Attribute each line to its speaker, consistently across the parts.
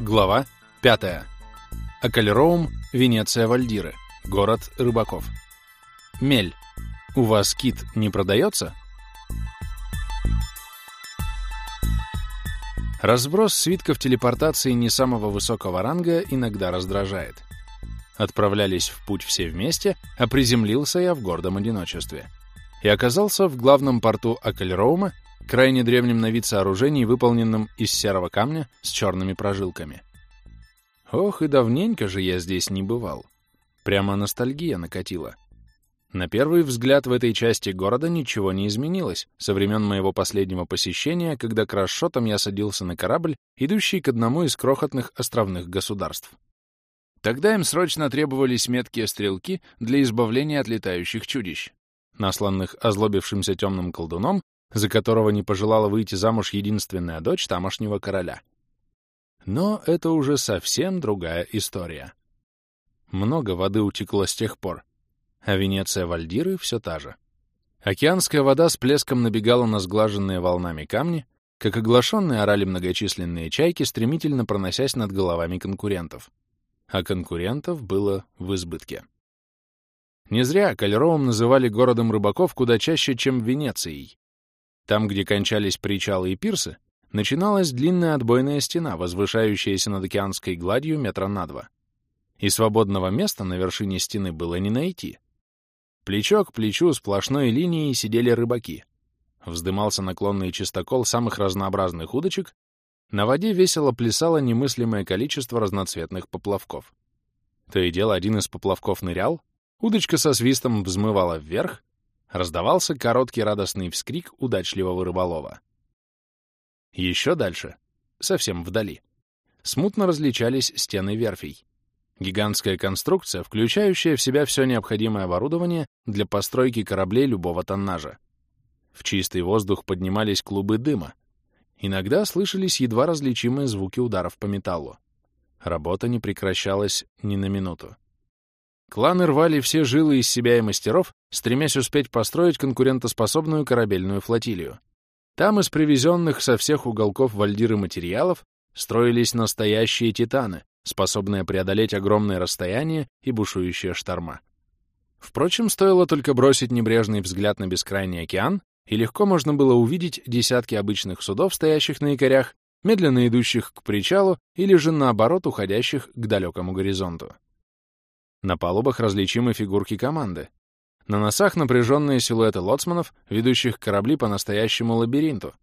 Speaker 1: Глава 5. Акалероум, Венеция Вальдиры. Город рыбаков. Мель. У вас кит не продается? Разброс свитков телепортации не самого высокого ранга иногда раздражает. Отправлялись в путь все вместе, а приземлился я в гордом одиночестве. И оказался в главном порту Акалероума, крайне древнем на вид сооружении, выполненном из серого камня с черными прожилками. Ох, и давненько же я здесь не бывал. Прямо ностальгия накатила. На первый взгляд в этой части города ничего не изменилось со времен моего последнего посещения, когда крашшотом я садился на корабль, идущий к одному из крохотных островных государств. Тогда им срочно требовались меткие стрелки для избавления от летающих чудищ, насланных озлобившимся темным колдуном за которого не пожелала выйти замуж единственная дочь тамошнего короля. Но это уже совсем другая история. Много воды утекло с тех пор, а Венеция Вальдиры все та же. Океанская вода с плеском набегала на сглаженные волнами камни, как оглашенные орали многочисленные чайки, стремительно проносясь над головами конкурентов. А конкурентов было в избытке. Не зря Кальровым называли городом рыбаков куда чаще, чем Венецией. Там, где кончались причалы и пирсы, начиналась длинная отбойная стена, возвышающаяся над океанской гладью метра на два. И свободного места на вершине стены было не найти. Плечо к плечу сплошной линией сидели рыбаки. Вздымался наклонный чистокол самых разнообразных удочек, на воде весело плясало немыслимое количество разноцветных поплавков. То и дело один из поплавков нырял, удочка со свистом взмывала вверх, Раздавался короткий радостный вскрик удачливого рыболова. Еще дальше, совсем вдали, смутно различались стены верфей. Гигантская конструкция, включающая в себя все необходимое оборудование для постройки кораблей любого тоннажа. В чистый воздух поднимались клубы дыма. Иногда слышались едва различимые звуки ударов по металлу. Работа не прекращалась ни на минуту. Кланы рвали все жилы из себя и мастеров, стремясь успеть построить конкурентоспособную корабельную флотилию. Там из привезенных со всех уголков вальдиры материалов строились настоящие титаны, способные преодолеть огромные расстояния и бушующие шторма. Впрочем, стоило только бросить небрежный взгляд на бескрайний океан, и легко можно было увидеть десятки обычных судов, стоящих на якорях, медленно идущих к причалу или же наоборот уходящих к далекому горизонту. На палубах различимы фигурки команды. На носах напряженные силуэты лоцманов, ведущих корабли по настоящему лабиринту.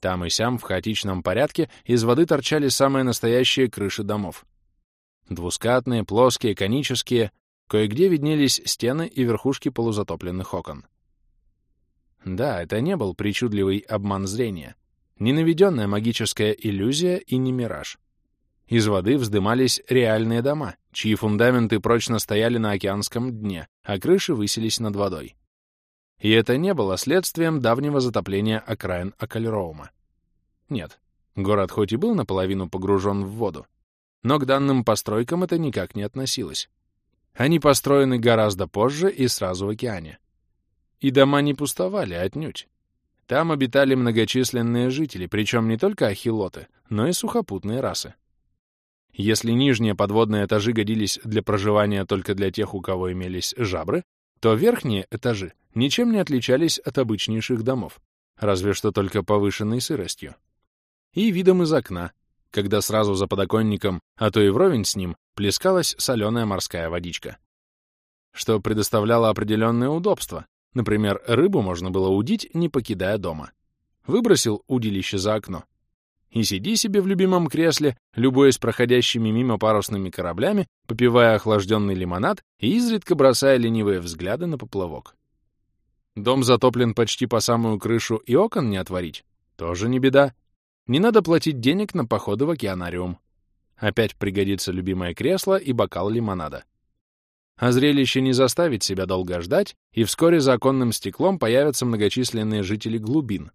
Speaker 1: Там и сям в хаотичном порядке из воды торчали самые настоящие крыши домов. Двускатные, плоские, конические, кое-где виднелись стены и верхушки полузатопленных окон. Да, это не был причудливый обман зрения, не наведенная магическая иллюзия и не мираж. Из воды вздымались реальные дома, чьи фундаменты прочно стояли на океанском дне, а крыши высились над водой. И это не было следствием давнего затопления окраин Акальроума. Нет, город хоть и был наполовину погружен в воду, но к данным постройкам это никак не относилось. Они построены гораздо позже и сразу в океане. И дома не пустовали отнюдь. Там обитали многочисленные жители, причем не только ахилоты, но и сухопутные расы. Если нижние подводные этажи годились для проживания только для тех, у кого имелись жабры, то верхние этажи ничем не отличались от обычнейших домов, разве что только повышенной сыростью. И видом из окна, когда сразу за подоконником, а то и вровень с ним, плескалась соленая морская водичка. Что предоставляло определенное удобство. Например, рыбу можно было удить, не покидая дома. Выбросил удилище за окно, и сиди себе в любимом кресле, любуясь проходящими мимо парусными кораблями, попивая охлажденный лимонад и изредка бросая ленивые взгляды на поплавок. Дом затоплен почти по самую крышу и окон не отворить. Тоже не беда. Не надо платить денег на походы в океанариум. Опять пригодится любимое кресло и бокал лимонада. А зрелище не заставит себя долго ждать, и вскоре за оконным стеклом появятся многочисленные жители глубин,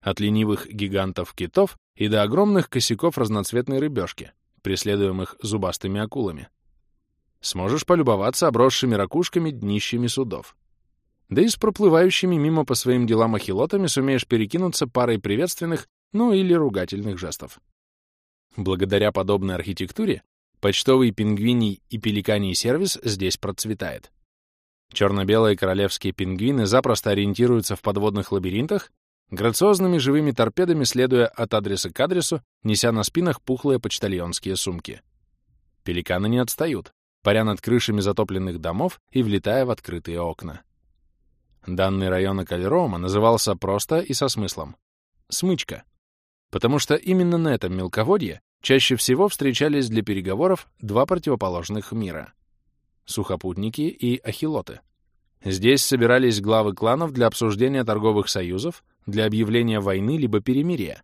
Speaker 1: от ленивых гигантов-китов и до огромных косяков разноцветной рыбешки, преследуемых зубастыми акулами. Сможешь полюбоваться обросшими ракушками днищами судов. Да и с проплывающими мимо по своим делам ахилотами сумеешь перекинуться парой приветственных, ну или ругательных жестов. Благодаря подобной архитектуре почтовый пингвиний и пеликаний сервис здесь процветает. Черно-белые королевские пингвины запросто ориентируются в подводных лабиринтах, грациозными живыми торпедами следуя от адреса к адресу, неся на спинах пухлые почтальонские сумки. Пеликаны не отстают, паря над крышами затопленных домов и влетая в открытые окна. Данный район Акалерома назывался просто и со смыслом — «смычка», потому что именно на этом мелководье чаще всего встречались для переговоров два противоположных мира — сухопутники и ахилоты. Здесь собирались главы кланов для обсуждения торговых союзов, для объявления войны либо перемирия.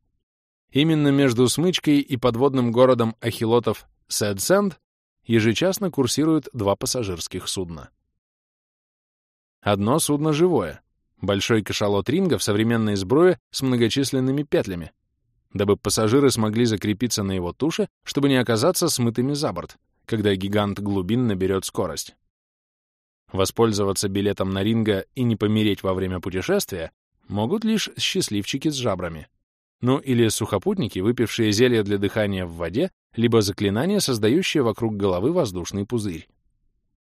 Speaker 1: Именно между Смычкой и подводным городом ахилотов Сэдсенд ежечасно курсируют два пассажирских судна. Одно судно живое, большой кашалот ринга в современной сбруе с многочисленными петлями, дабы пассажиры смогли закрепиться на его туше, чтобы не оказаться смытыми за борт, когда гигант глубин наберет скорость. Воспользоваться билетом на ринга и не помереть во время путешествия могут лишь счастливчики с жабрами. Ну или сухопутники, выпившие зелье для дыхания в воде, либо заклинание, создающее вокруг головы воздушный пузырь.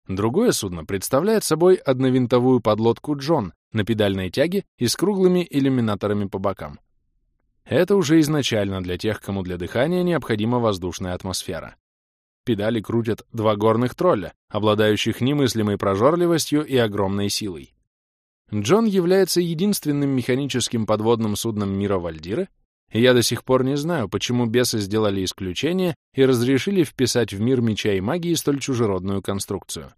Speaker 1: Другое судно представляет собой одновинтовую подлодку «Джон» на педальной тяге и с круглыми иллюминаторами по бокам. Это уже изначально для тех, кому для дыхания необходима воздушная атмосфера. Педали крутят два горных тролля, обладающих немыслимой прожорливостью и огромной силой. Джон является единственным механическим подводным судном мира Вальдира, и я до сих пор не знаю, почему бесы сделали исключение и разрешили вписать в мир меча и магии столь чужеродную конструкцию.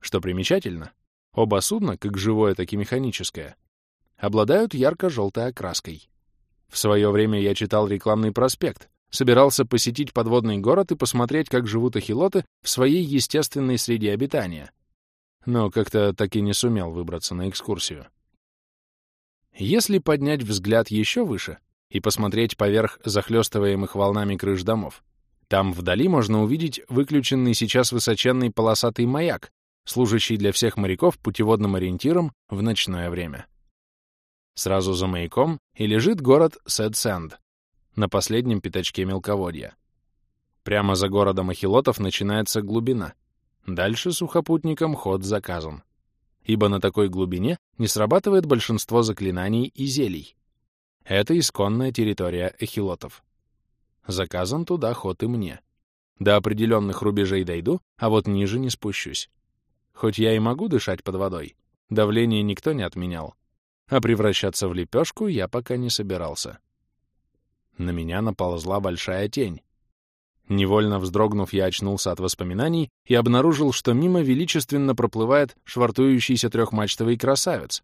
Speaker 1: Что примечательно, оба судна, как живое, так и механическое, обладают ярко-желтой окраской. В свое время я читал рекламный проспект, собирался посетить подводный город и посмотреть, как живут ахилоты в своей естественной среде обитания. Но как-то так и не сумел выбраться на экскурсию. Если поднять взгляд еще выше и посмотреть поверх захлестываемых волнами крыш домов, там вдали можно увидеть выключенный сейчас высоченный полосатый маяк, служащий для всех моряков путеводным ориентиром в ночное время. Сразу за маяком и лежит город Сэдсенд на последнем пятачке мелководья. Прямо за городом Ахилотов начинается глубина. Дальше сухопутникам ход заказан. Ибо на такой глубине не срабатывает большинство заклинаний и зелий. Это исконная территория эхилотов. Заказан туда ход и мне. До определенных рубежей дойду, а вот ниже не спущусь. Хоть я и могу дышать под водой, давление никто не отменял а превращаться в лепешку я пока не собирался. На меня наползла большая тень. Невольно вздрогнув, я очнулся от воспоминаний и обнаружил, что мимо величественно проплывает швартующийся трехмачтовый красавец,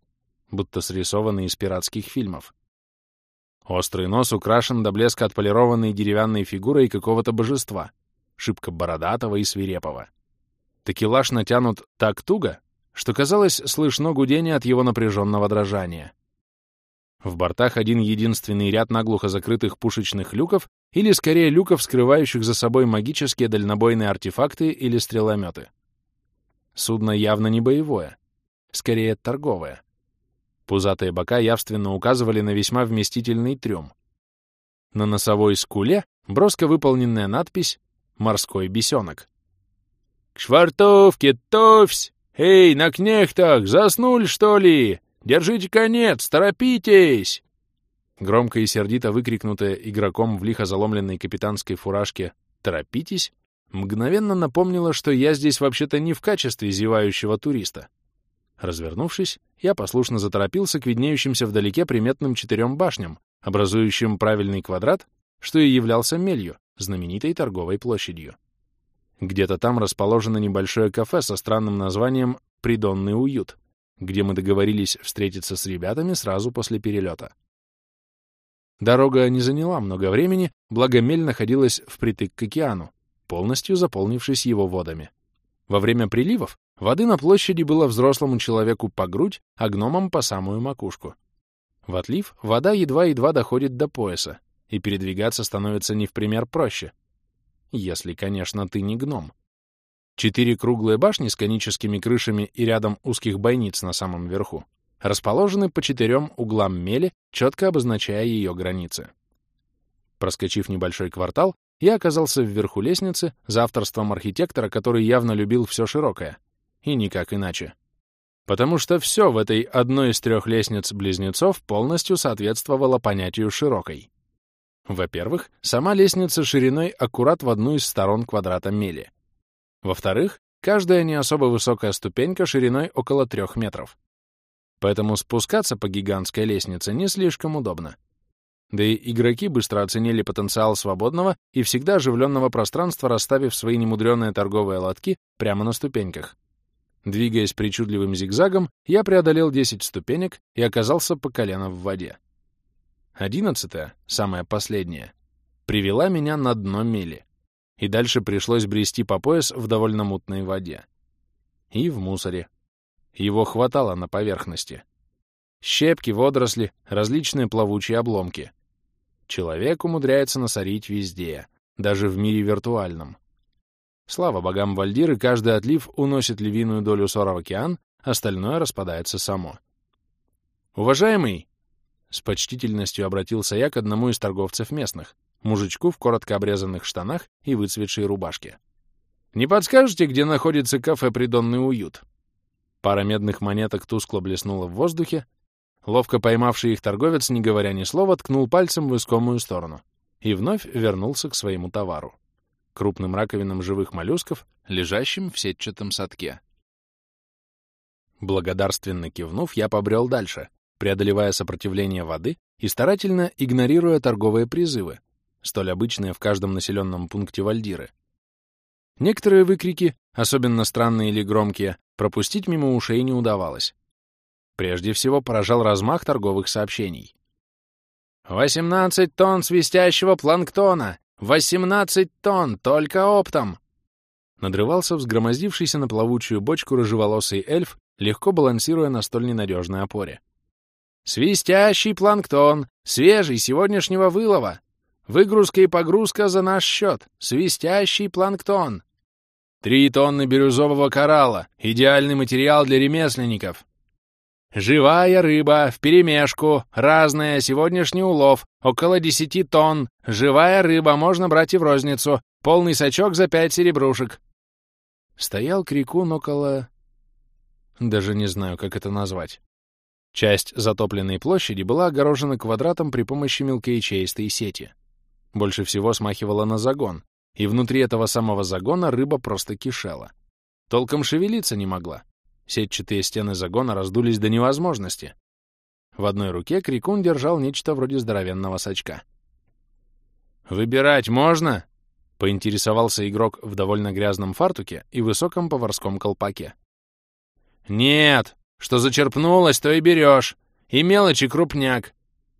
Speaker 1: будто срисованный из пиратских фильмов. Острый нос украшен до блеска отполированной деревянной фигурой какого-то божества, шибко бородатого и свирепого. Такелаж натянут так туго, что, казалось, слышно гудение от его напряженного дрожания. В бортах один единственный ряд наглухо закрытых пушечных люков или, скорее, люков, скрывающих за собой магические дальнобойные артефакты или стрелометы. Судно явно не боевое, скорее торговое. Пузатые бока явственно указывали на весьма вместительный трюм. На носовой скуле броско выполненная надпись «Морской бесенок». «К швартовке, товсь!» «Эй, на кнехтах, заснули, что ли? Держите конец, торопитесь!» Громко и сердито выкрикнутое игроком в лихо заломленной капитанской фуражке «Торопитесь!» мгновенно напомнило, что я здесь вообще-то не в качестве зевающего туриста. Развернувшись, я послушно заторопился к виднеющимся вдалеке приметным четырем башням, образующим правильный квадрат, что и являлся мелью, знаменитой торговой площадью. Где-то там расположено небольшое кафе со странным названием «Придонный уют», где мы договорились встретиться с ребятами сразу после перелета. Дорога не заняла много времени, благо мель находилась впритык к океану, полностью заполнившись его водами. Во время приливов воды на площади было взрослому человеку по грудь, а гномам по самую макушку. В отлив вода едва-едва доходит до пояса, и передвигаться становится не в пример проще — если, конечно, ты не гном. Четыре круглые башни с коническими крышами и рядом узких бойниц на самом верху расположены по четырем углам мели, четко обозначая ее границы. Проскочив небольшой квартал, я оказался вверху лестницы за авторством архитектора, который явно любил все широкое. И никак иначе. Потому что все в этой одной из трех лестниц-близнецов полностью соответствовало понятию «широкой». Во-первых, сама лестница шириной аккурат в одну из сторон квадрата мели. Во-вторых, каждая не особо высокая ступенька шириной около трех метров. Поэтому спускаться по гигантской лестнице не слишком удобно. Да и игроки быстро оценили потенциал свободного и всегда оживленного пространства, расставив свои немудреные торговые лотки прямо на ступеньках. Двигаясь причудливым зигзагом, я преодолел 10 ступенек и оказался по колено в воде. Одиннадцатая, самая последняя, привела меня на дно мели, и дальше пришлось брести по пояс в довольно мутной воде. И в мусоре. Его хватало на поверхности. Щепки, водоросли, различные плавучие обломки. Человек умудряется насорить везде, даже в мире виртуальном. Слава богам Вальдиры, каждый отлив уносит львиную долю ссора в океан, остальное распадается само. «Уважаемый!» — с почтительностью обратился я к одному из торговцев местных, мужичку в коротко обрезанных штанах и выцветшей рубашке. «Не подскажете, где находится кафе «Придонный уют»?» Пара медных монеток тускло блеснула в воздухе. Ловко поймавший их торговец, не говоря ни слова, ткнул пальцем в искомую сторону и вновь вернулся к своему товару крупным раковинам живых моллюсков, лежащим в сетчатом садке. Благодарственно кивнув, я побрел дальше, преодолевая сопротивление воды и старательно игнорируя торговые призывы, столь обычные в каждом населенном пункте Вальдиры. Некоторые выкрики, особенно странные или громкие, пропустить мимо ушей не удавалось. Прежде всего поражал размах торговых сообщений. «Восемнадцать тонн свистящего планктона! Восемнадцать тонн, только оптом!» Надрывался взгромоздившийся на плавучую бочку рыжеволосый эльф, легко балансируя на столь ненадежной опоре. «Свистящий планктон! Свежий, сегодняшнего вылова! Выгрузка и погрузка за наш счет! Свистящий планктон! Три тонны бирюзового коралла! Идеальный материал для ремесленников! Живая рыба, вперемешку, разная, сегодняшний улов, около десяти тонн. Живая рыба, можно брать и в розницу. Полный сачок за пять серебрушек. Стоял крикун около... Даже не знаю, как это назвать. Часть затопленной площади была огорожена квадратом при помощи мелкоячеистой сети. Больше всего смахивала на загон, и внутри этого самого загона рыба просто кишела. Толком шевелиться не могла. Сетчатые стены загона раздулись до невозможности. В одной руке Крикун держал нечто вроде здоровенного сачка. «Выбирать можно?» — поинтересовался игрок в довольно грязном фартуке и высоком поварском колпаке. «Нет! Что зачерпнулось, то и берешь! И мелочи крупняк!»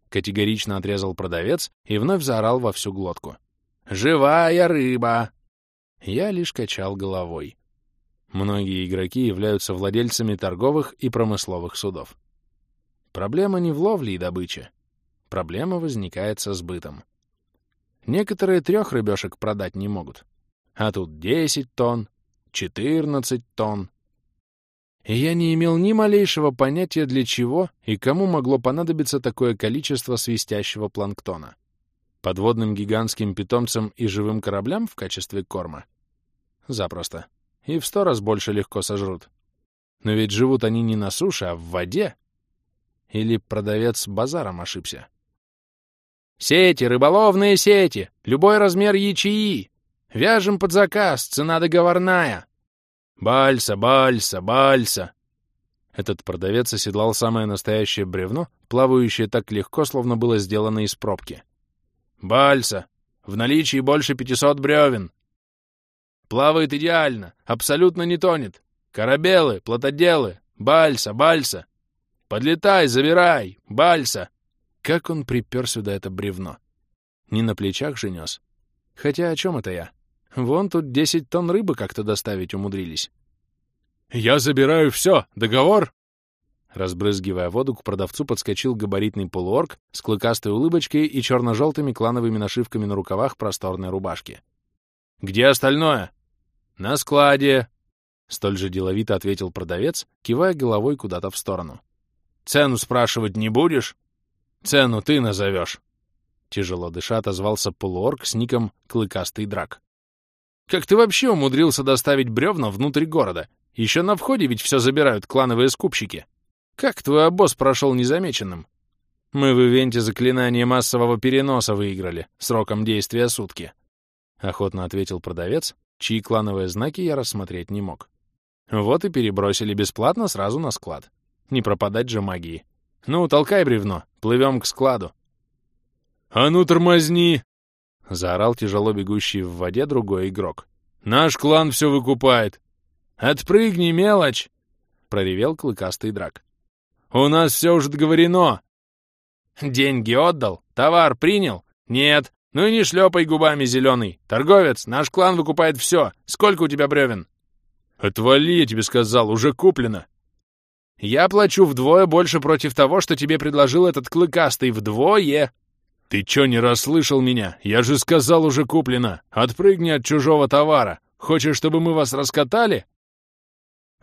Speaker 1: Категорично отрезал продавец и вновь заорал во всю глотку. «Живая рыба!» Я лишь качал головой. Многие игроки являются владельцами торговых и промысловых судов. Проблема не в ловле и добыче. Проблема возникает со сбытом. Некоторые трех рыбешек продать не могут. А тут 10 тонн, 14 тонн. И я не имел ни малейшего понятия, для чего и кому могло понадобиться такое количество свистящего планктона. Подводным гигантским питомцам и живым кораблям в качестве корма? Запросто и в сто раз больше легко сожрут. Но ведь живут они не на суше, а в воде. Или продавец базаром ошибся. Сети, рыболовные сети, любой размер ячеи. Вяжем под заказ, цена договорная. Бальса, бальса, бальса. Этот продавец оседлал самое настоящее бревно, плавающее так легко, словно было сделано из пробки. Бальса. В наличии больше пятисот бревен. Плавает идеально, абсолютно не тонет. Корабелы, плотоделы, бальса, бальса. Подлетай, забирай, бальса. Как он припер сюда это бревно? Не на плечах же нес. Хотя о чем это я? Вон тут десять тонн рыбы как-то доставить умудрились. «Я забираю все! Договор?» Разбрызгивая воду, к продавцу подскочил габаритный полуорг с клыкастой улыбочкой и черно-желтыми клановыми нашивками на рукавах просторной рубашки. «Где остальное?» «На складе!» — столь же деловито ответил продавец, кивая головой куда-то в сторону. «Цену спрашивать не будешь? Цену ты назовешь!» Тяжело дыша отозвался полуорг с ником «Клыкастый драк». «Как ты вообще умудрился доставить бревна внутрь города? Еще на входе ведь все забирают клановые скупщики. Как твой обоз прошел незамеченным?» «Мы в ивенте заклинание массового переноса выиграли, сроком действия сутки», — охотно ответил продавец, чьи клановые знаки я рассмотреть не мог. «Вот и перебросили бесплатно сразу на склад. Не пропадать же магии. Ну, толкай бревно, плывем к складу». «А ну, тормозни!» — заорал тяжело бегущий в воде другой игрок. «Наш клан все выкупает!» «Отпрыгни, мелочь!» — проревел клыкастый драк. «У нас все уже договорено!» «Деньги отдал? Товар принял? Нет! Ну и не шлепай губами, зеленый! Торговец, наш клан выкупает все! Сколько у тебя бревен?» «Отвали, я тебе сказал, уже куплено!» «Я плачу вдвое больше против того, что тебе предложил этот клыкастый, вдвое!» «Ты чё не расслышал меня? Я же сказал, уже куплено! Отпрыгни от чужого товара! Хочешь, чтобы мы вас раскатали?»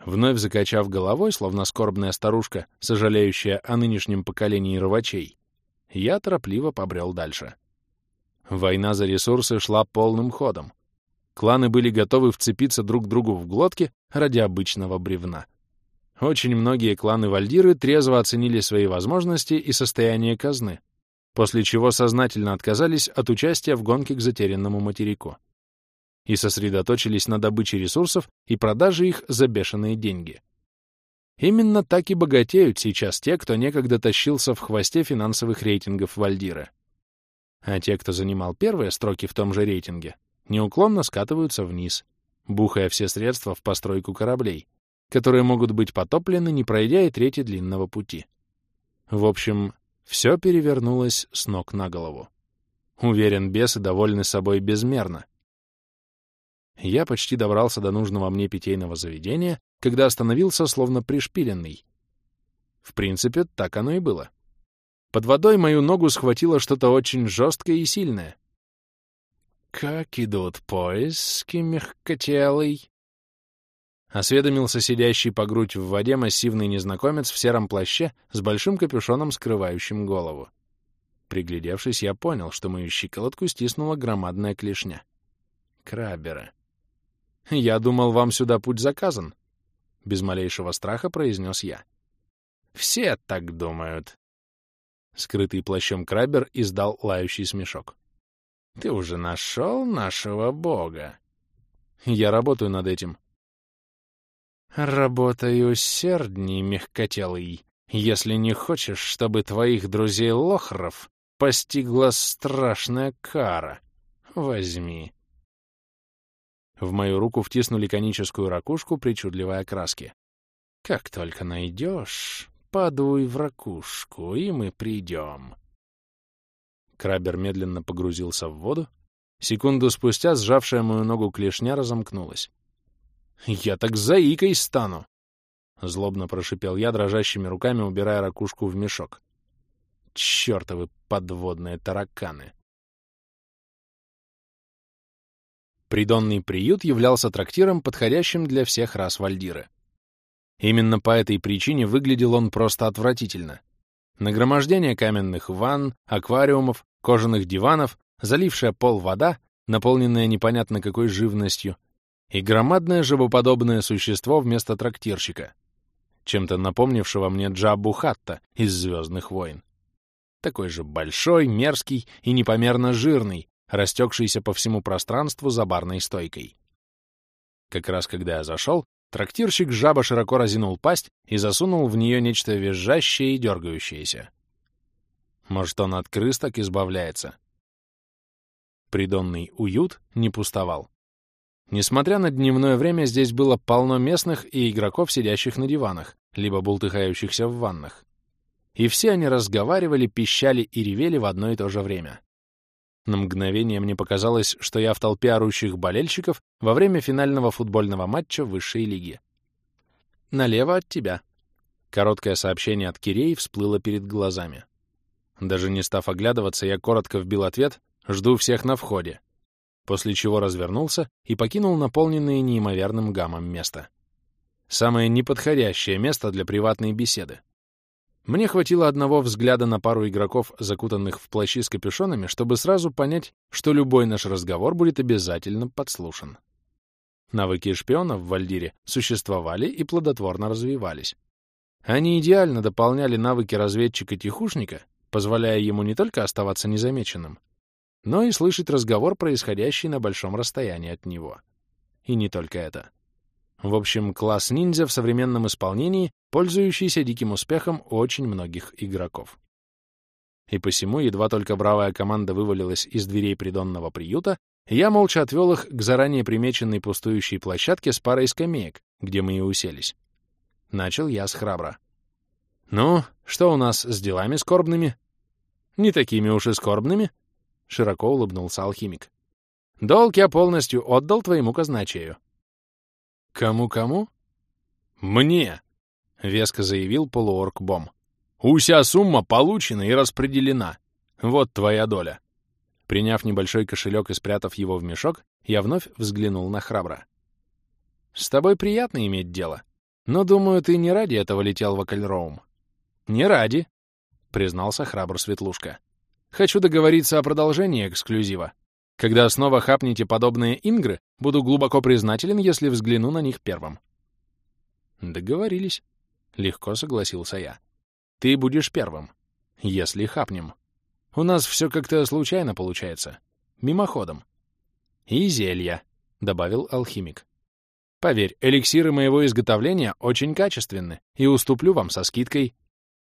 Speaker 1: Вновь закачав головой, словно скорбная старушка, сожалеющая о нынешнем поколении рвачей, я торопливо побрел дальше. Война за ресурсы шла полным ходом. Кланы были готовы вцепиться друг другу в глотки ради обычного бревна. Очень многие кланы Вальдиры трезво оценили свои возможности и состояние казны, после чего сознательно отказались от участия в гонке к затерянному материку и сосредоточились на добыче ресурсов и продаже их за бешеные деньги. Именно так и богатеют сейчас те, кто некогда тащился в хвосте финансовых рейтингов Вальдира. А те, кто занимал первые строки в том же рейтинге, неуклонно скатываются вниз, бухая все средства в постройку кораблей, которые могут быть потоплены, не пройдя и трети длинного пути. В общем, все перевернулось с ног на голову. Уверен, бесы довольны собой безмерно. Я почти добрался до нужного мне питейного заведения, когда остановился словно пришпиленный. В принципе, так оно и было. Под водой мою ногу схватило что-то очень жесткое и сильное. «Как идут поиски, мягкотелый?» Осведомился сидящий по грудь в воде массивный незнакомец в сером плаще с большим капюшоном, скрывающим голову. Приглядевшись, я понял, что мою щиколотку стиснула громадная клешня. Краберы. «Я думал, вам сюда путь заказан», — без малейшего страха произнес я. «Все так думают». Скрытый плащом крабер издал лающий смешок. «Ты уже нашел нашего бога?» «Я работаю над этим», Работай усердней, мягкотелый, если не хочешь, чтобы твоих друзей-лохров постигла страшная кара. Возьми. В мою руку втиснули коническую ракушку причудливой окраски. Как только найдешь, подуй в ракушку, и мы придем. Крабер медленно погрузился в воду. Секунду спустя сжавшая мою ногу клешня разомкнулась. Я так заикой стану!» Злобно прошипел я, дрожащими руками убирая ракушку в мешок. «Чёртовы подводные тараканы!» Придонный приют являлся трактиром, подходящим для всех рас Вальдиры. Именно по этой причине выглядел он просто отвратительно. Нагромождение каменных ванн, аквариумов, кожаных диванов, залившая пол вода, наполненная непонятно какой живностью, и громадное живоподобное существо вместо трактирщика, чем-то напомнившего мне Джабу Хатта из «Звездных войн». Такой же большой, мерзкий и непомерно жирный, растекшийся по всему пространству за барной стойкой. Как раз когда я зашел, трактирщик жаба широко разинул пасть и засунул в нее нечто визжащее и дергающееся. Может, он от крыс так избавляется? Придонный уют не пустовал. Несмотря на дневное время, здесь было полно местных и игроков, сидящих на диванах, либо бултыхающихся в ваннах. И все они разговаривали, пищали и ревели в одно и то же время. На мгновение мне показалось, что я в толпе орущих болельщиков во время финального футбольного матча высшей лиги. «Налево от тебя». Короткое сообщение от Кирей всплыло перед глазами. Даже не став оглядываться, я коротко вбил ответ «Жду всех на входе» после чего развернулся и покинул наполненное неимоверным гамом место. Самое неподходящее место для приватной беседы. Мне хватило одного взгляда на пару игроков, закутанных в плащи с капюшонами, чтобы сразу понять, что любой наш разговор будет обязательно подслушан. Навыки шпиона в Вальдире существовали и плодотворно развивались. Они идеально дополняли навыки разведчика-тихушника, позволяя ему не только оставаться незамеченным, но и слышать разговор, происходящий на большом расстоянии от него. И не только это. В общем, класс ниндзя в современном исполнении, пользующийся диким успехом очень многих игроков. И посему, едва только бравая команда вывалилась из дверей придонного приюта, я молча отвел их к заранее примеченной пустующей площадке с парой скамеек, где мы и уселись. Начал я с храбра. «Ну, что у нас с делами скорбными?» «Не такими уж и скорбными», — широко улыбнулся алхимик. «Долг я полностью отдал твоему казначею». «Кому-кому?» «Мне!» — веско заявил полуорк Бом. «Уся сумма получена и распределена. Вот твоя доля». Приняв небольшой кошелек и спрятав его в мешок, я вновь взглянул на храбра. «С тобой приятно иметь дело, но, думаю, ты не ради этого летел в Акальроум». «Не ради», — признался храбр Светлушка. «Хочу договориться о продолжении эксклюзива. Когда снова хапнете подобные ингры, буду глубоко признателен, если взгляну на них первым». «Договорились», — легко согласился я. «Ты будешь первым, если хапнем. У нас все как-то случайно получается, мимоходом». «И зелья», — добавил алхимик. «Поверь, эликсиры моего изготовления очень качественны, и уступлю вам со скидкой.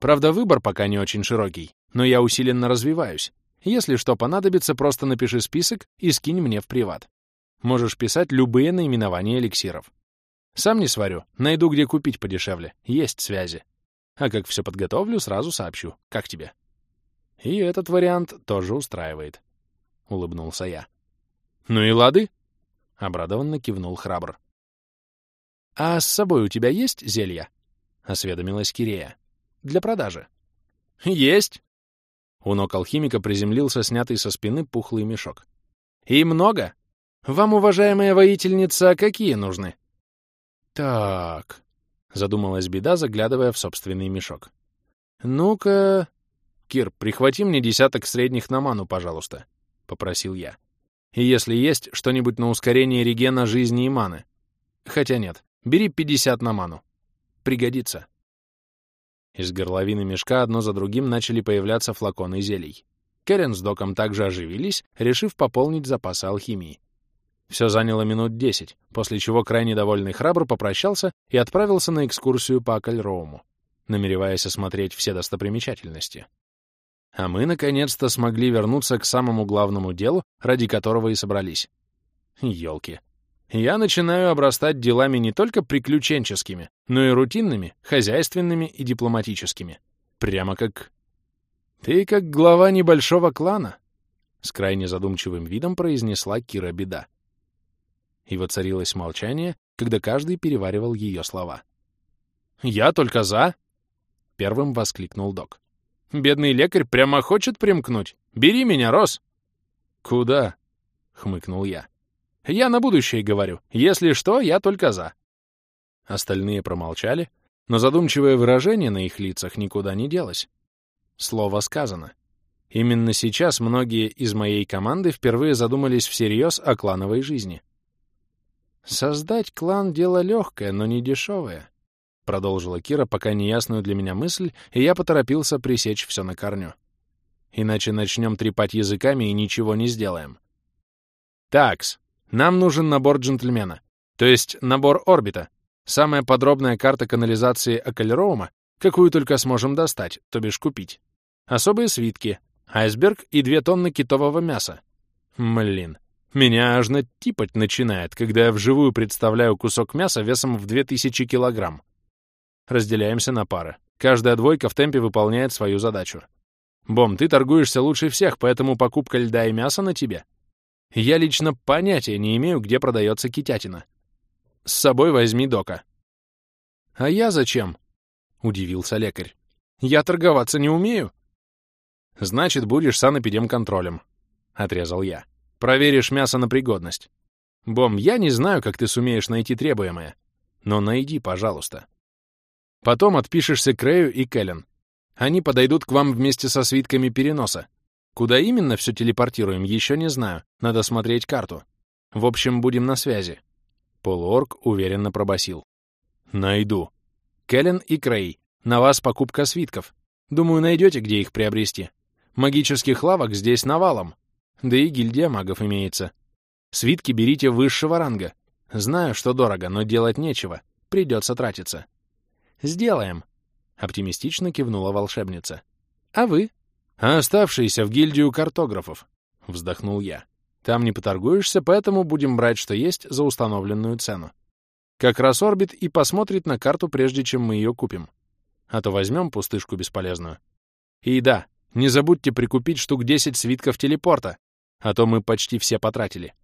Speaker 1: Правда, выбор пока не очень широкий, но я усиленно развиваюсь, если что понадобится, просто напиши список и скинь мне в приват. Можешь писать любые наименования эликсиров. Сам не сварю, найду, где купить подешевле, есть связи. А как все подготовлю, сразу сообщу. Как тебе? И этот вариант тоже устраивает. Улыбнулся я. Ну и лады? Обрадованно кивнул храбр. «А с собой у тебя есть зелья?» — осведомилась Кирея. «Для продажи». «Есть!» У ног алхимика приземлился снятый со спины пухлый мешок. «И много? Вам, уважаемая воительница, какие нужны?» «Так...» — задумалась беда, заглядывая в собственный мешок. «Ну-ка...» «Кир, прихвати мне десяток средних на ману, пожалуйста», — попросил я. «И если есть что-нибудь на ускорение регена жизни и маны. Хотя нет, бери пятьдесят на ману. Пригодится». Из горловины мешка одно за другим начали появляться флаконы зелий. Кэрен с Доком также оживились, решив пополнить запасы алхимии. Все заняло минут десять, после чего крайне довольный храбр попрощался и отправился на экскурсию по Акальроуму, намереваясь осмотреть все достопримечательности. А мы, наконец-то, смогли вернуться к самому главному делу, ради которого и собрались. Ёлки я начинаю обрастать делами не только приключенческими, но и рутинными, хозяйственными и дипломатическими. Прямо как... «Ты как глава небольшого клана», — с крайне задумчивым видом произнесла Кира Беда. И воцарилось молчание, когда каждый переваривал ее слова. «Я только за!» — первым воскликнул док. «Бедный лекарь прямо хочет примкнуть. Бери меня, Рос!» «Куда?» — хмыкнул я. Я на будущее говорю. Если что, я только за. Остальные промолчали, но задумчивое выражение на их лицах никуда не делось. Слово сказано. Именно сейчас многие из моей команды впервые задумались всерьез о клановой жизни. «Создать клан — дело легкое, но не дешевое», — продолжила Кира пока неясную для меня мысль, и я поторопился пресечь все на корню. «Иначе начнем трепать языками и ничего не сделаем». «Такс», нам нужен набор джентльмена, то есть набор орбита, самая подробная карта канализации Акальроума, какую только сможем достать, то бишь купить. Особые свитки, айсберг и две тонны китового мяса. Млин, меня аж натипать начинает, когда я вживую представляю кусок мяса весом в 2000 килограмм. Разделяемся на пары. Каждая двойка в темпе выполняет свою задачу. Бом, ты торгуешься лучше всех, поэтому покупка льда и мяса на тебе. Я лично понятия не имею, где продается китятина. С собой возьми дока. А я зачем? Удивился лекарь. Я торговаться не умею. Значит, будешь санэпидемконтролем, отрезал я. Проверишь мясо на пригодность. Бом, я не знаю, как ты сумеешь найти требуемое, но найди, пожалуйста. Потом отпишешься Крею и Кэлен. Они подойдут к вам вместе со свитками переноса. Куда именно все телепортируем, еще не знаю. Надо смотреть карту. В общем, будем на связи. Полуорг уверенно пробасил. Найду. Кэлен и Крей, на вас покупка свитков. Думаю, найдете, где их приобрести. Магических лавок здесь навалом. Да и гильдия магов имеется. Свитки берите высшего ранга. Знаю, что дорого, но делать нечего. Придется тратиться. Сделаем. Оптимистично кивнула волшебница. А вы? А оставшиеся в гильдию картографов. Вздохнул я. Там не поторгуешься, поэтому будем брать, что есть, за установленную цену. Как раз Орбит и посмотрит на карту, прежде чем мы ее купим. А то возьмем пустышку бесполезную. И да, не забудьте прикупить штук 10 свитков телепорта, а то мы почти все потратили.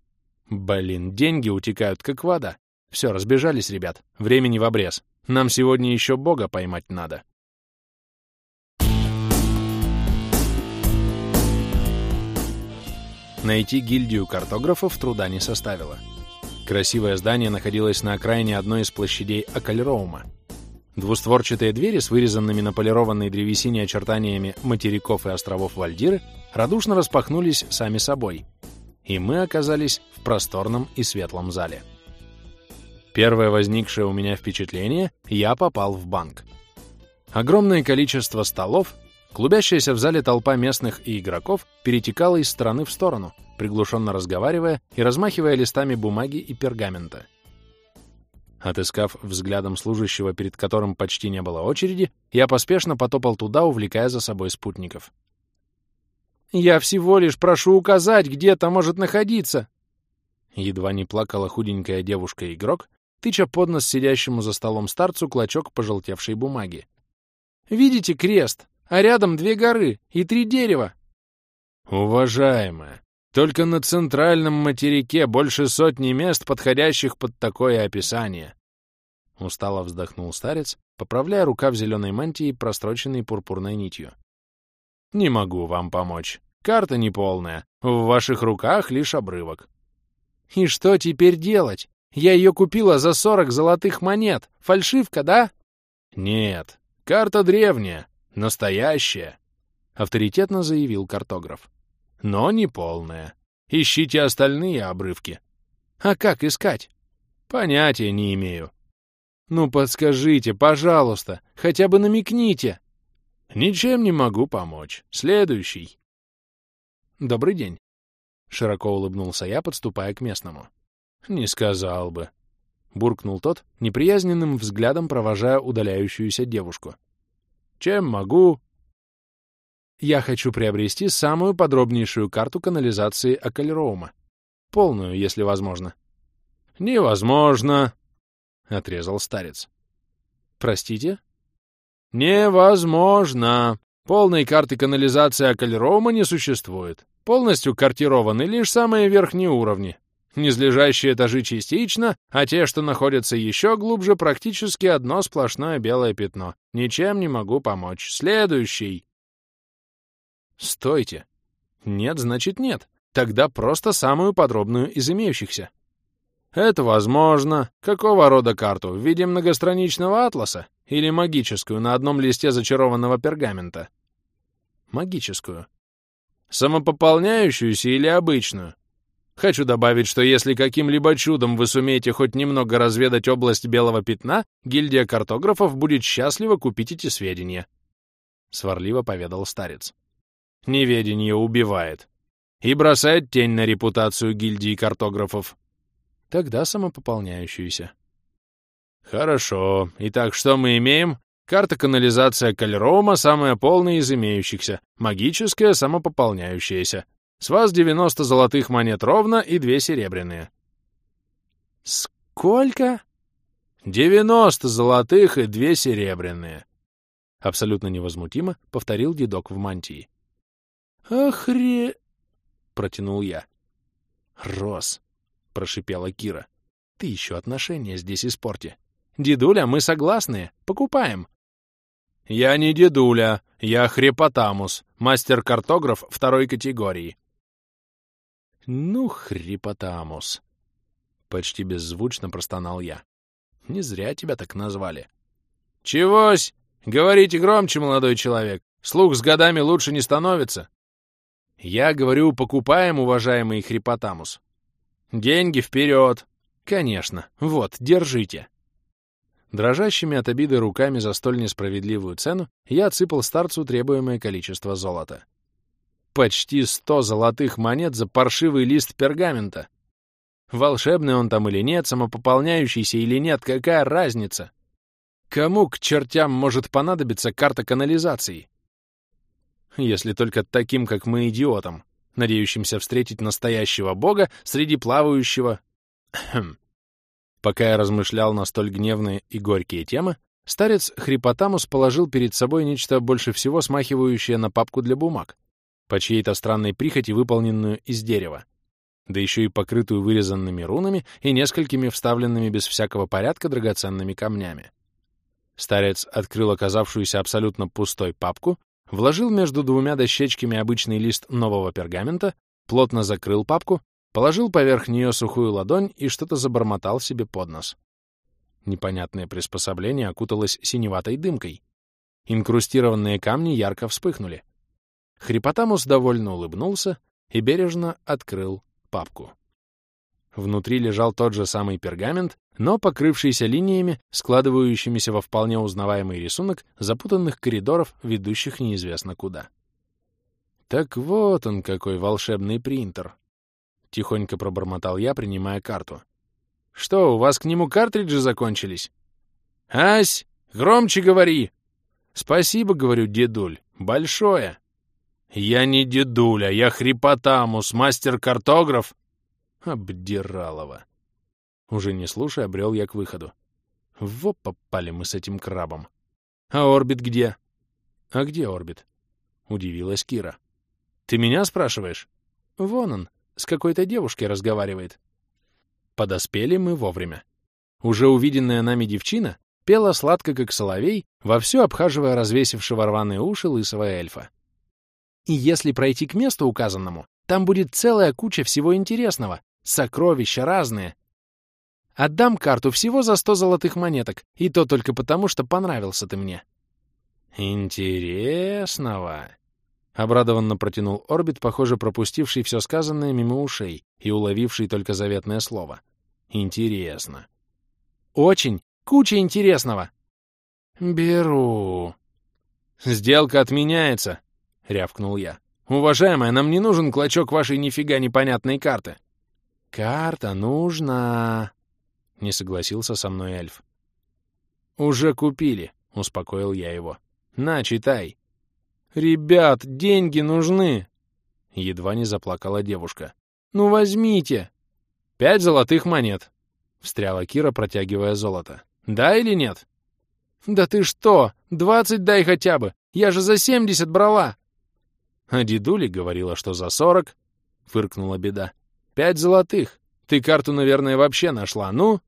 Speaker 1: Блин, деньги утекают как вода. Все, разбежались, ребят. Времени в обрез. Нам сегодня еще бога поймать надо. Найти гильдию картографов труда не составило. Красивое здание находилось на окраине одной из площадей Акальроума. Двустворчатые двери с вырезанными на полированной древесине очертаниями материков и островов Вальдиры радушно распахнулись сами собой, и мы оказались в просторном и светлом зале. Первое возникшее у меня впечатление — я попал в банк. Огромное количество столов, клубящаяся в зале толпа местных и игроков перетекала из стороны в сторону, приглушенно разговаривая и размахивая листами бумаги и пергамента. Отыскав взглядом служащего, перед которым почти не было очереди, я поспешно потопал туда, увлекая за собой спутников. «Я всего лишь прошу указать, где это может находиться!» Едва не плакала худенькая девушка-игрок, тыча под нос сидящему за столом старцу клочок пожелтевшей бумаги. «Видите крест? А рядом две горы и три дерева!» «Уважаемая, только на центральном материке больше сотни мест, подходящих под такое описание!» Устало вздохнул старец, поправляя рука в зеленой мантии, простроченной пурпурной нитью. «Не могу вам помочь. Карта неполная. В ваших руках лишь обрывок». «И что теперь делать? Я ее купила за сорок золотых монет. Фальшивка, да? Нет. Карта древняя. Настоящая. Авторитетно заявил картограф. Но не полная. Ищите остальные обрывки. А как искать? Понятия не имею. Ну, подскажите, пожалуйста, хотя бы намекните. Ничем не могу помочь. Следующий. Добрый день. Широко улыбнулся я, подступая к местному. «Не сказал бы», — буркнул тот, неприязненным взглядом провожая удаляющуюся девушку. «Чем могу?» «Я хочу приобрести самую подробнейшую карту канализации Акальроума. Полную, если возможно». «Невозможно», — отрезал старец. «Простите?» «Невозможно. Полной карты канализации Акальроума не существует. Полностью картированы лишь самые верхние уровни. Низлежащие этажи частично, а те, что находятся еще глубже, практически одно сплошное белое пятно. Ничем не могу помочь. Следующий. Стойте. Нет, значит нет. Тогда просто самую подробную из имеющихся. Это возможно. Какого рода карту? В виде многостраничного атласа? Или магическую на одном листе зачарованного пергамента? Магическую. Самопополняющуюся или обычную? Хочу добавить, что если каким-либо чудом вы сумеете хоть немного разведать область белого пятна, гильдия картографов будет счастлива купить эти сведения. Сварливо поведал старец. Неведение убивает. И бросает тень на репутацию гильдии картографов. Тогда самопополняющуюся. Хорошо. Итак, что мы имеем? Карта канализация Кальрома самая полная из имеющихся. Магическая, самопополняющаяся. С вас 90 золотых монет ровно и две серебряные. Сколько? 90 золотых и две серебряные. Абсолютно невозмутимо повторил дедок в мантии. Охре... Протянул я. Рос, прошипела Кира. Ты еще отношения здесь испорти. Дедуля, мы согласны. Покупаем. Я не дедуля, я хрепотамус, мастер-картограф второй категории. «Ну, хрипотамус!» Почти беззвучно простонал я. «Не зря тебя так назвали». «Чегось? Говорите громче, молодой человек. Слух с годами лучше не становится. Я говорю, покупаем, уважаемый хрипотамус. Деньги вперед. Конечно. Вот, держите. Дрожащими от обиды руками за столь несправедливую цену я отсыпал старцу требуемое количество золота. Почти сто золотых монет за паршивый лист пергамента. Волшебный он там или нет, самопополняющийся или нет, какая разница? Кому к чертям может понадобиться карта канализации? Если только таким, как мы, идиотам, надеющимся встретить настоящего бога среди плавающего... Пока я размышлял на столь гневные и горькие темы, старец Хрипотамус положил перед собой нечто больше всего смахивающее на папку для бумаг, по чьей-то странной прихоти выполненную из дерева, да еще и покрытую вырезанными рунами и несколькими вставленными без всякого порядка драгоценными камнями. Старец открыл оказавшуюся абсолютно пустой папку, вложил между двумя дощечками обычный лист нового пергамента, плотно закрыл папку, положил поверх нее сухую ладонь и что-то забормотал себе под нос. Непонятное приспособление окуталось синеватой дымкой. Инкрустированные камни ярко вспыхнули. Хрипотамус довольно улыбнулся и бережно открыл папку. Внутри лежал тот же самый пергамент, но покрывшийся линиями, складывающимися во вполне узнаваемый рисунок запутанных коридоров, ведущих неизвестно куда. «Так вот он какой волшебный принтер!» — тихонько пробормотал я, принимая карту. «Что, у вас к нему картриджи закончились?» «Ась, громче говори!» «Спасибо, — говорю, дедуль, — большое!» «Я не дедуля, я хрипотамус, мастер-картограф!» Обдиралова. Уже не слушая, обрел я к выходу. Во попали мы с этим крабом. А орбит где? А где орбит? Удивилась Кира. Ты меня спрашиваешь? Вон он, с какой-то девушкой разговаривает. Подоспели мы вовремя. Уже увиденная нами девчина пела сладко, как соловей, вовсю обхаживая развесившего рваные уши лысого эльфа. И если пройти к месту указанному, там будет целая куча всего интересного, сокровища разные, Отдам карту всего за сто золотых монеток, и то только потому, что понравился ты мне». «Интересного!» — обрадованно протянул Орбит, похоже, пропустивший все сказанное мимо ушей и уловивший только заветное слово. «Интересно». «Очень! Куча интересного!» «Беру». «Сделка отменяется!» — рявкнул я. «Уважаемая, нам не нужен клочок вашей нифига непонятной карты». «Карта нужна», — не согласился со мной эльф. «Уже купили», — успокоил я его. «На, читай». «Ребят, деньги нужны!» Едва не заплакала девушка. «Ну возьмите!» «Пять золотых монет!» — встряла Кира, протягивая золото. «Да или нет?» «Да ты что? Двадцать дай хотя бы! Я же за семьдесят брала!» А дедули говорила, что за сорок. Фыркнула беда. «Пять золотых! Ты карту, наверное, вообще нашла, ну?»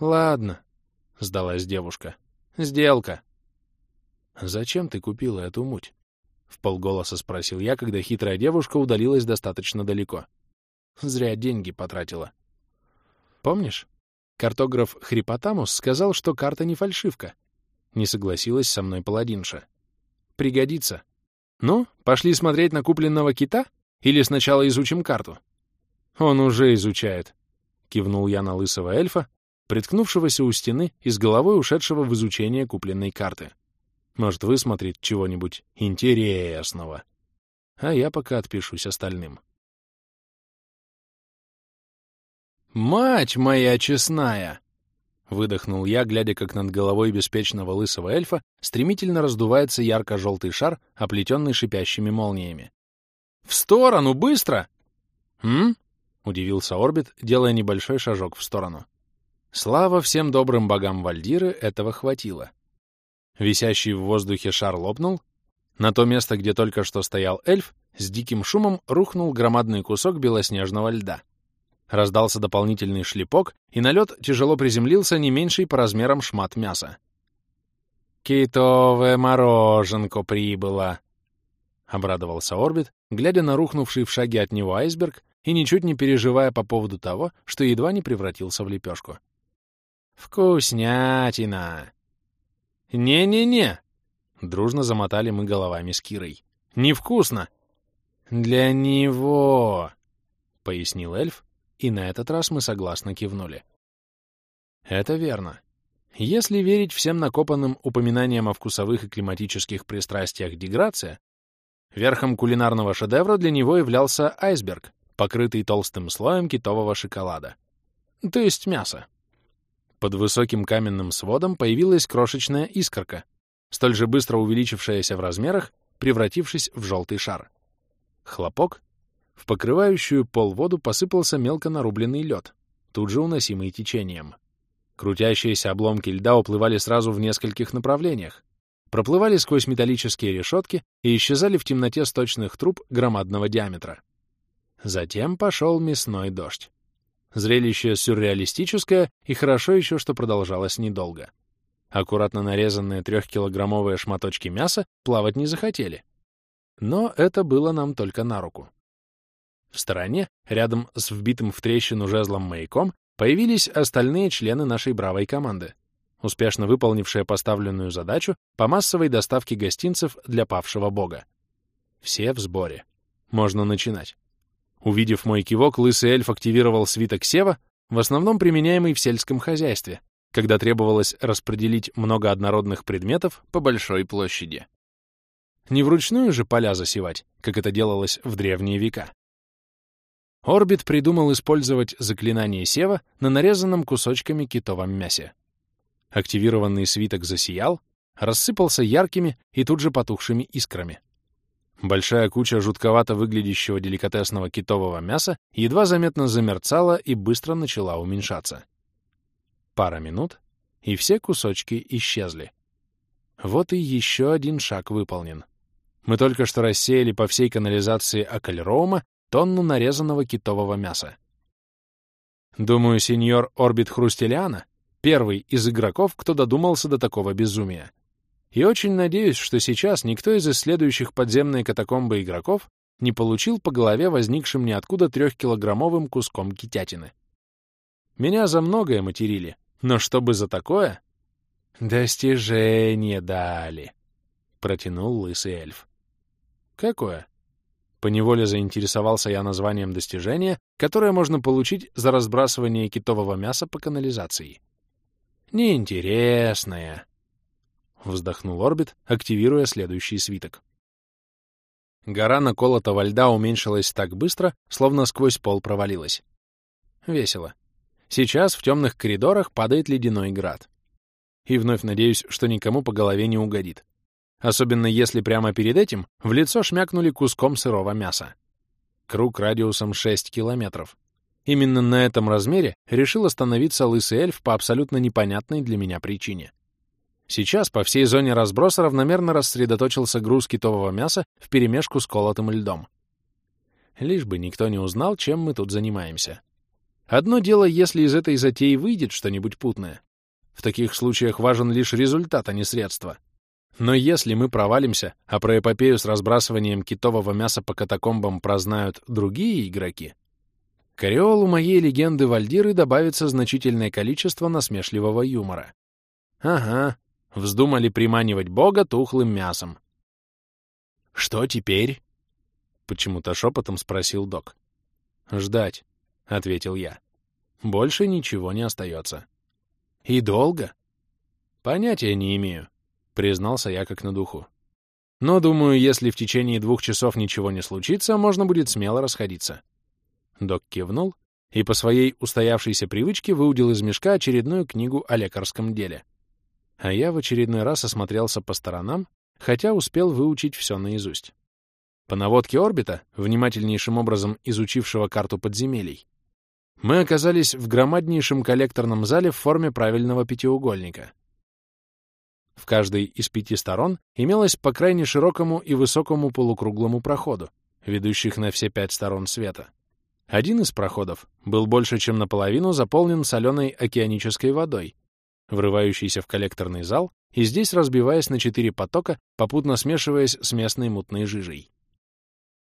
Speaker 1: «Ладно», — сдалась девушка. «Сделка». «Зачем ты купила эту муть?» — в полголоса спросил я, когда хитрая девушка удалилась достаточно далеко. Зря деньги потратила. «Помнишь? Картограф Хрипотамус сказал, что карта не фальшивка. Не согласилась со мной паладинша. Пригодится. Ну, пошли смотреть на купленного кита? Или сначала изучим карту?» «Он уже изучает», — кивнул я на лысого эльфа, приткнувшегося у стены и с головой ушедшего в изучение купленной карты. Может, высмотреть чего-нибудь интересного. А я пока отпишусь остальным. «Мать моя честная!» — выдохнул я, глядя, как над головой беспечного лысого эльфа стремительно раздувается ярко-желтый шар, оплетенный шипящими молниями. «В сторону, быстро!» «М?» — удивился Орбит, делая небольшой шажок в сторону. Слава всем добрым богам Вальдиры, этого хватило. Висящий в воздухе шар лопнул. На то место, где только что стоял эльф, с диким шумом рухнул громадный кусок белоснежного льда. Раздался дополнительный шлепок, и на лед тяжело приземлился не меньший по размерам шмат мяса. «Китовое мороженко прибыло!» — обрадовался Орбит, глядя на рухнувший в шаге от него айсберг и ничуть не переживая по поводу того, что едва не превратился в лепешку. «Вкуснятина!» «Не-не-не! Дружно замотали мы головами с Кирой. «Невкусно!» «Для него!» — пояснил эльф, и на этот раз мы согласно кивнули. Это верно. Если верить всем накопанным упоминаниям о вкусовых и климатических пристрастиях деграция, верхом кулинарного шедевра для него являлся айсберг, покрытый толстым слоем китового шоколада. То есть мясо. Под высоким каменным сводом появилась крошечная искорка, столь же быстро увеличившаяся в размерах, превратившись в желтый шар. Хлопок. В покрывающую пол воду посыпался мелко нарубленный лед, тут же уносимый течением. Крутящиеся обломки льда уплывали сразу в нескольких направлениях, проплывали сквозь металлические решетки и исчезали в темноте сточных труб громадного диаметра. Затем пошел мясной дождь. Зрелище сюрреалистическое, и хорошо еще, что продолжалось недолго. Аккуратно нарезанные трехкилограммовые шматочки мяса плавать не захотели. Но это было нам только на руку. В стороне, рядом с вбитым в трещину жезлом маяком, появились остальные члены нашей бравой команды, успешно выполнившие поставленную задачу по массовой доставке гостинцев для павшего бога. Все в сборе. Можно начинать. Увидев мой кивок, лысый эльф активировал свиток Сева, в основном применяемый в сельском хозяйстве, когда требовалось распределить много однородных предметов по большой площади. Не вручную же поля засевать, как это делалось в древние века. Орбит придумал использовать заклинание Сева на нарезанном кусочками китовом мясе. Активированный свиток засиял, рассыпался яркими и тут же потухшими искрами. Большая куча жутковато выглядящего деликатесного китового мяса едва заметно замерцала и быстро начала уменьшаться. Пара минут, и все кусочки исчезли. Вот и еще один шаг выполнен. Мы только что рассеяли по всей канализации Акальроума тонну нарезанного китового мяса. Думаю, сеньор Орбит Хрустелиана — первый из игроков, кто додумался до такого безумия. И очень надеюсь, что сейчас никто из исследующих подземные катакомбы игроков не получил по голове возникшим ниоткуда трехкилограммовым куском китятины. Меня за многое материли, но чтобы за такое... Достижение дали, — протянул лысый эльф. Какое? Поневоле заинтересовался я названием достижения, которое можно получить за разбрасывание китового мяса по канализации. Неинтересное, Вздохнул Орбит, активируя следующий свиток. Гора наколотого льда уменьшилась так быстро, словно сквозь пол провалилась. Весело. Сейчас в темных коридорах падает ледяной град. И вновь надеюсь, что никому по голове не угодит. Особенно если прямо перед этим в лицо шмякнули куском сырого мяса. Круг радиусом 6 километров. Именно на этом размере решил остановиться лысый эльф по абсолютно непонятной для меня причине. Сейчас по всей зоне разброса равномерно рассредоточился груз китового мяса вперемешку с колотым льдом. Лишь бы никто не узнал, чем мы тут занимаемся. Одно дело, если из этой затеи выйдет что-нибудь путное. В таких случаях важен лишь результат, а не средство. Но если мы провалимся, а про эпопею с разбрасыванием китового мяса по катакомбам прознают другие игроки, к ореолу моей легенды Вальдиры добавится значительное количество насмешливого юмора. Ага, Вздумали приманивать бога тухлым мясом. «Что теперь?» — почему-то шепотом спросил док. «Ждать», — ответил я. «Больше ничего не остается». «И долго?» «Понятия не имею», — признался я как на духу. «Но, думаю, если в течение двух часов ничего не случится, можно будет смело расходиться». Док кивнул и по своей устоявшейся привычке выудил из мешка очередную книгу о лекарском деле. А я в очередной раз осмотрелся по сторонам, хотя успел выучить все наизусть. По наводке орбита, внимательнейшим образом изучившего карту подземелий, мы оказались в громаднейшем коллекторном зале в форме правильного пятиугольника. В каждой из пяти сторон имелось по крайне широкому и высокому полукруглому проходу, ведущих на все пять сторон света. Один из проходов был больше, чем наполовину заполнен соленой океанической водой, врывающийся в коллекторный зал и здесь разбиваясь на четыре потока, попутно смешиваясь с местной мутной жижей.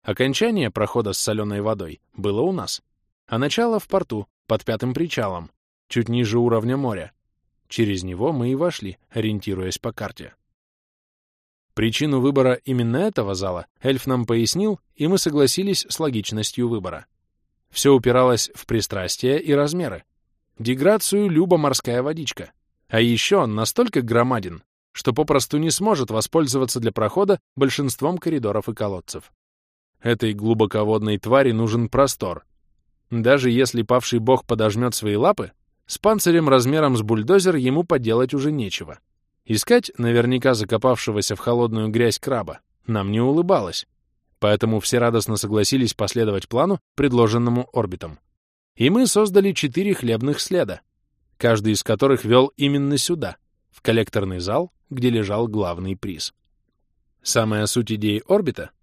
Speaker 1: Окончание прохода с соленой водой было у нас, а начало в порту, под пятым причалом, чуть ниже уровня моря. Через него мы и вошли, ориентируясь по карте. Причину выбора именно этого зала эльф нам пояснил, и мы согласились с логичностью выбора. Все упиралось в пристрастия и размеры. Деграцию люба морская водичка. А еще он настолько громаден, что попросту не сможет воспользоваться для прохода большинством коридоров и колодцев. Этой глубоководной твари нужен простор. Даже если павший бог подожмет свои лапы, с панцирем размером с бульдозер ему поделать уже нечего. Искать наверняка закопавшегося в холодную грязь краба нам не улыбалось, поэтому все радостно согласились последовать плану, предложенному орбитом. И мы создали четыре хлебных следа, каждый из которых вел именно сюда, в коллекторный зал, где лежал главный приз. Самая суть идеи орбита —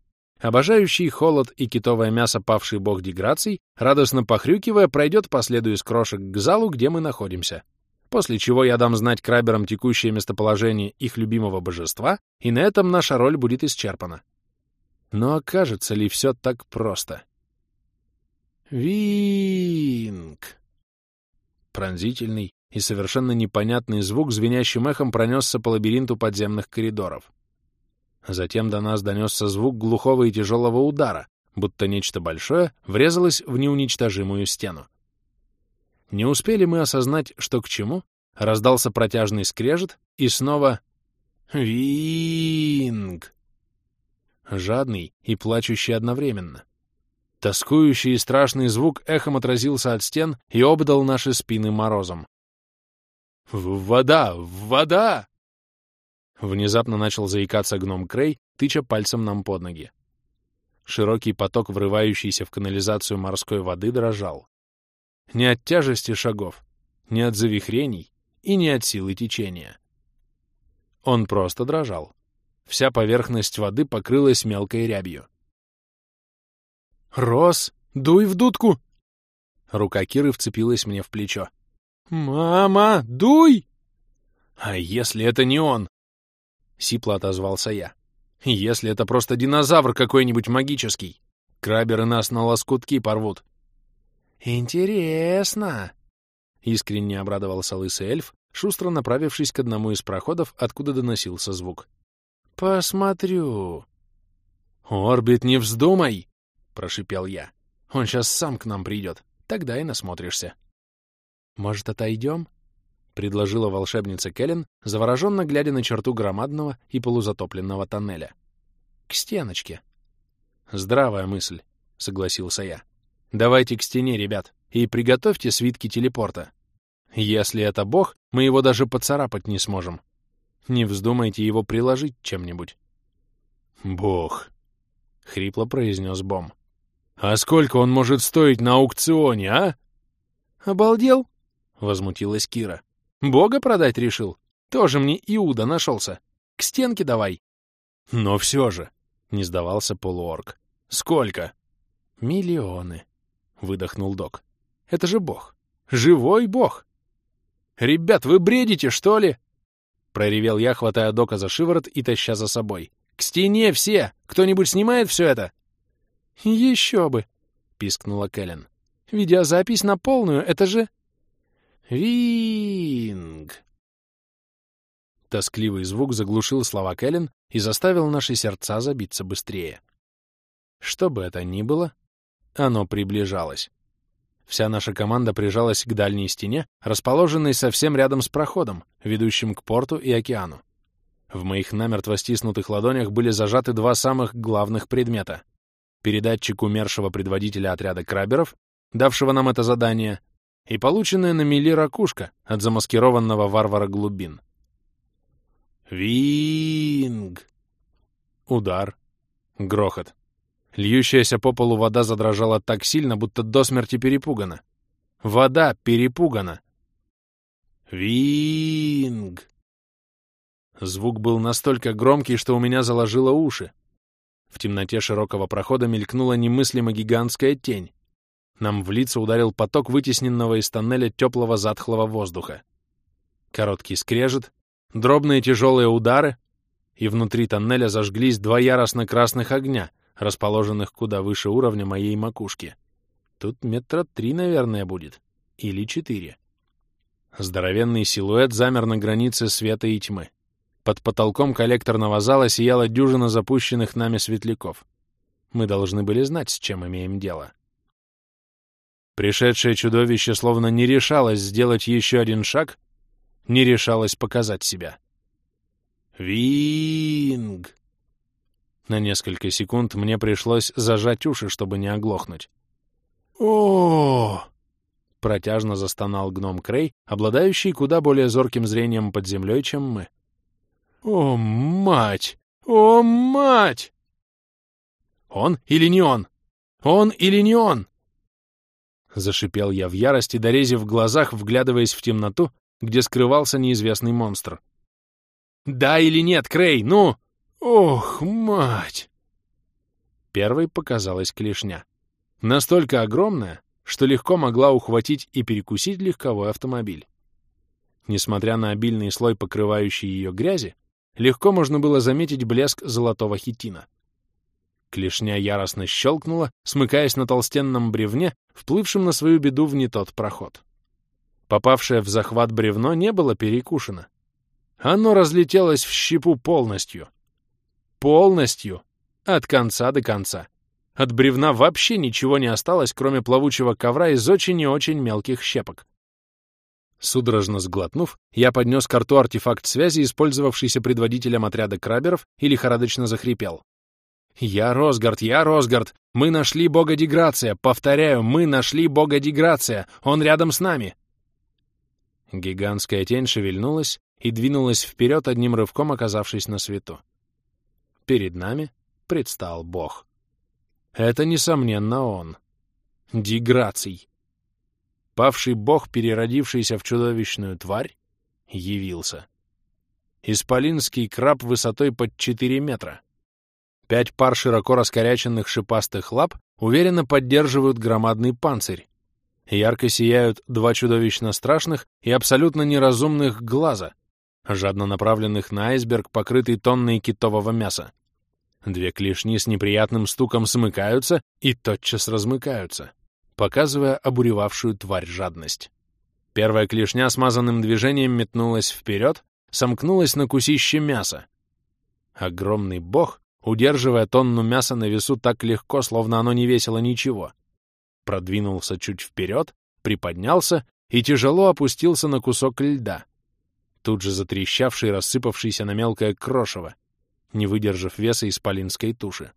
Speaker 1: обожающий холод и китовое мясо павший бог деграций, радостно похрюкивая, пройдет по следу из крошек к залу, где мы находимся, после чего я дам знать краберам текущее местоположение их любимого божества, и на этом наша роль будет исчерпана. Но окажется ли все так просто? Винг! Пронзительный и совершенно непонятный звук звенящим эхом пронесся по лабиринту подземных коридоров. Затем до нас донесся звук глухого и тяжелого удара, будто нечто большое врезалось в неуничтожимую стену. Не успели мы осознать, что к чему, раздался протяжный скрежет, и снова «Винг!» Жадный и плачущий одновременно. Тоскующий и страшный звук эхом отразился от стен и обдал наши спины морозом. «Вода! Вода!» Внезапно начал заикаться гном Крей, тыча пальцем нам под ноги. Широкий поток, врывающийся в канализацию морской воды, дрожал. Не от тяжести шагов, не от завихрений и не от силы течения. Он просто дрожал. Вся поверхность воды покрылась мелкой рябью. «Рос, дуй в дудку!» Рука Киры вцепилась мне в плечо. «Мама, дуй!» «А если это не он?» Сипло отозвался я. «Если это просто динозавр какой-нибудь магический, краберы нас на лоскутки порвут». «Интересно!» — искренне обрадовался лысый эльф, шустро направившись к одному из проходов, откуда доносился звук. «Посмотрю». «Орбит, не вздумай!» — прошипел я. «Он сейчас сам к нам придет. Тогда и насмотришься». «Может, отойдем?» — предложила волшебница Кэлен, завороженно глядя на черту громадного и полузатопленного тоннеля. «К стеночке». «Здравая мысль», — согласился я. «Давайте к стене, ребят, и приготовьте свитки телепорта. Если это бог, мы его даже поцарапать не сможем. Не вздумайте его приложить чем-нибудь». «Бог», — хрипло произнес Бом. «А сколько он может стоить на аукционе, а?» «Обалдел?» — возмутилась Кира. «Бога продать решил? Тоже мне Иуда нашелся. К стенке давай». «Но все же», — не сдавался полуорг. «Сколько?» «Миллионы», — выдохнул док. «Это же бог. Живой бог!» «Ребят, вы бредите, что ли?» Проревел я, хватая дока за шиворот и таща за собой. «К стене все! Кто-нибудь снимает все это?» «Еще бы!» — пискнула Кэлен. «Видеозапись на полную, это же...» «Винг!» Тоскливый звук заглушил слова Кэлен и заставил наши сердца забиться быстрее. Что бы это ни было, оно приближалось. Вся наша команда прижалась к дальней стене, расположенной совсем рядом с проходом, ведущим к порту и океану. В моих намертво стиснутых ладонях были зажаты два самых главных предмета. Передатчик умершего предводителя отряда краберов, давшего нам это задание, и полученная на мели ракушка от замаскированного варвара глубин. Винг! Удар. Грохот. Льющаяся по полу вода задрожала так сильно, будто до смерти перепугана. Вода перепугана. Винг! Звук был настолько громкий, что у меня заложило уши. В темноте широкого прохода мелькнула немыслимо гигантская тень. Нам в лицо ударил поток вытесненного из тоннеля теплого затхлого воздуха. Короткий скрежет, дробные тяжелые удары, и внутри тоннеля зажглись два яростно-красных огня, расположенных куда выше уровня моей макушки. Тут метра три, наверное, будет. Или четыре. Здоровенный силуэт замер на границе света и тьмы. Под потолком коллекторного зала сияла дюжина запущенных нами светляков. Мы должны были знать, с чем имеем дело. Пришедшее чудовище словно не решалось сделать еще один шаг, не решалось показать себя. «Винг!» На несколько секунд мне пришлось зажать уши, чтобы не оглохнуть. о Протяжно застонал гном Крей, обладающий куда более зорким зрением под землей, чем мы. «О, мать! О, мать!» «Он или не он? Он или не он?» Зашипел я в ярости, дорезив в глазах, вглядываясь в темноту, где скрывался неизвестный монстр. «Да или нет, Крей, ну!» «Ох, мать!» Первой показалась клешня. Настолько огромная, что легко могла ухватить и перекусить легковой автомобиль. Несмотря на обильный слой покрывающий ее грязи, легко можно было заметить блеск золотого хитина. Клешня яростно щелкнула, смыкаясь на толстенном бревне, вплывшем на свою беду в не тот проход. Попавшее в захват бревно не было перекушено. Оно разлетелось в щепу полностью, Полностью. От конца до конца. От бревна вообще ничего не осталось, кроме плавучего ковра из очень и очень мелких щепок. Судорожно сглотнув, я поднес к рту артефакт связи, использовавшийся предводителем отряда краберов, и лихорадочно захрипел. «Я Росгард, я Росгард! Мы нашли бога Деграция! Повторяю, мы нашли бога Деграция! Он рядом с нами!» Гигантская тень шевельнулась и двинулась вперед, одним рывком оказавшись на свету перед нами предстал Бог. Это, несомненно, он. Деграций. Павший Бог, переродившийся в чудовищную тварь, явился. Исполинский краб высотой под 4 метра. Пять пар широко раскоряченных шипастых лап уверенно поддерживают громадный панцирь. Ярко сияют два чудовищно страшных и абсолютно неразумных глаза — жадно направленных на айсберг, покрытый тонной китового мяса. Две клешни с неприятным стуком смыкаются и тотчас размыкаются, показывая обуревавшую тварь жадность. Первая клешня смазанным движением метнулась вперед, сомкнулась на кусище мяса. Огромный бог, удерживая тонну мяса на весу так легко, словно оно не весило ничего, продвинулся чуть вперед, приподнялся и тяжело опустился на кусок льда, тут же затрещавший рассыпавшийся на мелкое крошево, не выдержав веса исполинской туши.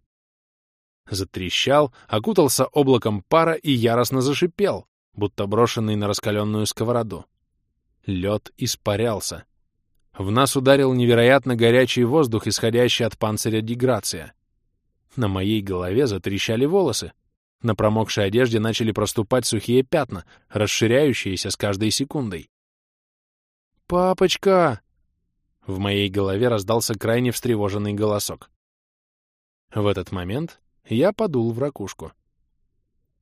Speaker 1: Затрещал, окутался облаком пара и яростно зашипел, будто брошенный на раскаленную сковороду. Лед испарялся. В нас ударил невероятно горячий воздух, исходящий от панциря деграция. На моей голове затрещали волосы. На промокшей одежде начали проступать сухие пятна, расширяющиеся с каждой секундой. «Папочка!» В моей голове раздался крайне встревоженный голосок. В этот момент я подул в ракушку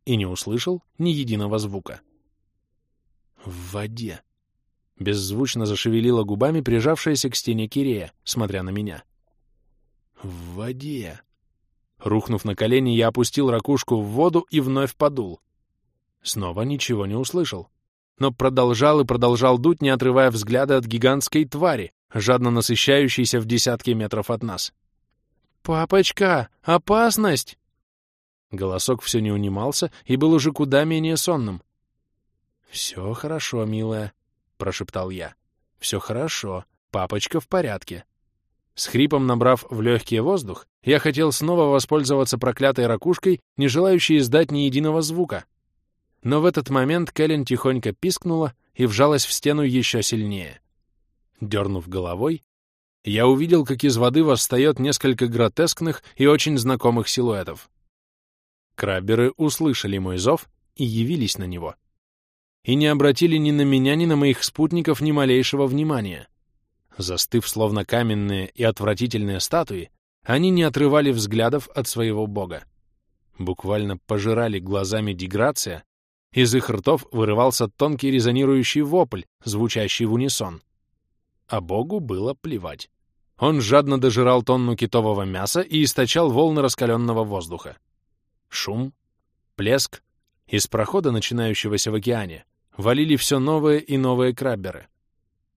Speaker 1: и не услышал ни единого звука. В воде. Беззвучно зашевелила губами прижавшаяся к стене Кирея, смотря на меня. В воде. Рухнув на колени, я опустил ракушку в воду и вновь подул. Снова ничего не услышал но продолжал и продолжал дуть, не отрывая взгляда от гигантской твари, жадно насыщающейся в десятки метров от нас. «Папочка, опасность!» Голосок все не унимался и был уже куда менее сонным. «Все хорошо, милая», — прошептал я. «Все хорошо. Папочка в порядке». С хрипом набрав в легкий воздух, я хотел снова воспользоваться проклятой ракушкой, не желающей издать ни единого звука. Но в этот момент Кэлен тихонько пискнула и вжалась в стену еще сильнее. Дернув головой, я увидел, как из воды восстает несколько гротескных и очень знакомых силуэтов. Крабберы услышали мой зов и явились на него. И не обратили ни на меня, ни на моих спутников ни малейшего внимания. Застыв словно каменные и отвратительные статуи, они не отрывали взглядов от своего бога. Буквально пожирали глазами деграция из их ртов вырывался тонкий резонирующий вопль, звучащий в унисон. А Богу было плевать. Он жадно дожирал тонну китового мяса и источал волны раскаленного воздуха. Шум, плеск. Из прохода, начинающегося в океане, валили все новые и новые крабберы.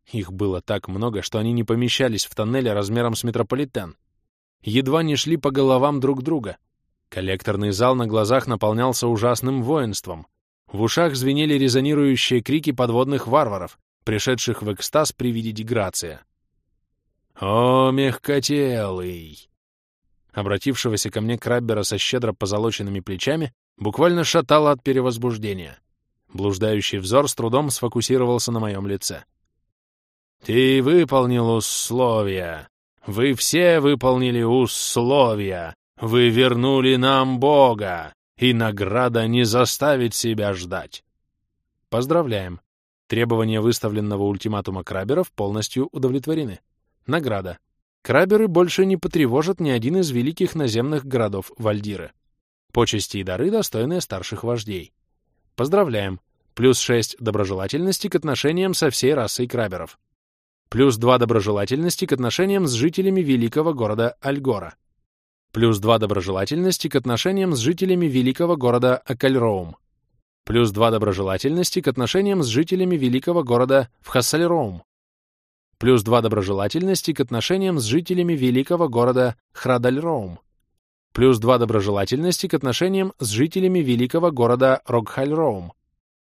Speaker 1: Их было так много, что они не помещались в тоннеле размером с метрополитен. Едва не шли по головам друг друга. Коллекторный зал на глазах наполнялся ужасным воинством. В ушах звенели резонирующие крики подводных варваров, пришедших в экстаз при виде деграция. «О, мягкотелый!» Обратившегося ко мне Краббера со щедро позолоченными плечами буквально шатало от перевозбуждения. Блуждающий взор с трудом сфокусировался на моем лице. «Ты выполнил условия. Вы все выполнили условия. Вы вернули нам Бога, и награда не заставит себя ждать». Поздравляем. Требования выставленного ультиматума краберов полностью удовлетворены. Награда. Краберы больше не потревожат ни один из великих наземных городов Вальдиры. Почести и дары, достойные старших вождей. Поздравляем. Плюс 6 доброжелательности к отношениям со всей расой краберов. Плюс 2 доброжелательности к отношениям с жителями великого города Альгора. Плюс 2 доброжелательности к отношениям с жителями великого города Акальроум. Плюс 2 доброжелательности к отношениям с жителями великого города Вхассальроум. Плюс 2 доброжелательности к отношениям с жителями великого города Храдальроум. Плюс 2 доброжелательности к отношениям с жителями великого города Рогхальроум.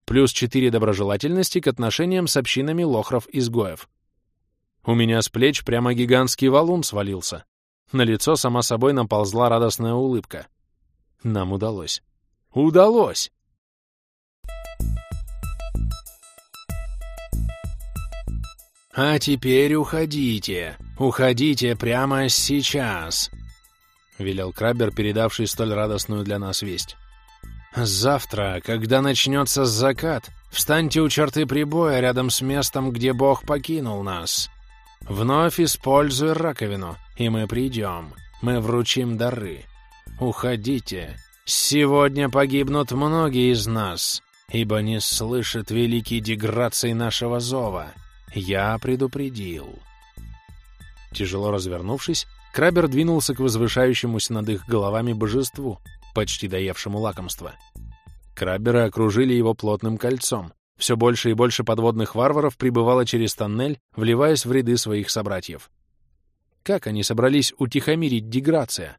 Speaker 1: Плюс 4 доброжелательности к отношениям с общинами лохров-изгоев. У меня с плеч прямо гигантский валун свалился. На лицо сама собой наползла радостная улыбка. Нам удалось. Удалось! «А теперь уходите! Уходите прямо сейчас!» — велел Крабер, передавший столь радостную для нас весть. «Завтра, когда начнется закат, встаньте у черты прибоя рядом с местом, где Бог покинул нас. Вновь используй раковину, и мы придем. Мы вручим дары. Уходите. Сегодня погибнут многие из нас, ибо не слышат великий деграции нашего зова. Я предупредил». Тяжело развернувшись, Крабер двинулся к возвышающемуся над их головами божеству, почти доевшему лакомство. Краберы окружили его плотным кольцом, все больше и больше подводных варваров прибывало через тоннель, вливаясь в ряды своих собратьев. Как они собрались утихомирить деграция?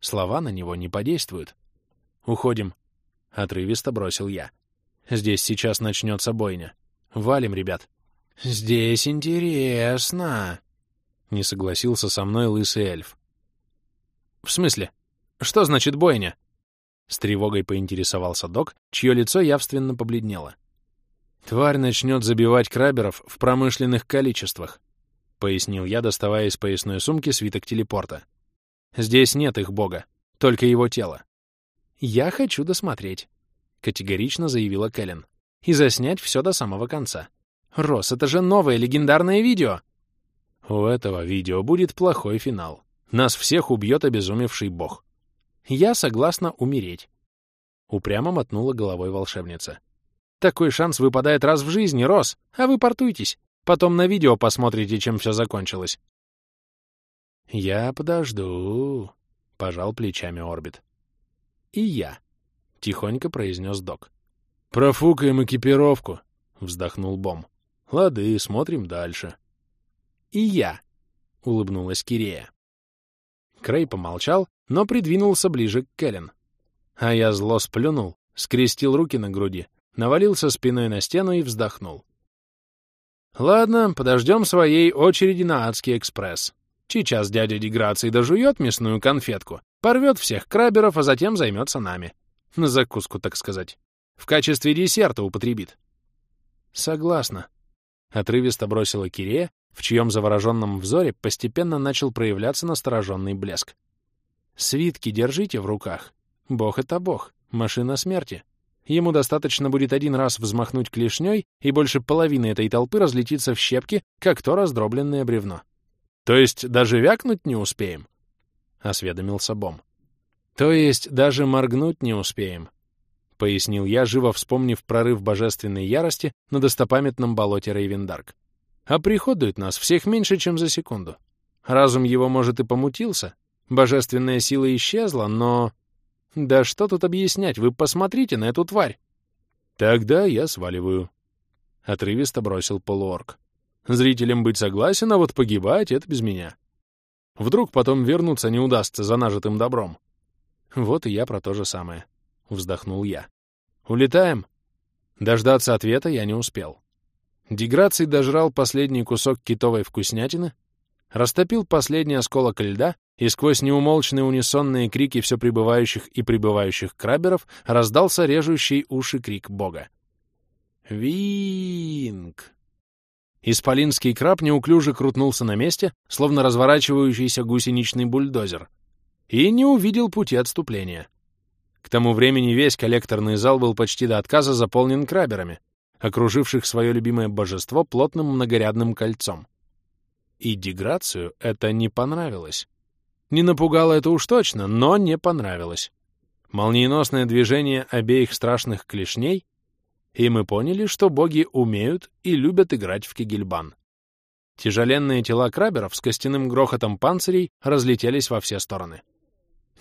Speaker 1: Слова на него не подействуют. «Уходим», — отрывисто бросил я. «Здесь сейчас начнется бойня. Валим, ребят». «Здесь интересно», — не согласился со мной лысый эльф. «В смысле? Что значит бойня?» С тревогой поинтересовался док, чье лицо явственно побледнело. «Тварь начнет забивать краберов в промышленных количествах», — пояснил я, доставая из поясной сумки свиток телепорта. «Здесь нет их бога, только его тело». «Я хочу досмотреть», — категорично заявила Кэлен. «И заснять все до самого конца. Рос, это же новое легендарное видео!» «У этого видео будет плохой финал. Нас всех убьет обезумевший бог». «Я согласна умереть», — упрямо мотнула головой волшебница. Такой шанс выпадает раз в жизни, Рос, а вы портуйтесь. Потом на видео посмотрите, чем все закончилось. «Я подожду», — пожал плечами Орбит. «И я», — тихонько произнес док. «Профукаем экипировку», — вздохнул Бом. «Лады, смотрим дальше». «И я», — улыбнулась Кирея. Крей помолчал, но придвинулся ближе к Кэлен. А я зло сплюнул, скрестил руки на груди навалился спиной на стену и вздохнул. «Ладно, подождем своей очереди на адский экспресс. Сейчас дядя Деграций дожует мясную конфетку, порвет всех краберов, а затем займется нами. На закуску, так сказать. В качестве десерта употребит». «Согласна», — отрывисто бросила Кирея, в чьем завороженном взоре постепенно начал проявляться настороженный блеск. «Свитки держите в руках. Бог — это бог, машина смерти. Ему достаточно будет один раз взмахнуть клешней, и больше половины этой толпы разлетится в щепки, как то раздробленное бревно. «То есть даже вякнуть не успеем?» — осведомился Бом. «То есть даже моргнуть не успеем», — пояснил я, живо вспомнив прорыв божественной ярости на достопамятном болоте Рейвендарк. «А приходует нас всех меньше, чем за секунду. Разум его, может, и помутился, божественная сила исчезла, но...» Да что тут объяснять, вы посмотрите на эту тварь. Тогда я сваливаю. Отрывисто бросил полуорг. Зрителям быть согласен, а вот погибать — это без меня. Вдруг потом вернуться не удастся за нажитым добром. Вот и я про то же самое. Вздохнул я. Улетаем? Дождаться ответа я не успел. Деграций дожрал последний кусок китовой вкуснятины, растопил последний осколок льда и сквозь неумолчные унисонные крики все прибывающих и прибывающих краберов раздался режущий уши крик бога. «Винг!» Исполинский краб неуклюже крутнулся на месте, словно разворачивающийся гусеничный бульдозер, и не увидел пути отступления. К тому времени весь коллекторный зал был почти до отказа заполнен краберами, окруживших свое любимое божество плотным многорядным кольцом. И деграцию это не понравилось. Не напугало это уж точно, но не понравилось. Молниеносное движение обеих страшных клешней, и мы поняли, что боги умеют и любят играть в кегельбан. Тяжеленные тела краберов с костяным грохотом панцирей разлетелись во все стороны.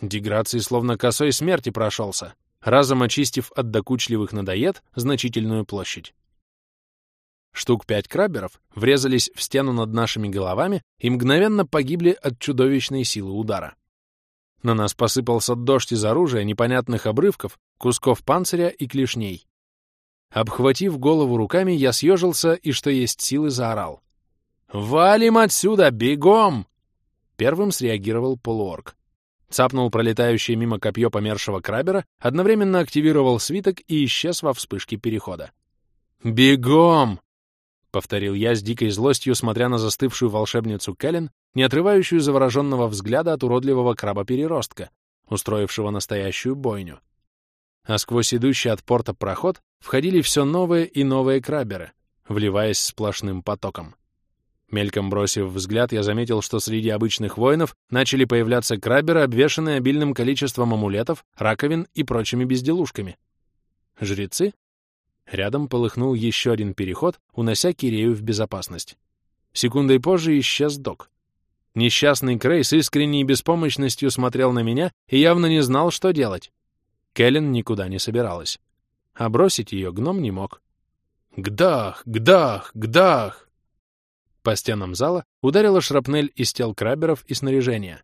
Speaker 1: Деграций словно косой смерти прошелся, разом очистив от докучливых надоед значительную площадь. Штук пять краберов врезались в стену над нашими головами и мгновенно погибли от чудовищной силы удара. На нас посыпался дождь из оружия, непонятных обрывков, кусков панциря и клешней. Обхватив голову руками, я съежился и, что есть силы, заорал. «Валим отсюда! Бегом!» Первым среагировал полуорг. Цапнул пролетающее мимо копье помершего крабера, одновременно активировал свиток и исчез во вспышке перехода. «Бегом!» — повторил я с дикой злостью, смотря на застывшую волшебницу Кэлен, не отрывающую завороженного взгляда от уродливого краба-переростка, устроившего настоящую бойню. А сквозь идущий от порта проход входили все новые и новые краберы, вливаясь сплошным потоком. Мельком бросив взгляд, я заметил, что среди обычных воинов начали появляться краберы, обвешанные обильным количеством амулетов, раковин и прочими безделушками. Жрецы? Рядом полыхнул еще один переход, унося Кирею в безопасность. Секундой позже исчез док. Несчастный Крей с искренней беспомощностью смотрел на меня и явно не знал, что делать. Кэлен никуда не собиралась. А бросить ее гном не мог. «Гдах! Гдах! Гдах!» По стенам зала ударила шрапнель из тел краберов и снаряжения.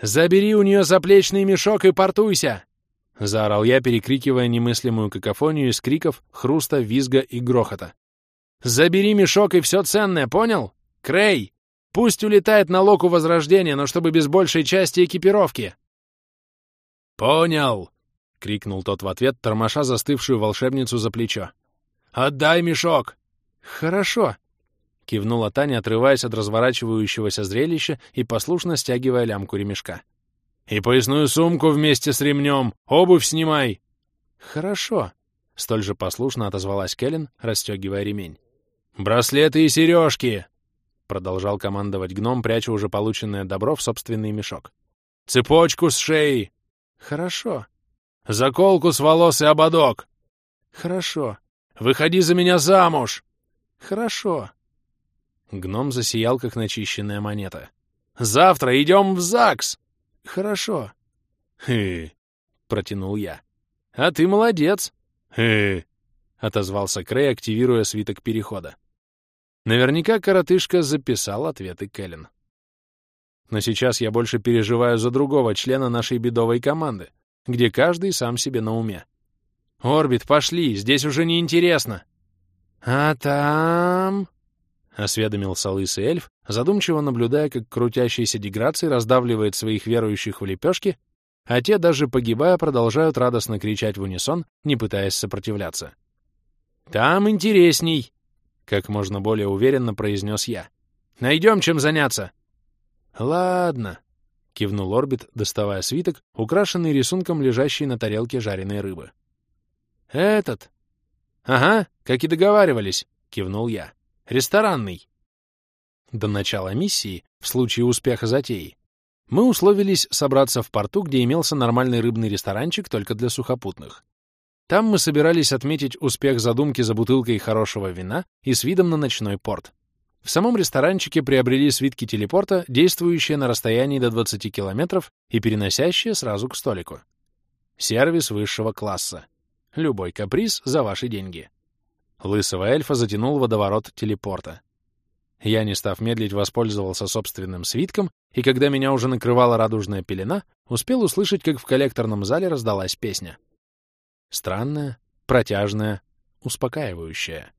Speaker 1: «Забери у нее заплечный мешок и портуйся!» — заорал я, перекрикивая немыслимую какофонию из криков, хруста, визга и грохота. «Забери мешок и все ценное, понял? Крей! Пусть улетает на локу Возрождения, но чтобы без большей части экипировки!» «Понял!» — крикнул тот в ответ, тормоша застывшую волшебницу за плечо. «Отдай мешок!» «Хорошо!» — кивнула Таня, отрываясь от разворачивающегося зрелища и послушно стягивая лямку ремешка. И поясную сумку вместе с ремнем. Обувь снимай!» «Хорошо», — столь же послушно отозвалась Кэлен, расстегивая ремень. «Браслеты и сережки!» — продолжал командовать гном, пряча уже полученное добро в собственный мешок. «Цепочку с шеи!» «Хорошо». «Заколку с волос и ободок!» «Хорошо». «Выходи за меня замуж!» «Хорошо». Гном засиял, как начищенная монета. «Завтра идем в ЗАГС!» «Хорошо». «Хы», — протянул я. «А ты молодец». «Хы», — отозвался Крей, активируя свиток перехода. Наверняка коротышка записал ответы Кэлен. Но сейчас я больше переживаю за другого члена нашей бедовой команды, где каждый сам себе на уме. «Орбит, пошли, здесь уже неинтересно». «А там...» — осведомился лысый эльф, задумчиво наблюдая, как крутящийся деграций раздавливает своих верующих в лепешки, а те, даже погибая, продолжают радостно кричать в унисон, не пытаясь сопротивляться. «Там интересней!» — как можно более уверенно произнес я. «Найдем чем заняться!» «Ладно», — кивнул Орбит, доставая свиток, украшенный рисунком лежащей на тарелке жареной рыбы. «Этот?» «Ага, как и договаривались», — кивнул я. Ресторанный. До начала миссии, в случае успеха затеи, мы условились собраться в порту, где имелся нормальный рыбный ресторанчик только для сухопутных. Там мы собирались отметить успех задумки за бутылкой хорошего вина и с видом на ночной порт. В самом ресторанчике приобрели свитки телепорта, действующие на расстоянии до 20 километров и переносящие сразу к столику. Сервис высшего класса. Любой каприз за ваши деньги. Лысого эльфа затянул водоворот телепорта. Я, не став медлить, воспользовался собственным свитком, и когда меня уже накрывала радужная пелена, успел услышать, как в коллекторном зале раздалась песня. Странная, протяжная, успокаивающая.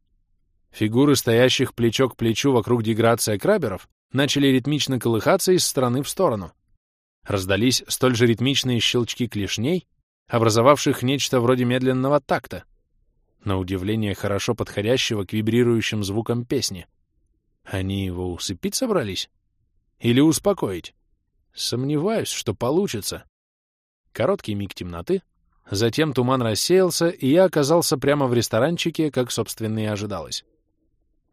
Speaker 1: Фигуры стоящих плечо к плечу вокруг деграция краберов начали ритмично колыхаться из стороны в сторону. Раздались столь же ритмичные щелчки клешней, образовавших нечто вроде медленного такта, на удивление хорошо подходящего к вибрирующим звукам песни. Они его усыпить собрались? Или успокоить? Сомневаюсь, что получится. Короткий миг темноты, затем туман рассеялся, и я оказался прямо в ресторанчике, как, собственно, и ожидалось.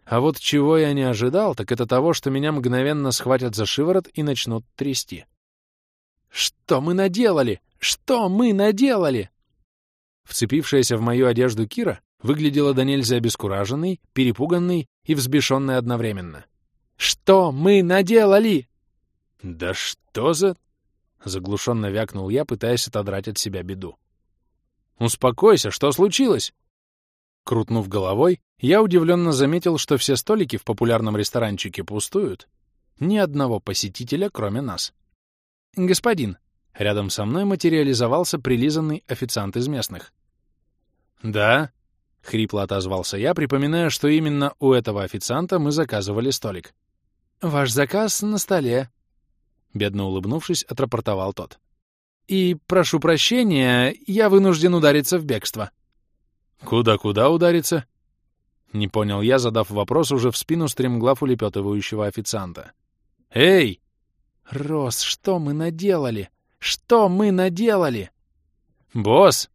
Speaker 1: А вот чего я не ожидал, так это того, что меня мгновенно схватят за шиворот и начнут трясти. «Что мы наделали? Что мы наделали?» Вцепившаяся в мою одежду Кира выглядела до нельзя обескураженной, перепуганной и взбешенной одновременно. «Что мы наделали?» «Да что за...» — заглушенно вякнул я, пытаясь отодрать от себя беду. «Успокойся, что случилось?» Крутнув головой, я удивленно заметил, что все столики в популярном ресторанчике пустуют. Ни одного посетителя, кроме нас. «Господин!» — рядом со мной материализовался прилизанный официант из местных. «Да?» — хрипло отозвался я, припоминая, что именно у этого официанта мы заказывали столик. «Ваш заказ на столе», — бедно улыбнувшись, отрапортовал тот. «И, прошу прощения, я вынужден удариться в бегство». «Куда-куда удариться?» Не понял я, задав вопрос уже в спину стремглав улепетывающего официанта. «Эй!» «Рос, что мы наделали? Что мы наделали?» «Босс!»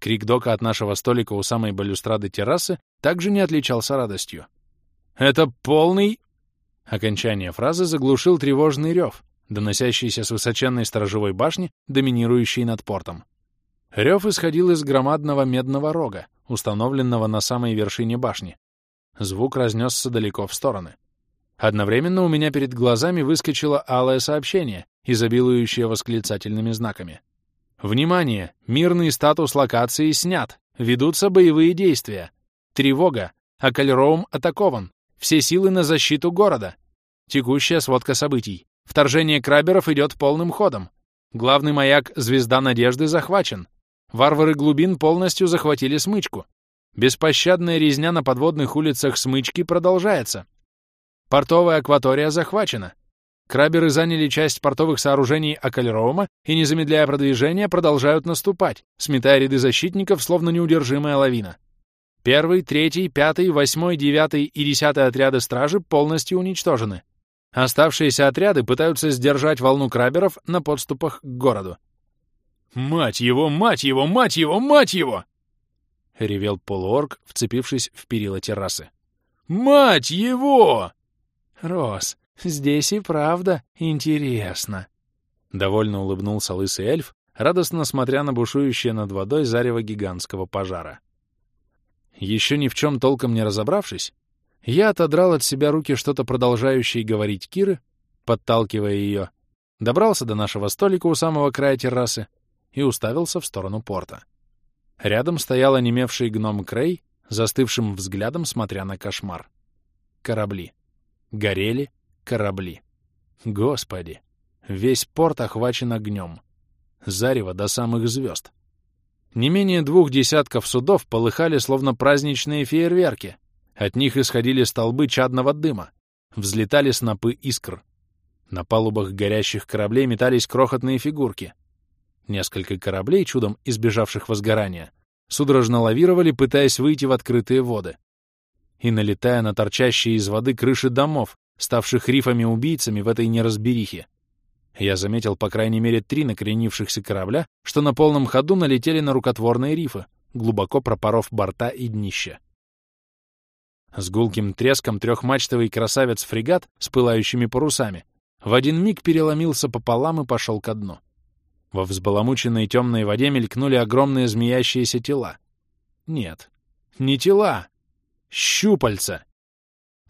Speaker 1: Крик Дока от нашего столика у самой балюстрады террасы также не отличался радостью. «Это полный...» Окончание фразы заглушил тревожный рев, доносящийся с высоченной сторожевой башни, доминирующей над портом. Рев исходил из громадного медного рога, установленного на самой вершине башни. Звук разнесся далеко в стороны. Одновременно у меня перед глазами выскочило алое сообщение, изобилующее восклицательными знаками. Внимание! Мирный статус локации снят. Ведутся боевые действия. Тревога. Акальроум атакован. Все силы на защиту города. Текущая сводка событий. Вторжение краберов идет полным ходом. Главный маяк «Звезда Надежды» захвачен. Варвары глубин полностью захватили смычку. Беспощадная резня на подводных улицах смычки продолжается. Портовая акватория захвачена. Краберы заняли часть портовых сооружений Акальроума и, не замедляя продвижения, продолжают наступать, сметая ряды защитников, словно неудержимая лавина. Первый, третий, пятый, восьмой, девятый и десятый отряды стражи полностью уничтожены. Оставшиеся отряды пытаются сдержать волну краберов на подступах к городу. «Мать его, мать его, мать его, мать его!» — ревел полуорг, вцепившись в перила террасы. «Мать его!» «Рос, Здесь и правда интересно. Довольно улыбнулся лысый эльф, радостно смотря на бушующее над водой зарево гигантского пожара. Еще ни в чем толком не разобравшись, я отодрал от себя руки что-то продолжающее говорить Киры, подталкивая ее, добрался до нашего столика у самого края террасы и уставился в сторону порта. Рядом стоял онемевший гном Крей, застывшим взглядом смотря на кошмар. Корабли. Горели, корабли. Господи! Весь порт охвачен огнем. Зарево до самых звезд. Не менее двух десятков судов полыхали, словно праздничные фейерверки. От них исходили столбы чадного дыма. Взлетали снопы искр. На палубах горящих кораблей метались крохотные фигурки. Несколько кораблей, чудом избежавших возгорания, судорожно лавировали, пытаясь выйти в открытые воды. И налетая на торчащие из воды крыши домов, ставших рифами-убийцами в этой неразберихе. Я заметил по крайней мере три накренившихся корабля, что на полном ходу налетели на рукотворные рифы, глубоко пропоров борта и днища. С гулким треском трехмачтовый красавец-фрегат с пылающими парусами в один миг переломился пополам и пошел ко дну. Во взбаламученной темной воде мелькнули огромные змеящиеся тела. Нет, не тела, щупальца.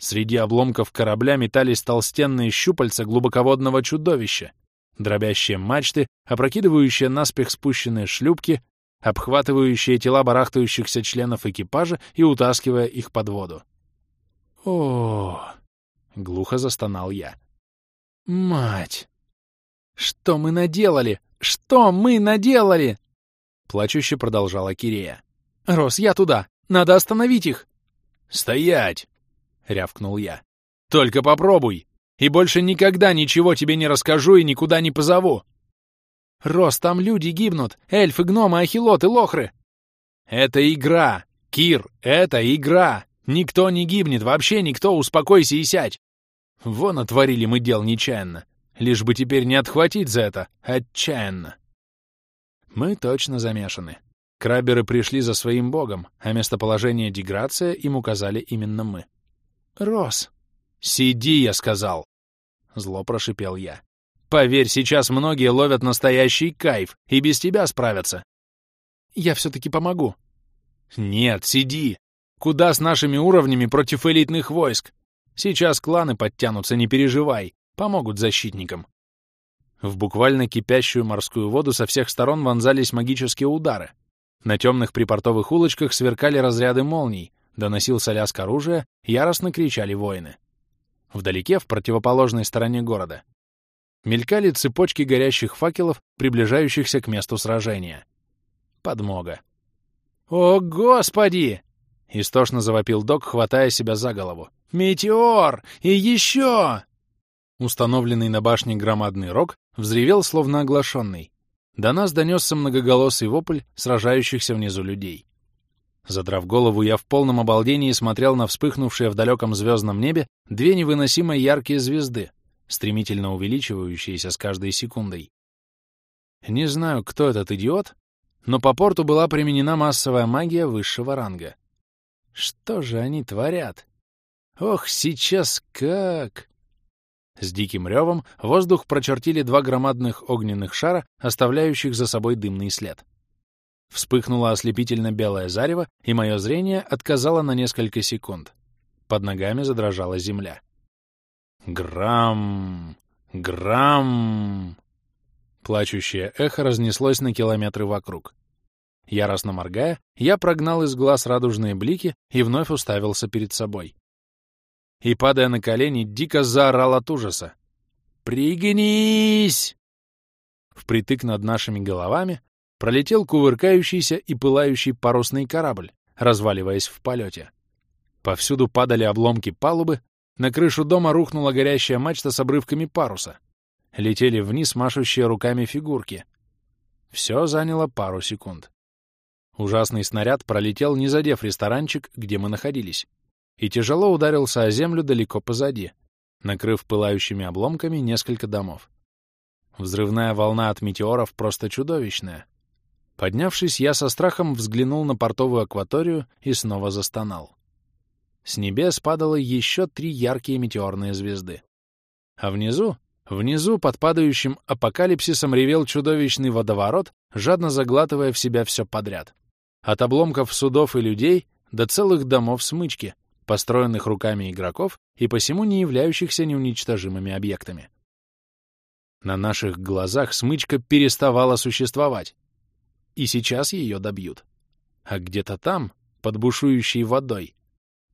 Speaker 1: Среди обломков корабля метались толстенные щупальца глубоководного чудовища, дробящие мачты, опрокидывающие наспех спущенные шлюпки, обхватывающие тела барахтающихся членов экипажа и утаскивая их под воду. о — глухо застонал я. «Мать! Что мы наделали? Что мы наделали?» Плачуще продолжала Кирея. «Рос, я туда! Надо остановить их!» «Стоять!» — рявкнул я. «Только попробуй! И больше никогда ничего тебе не расскажу и никуда не позову!» «Рос, там люди гибнут! Эльфы, гномы, ахилоты, лохры!» «Это игра! Кир, это игра! Никто не гибнет, вообще никто, успокойся и сядь!» Вон отворили мы дел нечаянно. Лишь бы теперь не отхватить за это отчаянно. Мы точно замешаны. Краберы пришли за своим богом, а местоположение деграция им указали именно мы. «Рос!» «Сиди!» — я сказал. Зло прошипел я. «Поверь, сейчас многие ловят настоящий кайф и без тебя справятся». «Я все-таки помогу». «Нет, сиди! Куда с нашими уровнями против элитных войск? Сейчас кланы подтянутся, не переживай, помогут защитникам». В буквально кипящую морскую воду со всех сторон вонзались магические удары, на темных припортовых улочках сверкали разряды молний, доносился лязг оружия, яростно кричали воины. Вдалеке, в противоположной стороне города, мелькали цепочки горящих факелов, приближающихся к месту сражения. Подмога. «О, Господи!» — истошно завопил док, хватая себя за голову. «Метеор! И еще!» Установленный на башне громадный рог взревел, словно оглашенный. До нас донесся многоголосый вопль сражающихся внизу людей. Задрав голову, я в полном обалдении смотрел на вспыхнувшие в далеком звездном небе две невыносимо яркие звезды, стремительно увеличивающиеся с каждой секундой. Не знаю, кто этот идиот, но по порту была применена массовая магия высшего ранга. Что же они творят? Ох, сейчас как! С диким ревом воздух прочертили два громадных огненных шара, оставляющих за собой дымный след. Вспыхнуло ослепительно белое зарево, и мое зрение отказало на несколько секунд. Под ногами задрожала земля. Грамм! Грамм! Плачущее эхо разнеслось на километры вокруг. Яростно моргая, я прогнал из глаз радужные блики и вновь уставился перед собой и, падая на колени, дико заорал от ужаса. «Пригнись!» Впритык над нашими головами пролетел кувыркающийся и пылающий парусный корабль, разваливаясь в полете. Повсюду падали обломки палубы, на крышу дома рухнула горящая мачта с обрывками паруса. Летели вниз машущие руками фигурки. Все заняло пару секунд. Ужасный снаряд пролетел, не задев ресторанчик, где мы находились и тяжело ударился о землю далеко позади, накрыв пылающими обломками несколько домов. Взрывная волна от метеоров просто чудовищная. Поднявшись, я со страхом взглянул на портовую акваторию и снова застонал. С небес падало еще три яркие метеорные звезды. А внизу, внизу под падающим апокалипсисом ревел чудовищный водоворот, жадно заглатывая в себя все подряд. От обломков судов и людей до целых домов смычки, построенных руками игроков и посему не являющихся неуничтожимыми объектами. На наших глазах смычка переставала существовать. И сейчас ее добьют. А где-то там, под бушующей водой,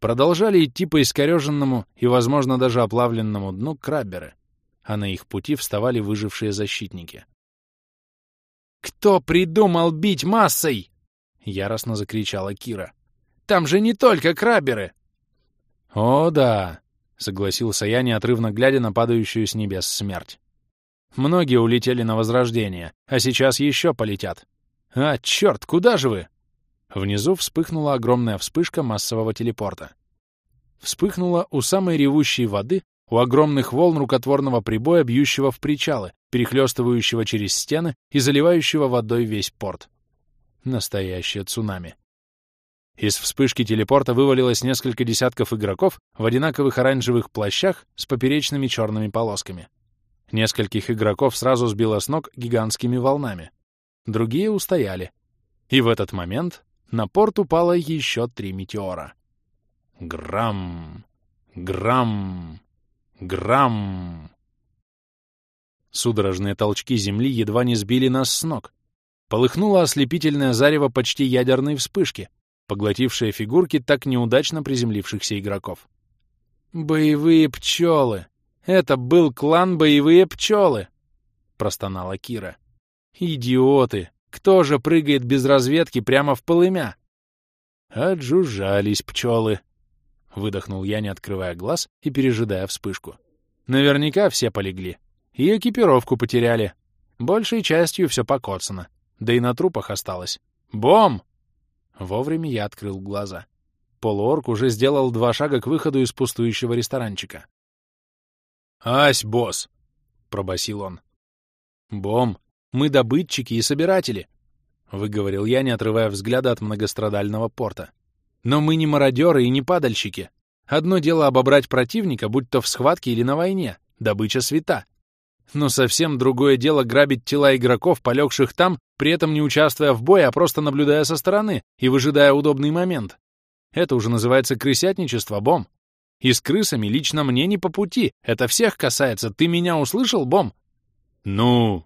Speaker 1: продолжали идти по искореженному и, возможно, даже оплавленному дну крабберы, а на их пути вставали выжившие защитники. «Кто придумал бить массой?» — яростно закричала Кира. «Там же не только крабберы!» «О, да», — согласился я, неотрывно глядя на падающую с небес смерть. «Многие улетели на Возрождение, а сейчас еще полетят. А, черт, куда же вы?» Внизу вспыхнула огромная вспышка массового телепорта. Вспыхнула у самой ревущей воды, у огромных волн рукотворного прибоя, бьющего в причалы, перехлестывающего через стены и заливающего водой весь порт. Настоящее цунами. Из вспышки телепорта вывалилось несколько десятков игроков в одинаковых оранжевых плащах с поперечными черными полосками. Нескольких игроков сразу сбило с ног гигантскими волнами. Другие устояли. И в этот момент на порт упало еще три метеора. Грамм! Грамм! Грамм! Судорожные толчки земли едва не сбили нас с ног. Полыхнуло ослепительное зарево почти ядерной вспышки, поглотившая фигурки так неудачно приземлившихся игроков. «Боевые пчелы! Это был клан «Боевые пчелы!» — простонала Кира. «Идиоты! Кто же прыгает без разведки прямо в полымя?» «Отжужжались пчелы!» — выдохнул я, не открывая глаз и пережидая вспышку. «Наверняка все полегли. И экипировку потеряли. Большей частью все покоцано. Да и на трупах осталось. Бом!» Вовремя я открыл глаза. Полуорк уже сделал два шага к выходу из пустующего ресторанчика. «Ась, босс!» — пробасил он. «Бом, мы добытчики и собиратели», — выговорил я, не отрывая взгляда от многострадального порта. «Но мы не мародеры и не падальщики. Одно дело обобрать противника, будь то в схватке или на войне, добыча свята. Но совсем другое дело грабить тела игроков, полегших там, при этом не участвуя в бое, а просто наблюдая со стороны и выжидая удобный момент. Это уже называется крысятничество, Бом. И с крысами лично мне не по пути. Это всех касается. Ты меня услышал, Бом? Ну?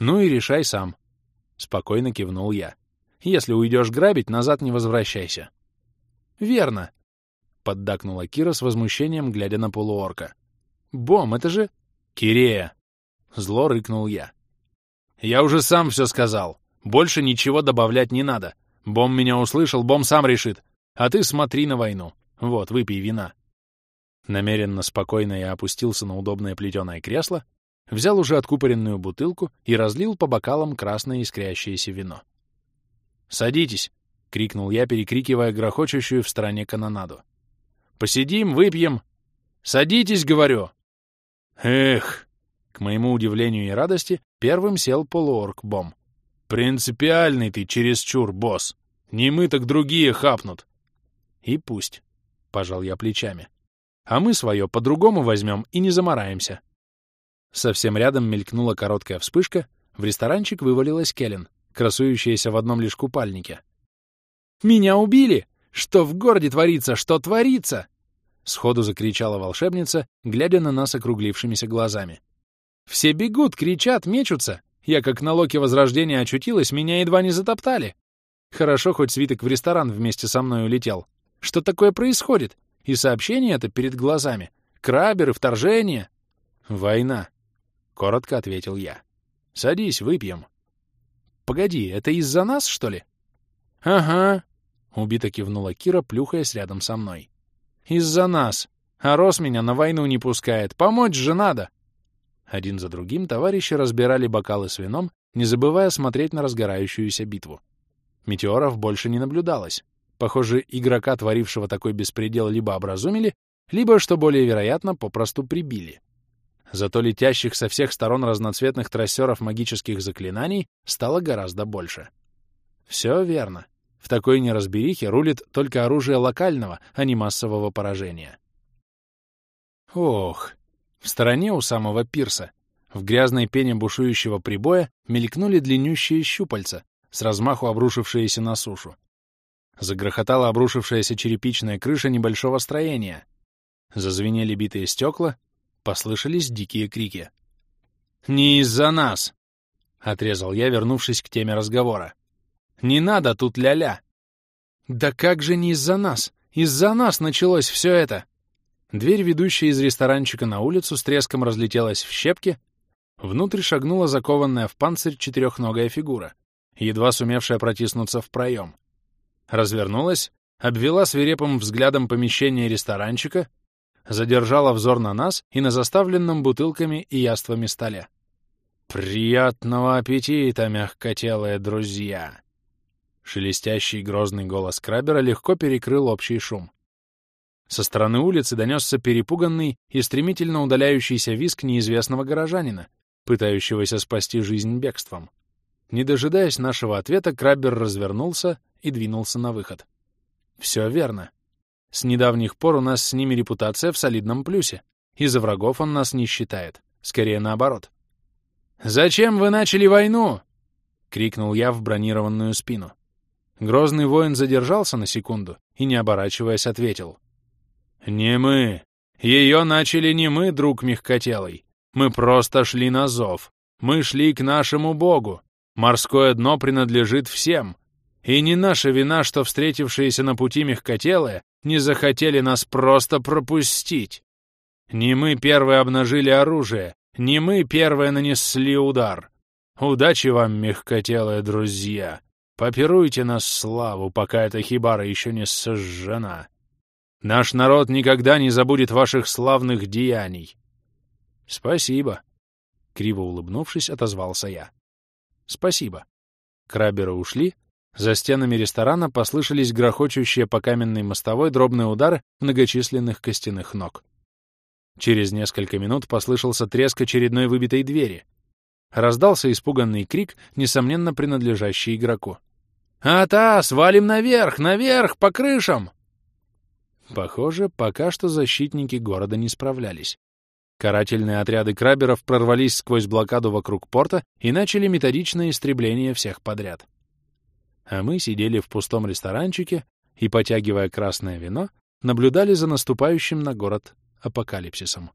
Speaker 1: Ну и решай сам. Спокойно кивнул я. Если уйдешь грабить, назад не возвращайся. Верно. Поддакнула Кира с возмущением, глядя на полуорка. Бом, это же... Кирея! Зло рыкнул я. Я уже сам все сказал. Больше ничего добавлять не надо. Бом меня услышал, Бом сам решит. А ты смотри на войну. Вот, выпей вина. Намеренно спокойно я опустился на удобное плетеное кресло, взял уже откупоренную бутылку и разлил по бокалам красное искрящееся вино. «Садитесь!» — крикнул я, перекрикивая грохочущую в стороне канонаду. «Посидим, выпьем! Садитесь, говорю!» «Эх!» — к моему удивлению и радости первым сел полуорк Бом. «Принципиальный ты чересчур, босс! Не мы, так другие хапнут!» «И пусть!» — пожал я плечами а мы свое по-другому возьмем и не замараемся. Совсем рядом мелькнула короткая вспышка, в ресторанчик вывалилась Келлен, красующаяся в одном лишь купальнике. «Меня убили! Что в городе творится? Что творится?» Сходу закричала волшебница, глядя на нас округлившимися глазами. «Все бегут, кричат, мечутся. Я как на локе Возрождения очутилась, меня едва не затоптали. Хорошо, хоть свиток в ресторан вместе со мной улетел. Что такое происходит? И сообщение это перед глазами. Краберы, вторжение. Война, — коротко ответил я. Садись, выпьем. Погоди, это из-за нас, что ли? Ага, — убито кивнула Кира, плюхаясь рядом со мной. Из-за нас. А Рос меня на войну не пускает. Помочь же надо. Один за другим товарищи разбирали бокалы с вином, не забывая смотреть на разгорающуюся битву. Метеоров больше не наблюдалось. Похоже, игрока, творившего такой беспредел, либо образумили, либо, что более вероятно, попросту прибили. Зато летящих со всех сторон разноцветных трассеров магических заклинаний стало гораздо больше. Все верно. В такой неразберихе рулит только оружие локального, а не массового поражения. Ох, в стороне у самого пирса, в грязной пене бушующего прибоя, мелькнули длиннющие щупальца, с размаху обрушившиеся на сушу. Загрохотала обрушившаяся черепичная крыша небольшого строения. Зазвенели битые стекла, послышались дикие крики. «Не из-за нас!» — отрезал я, вернувшись к теме разговора. «Не надо тут ля-ля!» «Да как же не из-за нас? Из-за нас началось все это!» Дверь, ведущая из ресторанчика на улицу, с треском разлетелась в щепки. Внутрь шагнула закованная в панцирь четырехногая фигура, едва сумевшая протиснуться в проем развернулась, обвела свирепым взглядом помещение ресторанчика, задержала взор на нас и на заставленном бутылками и яствами столе. «Приятного аппетита, мягкотелые друзья!» Шелестящий грозный голос Крабера легко перекрыл общий шум. Со стороны улицы донесся перепуганный и стремительно удаляющийся визг неизвестного горожанина, пытающегося спасти жизнь бегством. Не дожидаясь нашего ответа, Краббер развернулся и двинулся на выход. Все верно. С недавних пор у нас с ними репутация в солидном плюсе, и за врагов он нас не считает, скорее наоборот. «Зачем вы начали войну?» — крикнул я в бронированную спину. Грозный воин задержался на секунду и, не оборачиваясь, ответил. «Не мы. Ее начали не мы, друг мягкотелый. Мы просто шли на зов. Мы шли к нашему богу. Морское дно принадлежит всем. И не наша вина, что встретившиеся на пути мягкотелые не захотели нас просто пропустить. Не мы первые обнажили оружие, не мы первые нанесли удар. Удачи вам, мягкотелые друзья. Попируйте нас славу, пока эта хибара еще не сожжена. Наш народ никогда не забудет ваших славных деяний. Спасибо. Криво улыбнувшись, отозвался я. Спасибо. Краберы ушли. За стенами ресторана послышались грохочущие по каменной мостовой дробные удары многочисленных костяных ног. Через несколько минут послышался треск очередной выбитой двери. Раздался испуганный крик, несомненно принадлежащий игроку. «Ата, свалим наверх, наверх, по крышам!» Похоже, пока что защитники города не справлялись. Карательные отряды краберов прорвались сквозь блокаду вокруг порта и начали методичное истребление всех подряд. А мы сидели в пустом ресторанчике и, потягивая красное вино, наблюдали за наступающим на город апокалипсисом.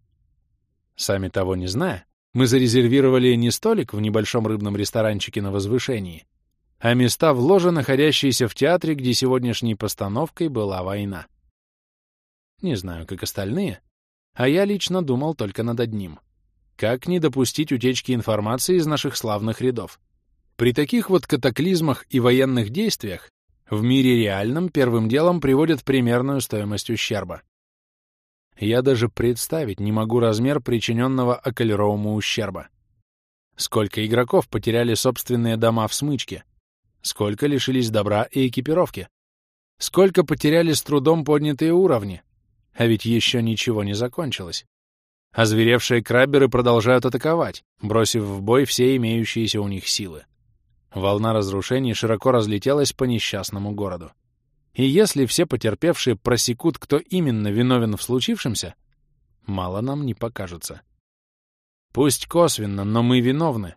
Speaker 1: Сами того не зная, мы зарезервировали не столик в небольшом рыбном ресторанчике на возвышении, а места в ложе, находящиеся в театре, где сегодняшней постановкой была война. Не знаю, как остальные, а я лично думал только над одним. Как не допустить утечки информации из наших славных рядов? При таких вот катаклизмах и военных действиях в мире реальном первым делом приводят примерную стоимость ущерба. Я даже представить не могу размер причиненного Акалеровому ущерба. Сколько игроков потеряли собственные дома в смычке? Сколько лишились добра и экипировки? Сколько потеряли с трудом поднятые уровни? А ведь еще ничего не закончилось. Озверевшие крабберы продолжают атаковать, бросив в бой все имеющиеся у них силы. Волна разрушений широко разлетелась по несчастному городу. И если все потерпевшие просекут, кто именно виновен в случившемся, мало нам не покажется. Пусть косвенно, но мы виновны.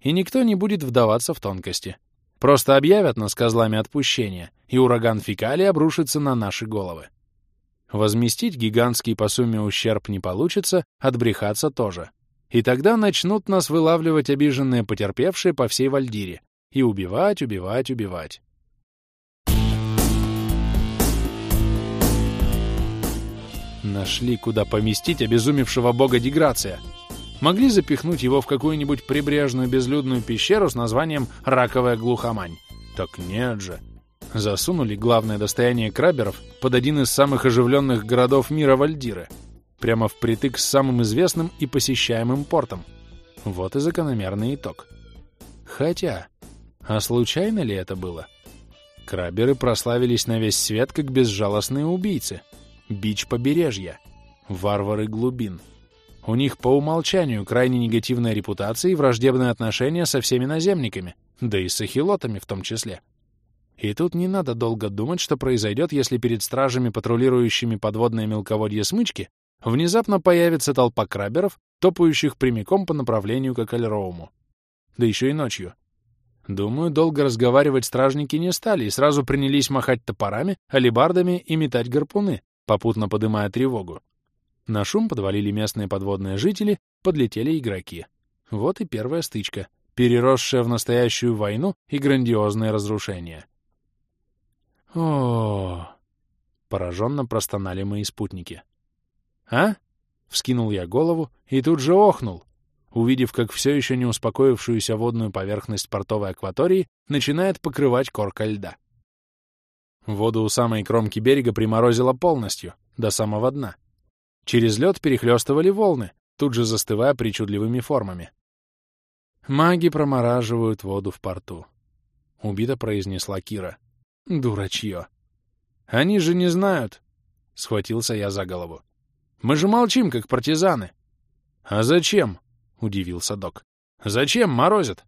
Speaker 1: И никто не будет вдаваться в тонкости. Просто объявят нас козлами отпущения, и ураган фекалий обрушится на наши головы. Возместить гигантский по сумме ущерб не получится, отбрехаться тоже. И тогда начнут нас вылавливать обиженные потерпевшие по всей Вальдире. И убивать, убивать, убивать. Нашли, куда поместить обезумевшего бога Деграция. Могли запихнуть его в какую-нибудь прибрежную безлюдную пещеру с названием «Раковая глухомань». Так нет же. Засунули главное достояние краберов под один из самых оживленных городов мира Вальдиры, прямо впритык с самым известным и посещаемым портом. Вот и закономерный итог. Хотя, а случайно ли это было? Краберы прославились на весь свет как безжалостные убийцы — бич побережья, варвары глубин. У них по умолчанию крайне негативная репутация и враждебные отношения со всеми наземниками, да и с ахилотами в том числе. И тут не надо долго думать, что произойдет, если перед стражами, патрулирующими подводное мелководье смычки, внезапно появится толпа краберов, топающих прямиком по направлению к Акальроуму. Да еще и ночью. Думаю, долго разговаривать стражники не стали и сразу принялись махать топорами, алебардами и метать гарпуны, попутно подымая тревогу. На шум подвалили местные подводные жители, подлетели игроки. Вот и первая стычка, переросшая в настоящую войну и грандиозные разрушения. о пораженно простонали мои спутники. «А?» — вскинул я голову и тут же охнул, увидев, как все еще не успокоившуюся водную поверхность портовой акватории начинает покрывать корка льда. Воду у самой кромки берега приморозило полностью, до самого дна. Через лед перехлестывали волны, тут же застывая причудливыми формами. «Маги промораживают воду в порту», — убито произнесла Кира. «Дурачье!» «Они же не знают!» — схватился я за голову. «Мы же молчим, как партизаны!» «А зачем?» — удивился док. «Зачем морозят?»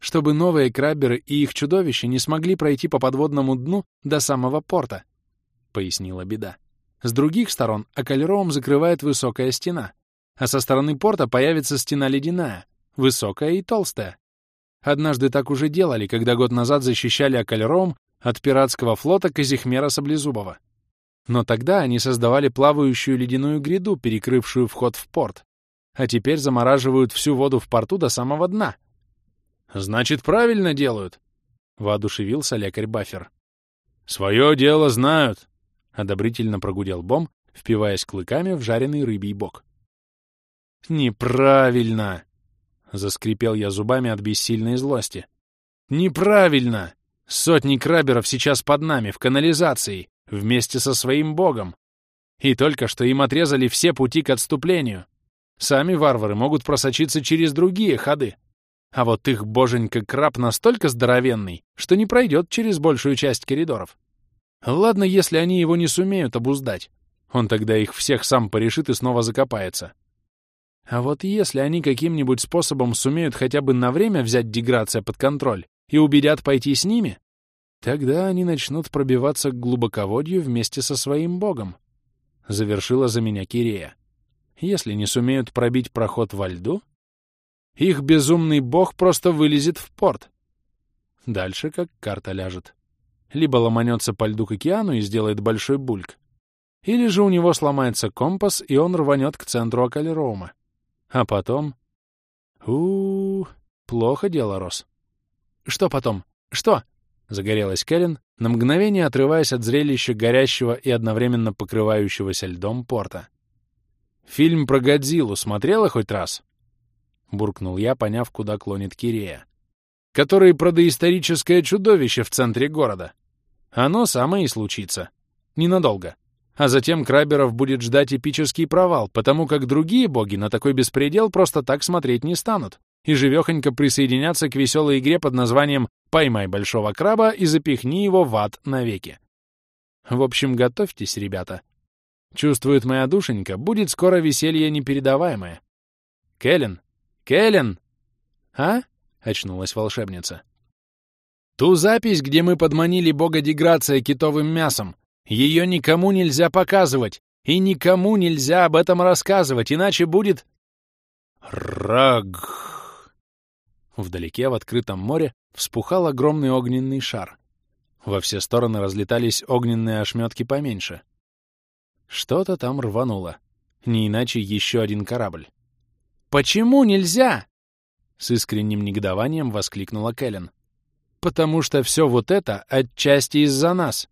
Speaker 1: чтобы новые крабберы и их чудовища не смогли пройти по подводному дну до самого порта, — пояснила беда. С других сторон Акальроум закрывает высокая стена, а со стороны порта появится стена ледяная, высокая и толстая. Однажды так уже делали, когда год назад защищали Акальроум от пиратского флота Казихмера Саблезубова. Но тогда они создавали плавающую ледяную гряду, перекрывшую вход в порт, а теперь замораживают всю воду в порту до самого дна — Значит, правильно делают, — воодушевился лекарь Баффер. Свое дело знают, — одобрительно прогудел Бом, впиваясь клыками в жареный рыбий бок. «Неправильно!» — заскрипел я зубами от бессильной злости. «Неправильно! Сотни краберов сейчас под нами, в канализации, вместе со своим богом. И только что им отрезали все пути к отступлению. Сами варвары могут просочиться через другие ходы. А вот их боженька-краб настолько здоровенный, что не пройдет через большую часть коридоров. Ладно, если они его не сумеют обуздать. Он тогда их всех сам порешит и снова закопается. А вот если они каким-нибудь способом сумеют хотя бы на время взять деграция под контроль и убедят пойти с ними, тогда они начнут пробиваться к глубоководью вместе со своим богом. Завершила за меня Кирея. Если не сумеют пробить проход во льду, их безумный бог просто вылезет в порт. Дальше как карта ляжет. Либо ломанется по льду к океану и сделает большой бульк, или же у него сломается компас, и он рванет к центру Акалероума. А потом... у, -у, -у плохо дело, Рос. Что потом? Что? Загорелась Кэлен, на мгновение отрываясь от зрелища горящего и одновременно покрывающегося льдом порта. «Фильм про Годзиллу смотрела хоть раз?» — буркнул я, поняв, куда клонит Кирея. «Который про доисторическое чудовище в центре города. Оно самое и случится. Ненадолго. А затем Краберов будет ждать эпический провал, потому как другие боги на такой беспредел просто так смотреть не станут и живехонько присоединятся к веселой игре под названием «Поймай большого краба и запихни его в ад навеки». В общем, готовьтесь, ребята. Чувствует моя душенька, будет скоро веселье непередаваемое. Кэлен! Кэлен! А? — очнулась волшебница. Ту запись, где мы подманили бога Деграция китовым мясом, ее никому нельзя показывать, и никому нельзя об этом рассказывать, иначе будет... Раг! Вдалеке, в открытом море, вспухал огромный огненный шар. Во все стороны разлетались огненные ошметки поменьше. Что-то там рвануло. Не иначе еще один корабль. «Почему нельзя?» С искренним негодованием воскликнула Кэлен. «Потому что все вот это отчасти из-за нас.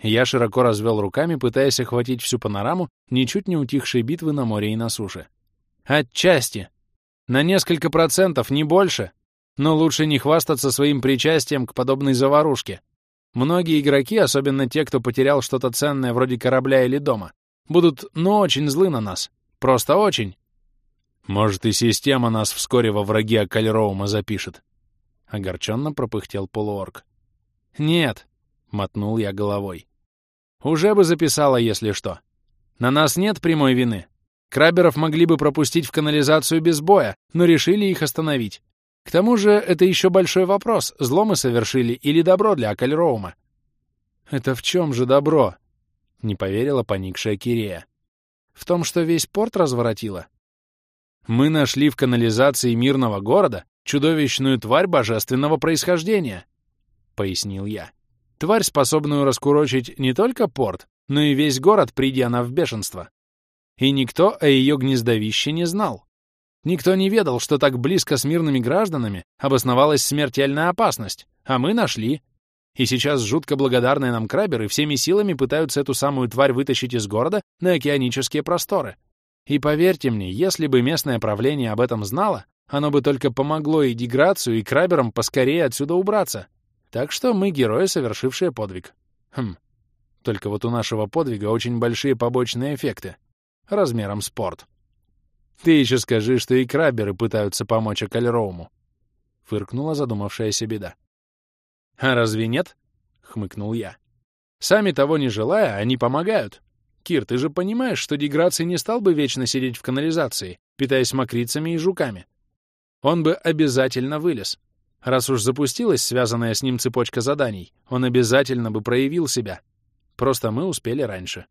Speaker 1: Я широко развел руками, пытаясь охватить всю панораму ничуть не утихшей битвы на море и на суше. Отчасти. На несколько процентов, не больше. Но лучше не хвастаться своим причастием к подобной заварушке. Многие игроки, особенно те, кто потерял что-то ценное вроде корабля или дома, будут, ну, очень злы на нас. Просто очень. Может, и система нас вскоре во враги Акальроума запишет. Огорченно пропыхтел полуорг. Нет, — мотнул я головой. Уже бы записала, если что. На нас нет прямой вины. Краберов могли бы пропустить в канализацию без боя, но решили их остановить. К тому же это еще большой вопрос, зло мы совершили или добро для Акальроума. «Это в чем же добро?» — не поверила поникшая Кирея. «В том, что весь порт разворотила?» «Мы нашли в канализации мирного города чудовищную тварь божественного происхождения», — пояснил я. Тварь, способную раскурочить не только порт, но и весь город, придя она в бешенство. И никто о ее гнездовище не знал. Никто не ведал, что так близко с мирными гражданами обосновалась смертельная опасность, а мы нашли. И сейчас жутко благодарные нам краберы всеми силами пытаются эту самую тварь вытащить из города на океанические просторы. И поверьте мне, если бы местное правление об этом знало, оно бы только помогло и деграцию, и краберам поскорее отсюда убраться. Так что мы герои, совершившие подвиг. Хм. Только вот у нашего подвига очень большие побочные эффекты. Размером спорт. Ты еще скажи, что и краберы пытаются помочь Акальроуму. Фыркнула задумавшаяся беда. А разве нет? Хмыкнул я. Сами того не желая, они помогают. Кир, ты же понимаешь, что Деграций не стал бы вечно сидеть в канализации, питаясь мокрицами и жуками. Он бы обязательно вылез. Раз уж запустилась связанная с ним цепочка заданий, он обязательно бы проявил себя. Просто мы успели раньше.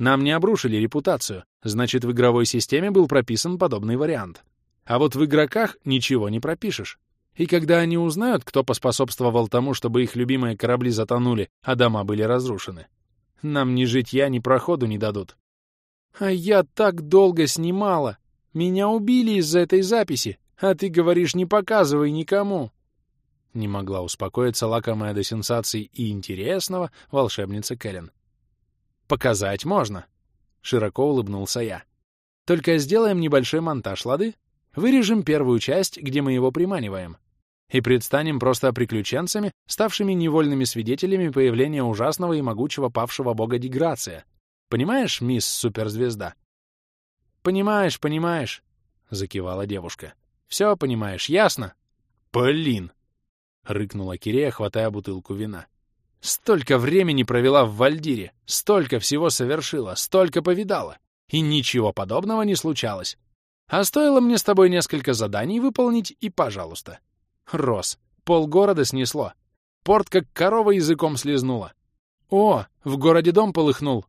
Speaker 1: Нам не обрушили репутацию, значит, в игровой системе был прописан подобный вариант. А вот в игроках ничего не пропишешь. И когда они узнают, кто поспособствовал тому, чтобы их любимые корабли затонули, а дома были разрушены, нам ни житья, ни проходу не дадут. А я так долго снимала. Меня убили из-за этой записи, а ты говоришь, не показывай никому. Не могла успокоиться лакомая до сенсаций и интересного волшебница Кэлен. Показать можно. Широко улыбнулся я. Только сделаем небольшой монтаж, лады? Вырежем первую часть, где мы его приманиваем. И предстанем просто приключенцами, ставшими невольными свидетелями появления ужасного и могучего павшего бога Деграция. Понимаешь, мисс Суперзвезда? Понимаешь, понимаешь, — закивала девушка. Все понимаешь, ясно? Блин! — рыкнула Кирея, хватая бутылку вина. Столько времени провела в Вальдире, столько всего совершила, столько повидала, и ничего подобного не случалось. А стоило мне с тобой несколько заданий выполнить, и пожалуйста. Рос, полгорода снесло. Порт как корова языком слезнула. О, в городе дом полыхнул.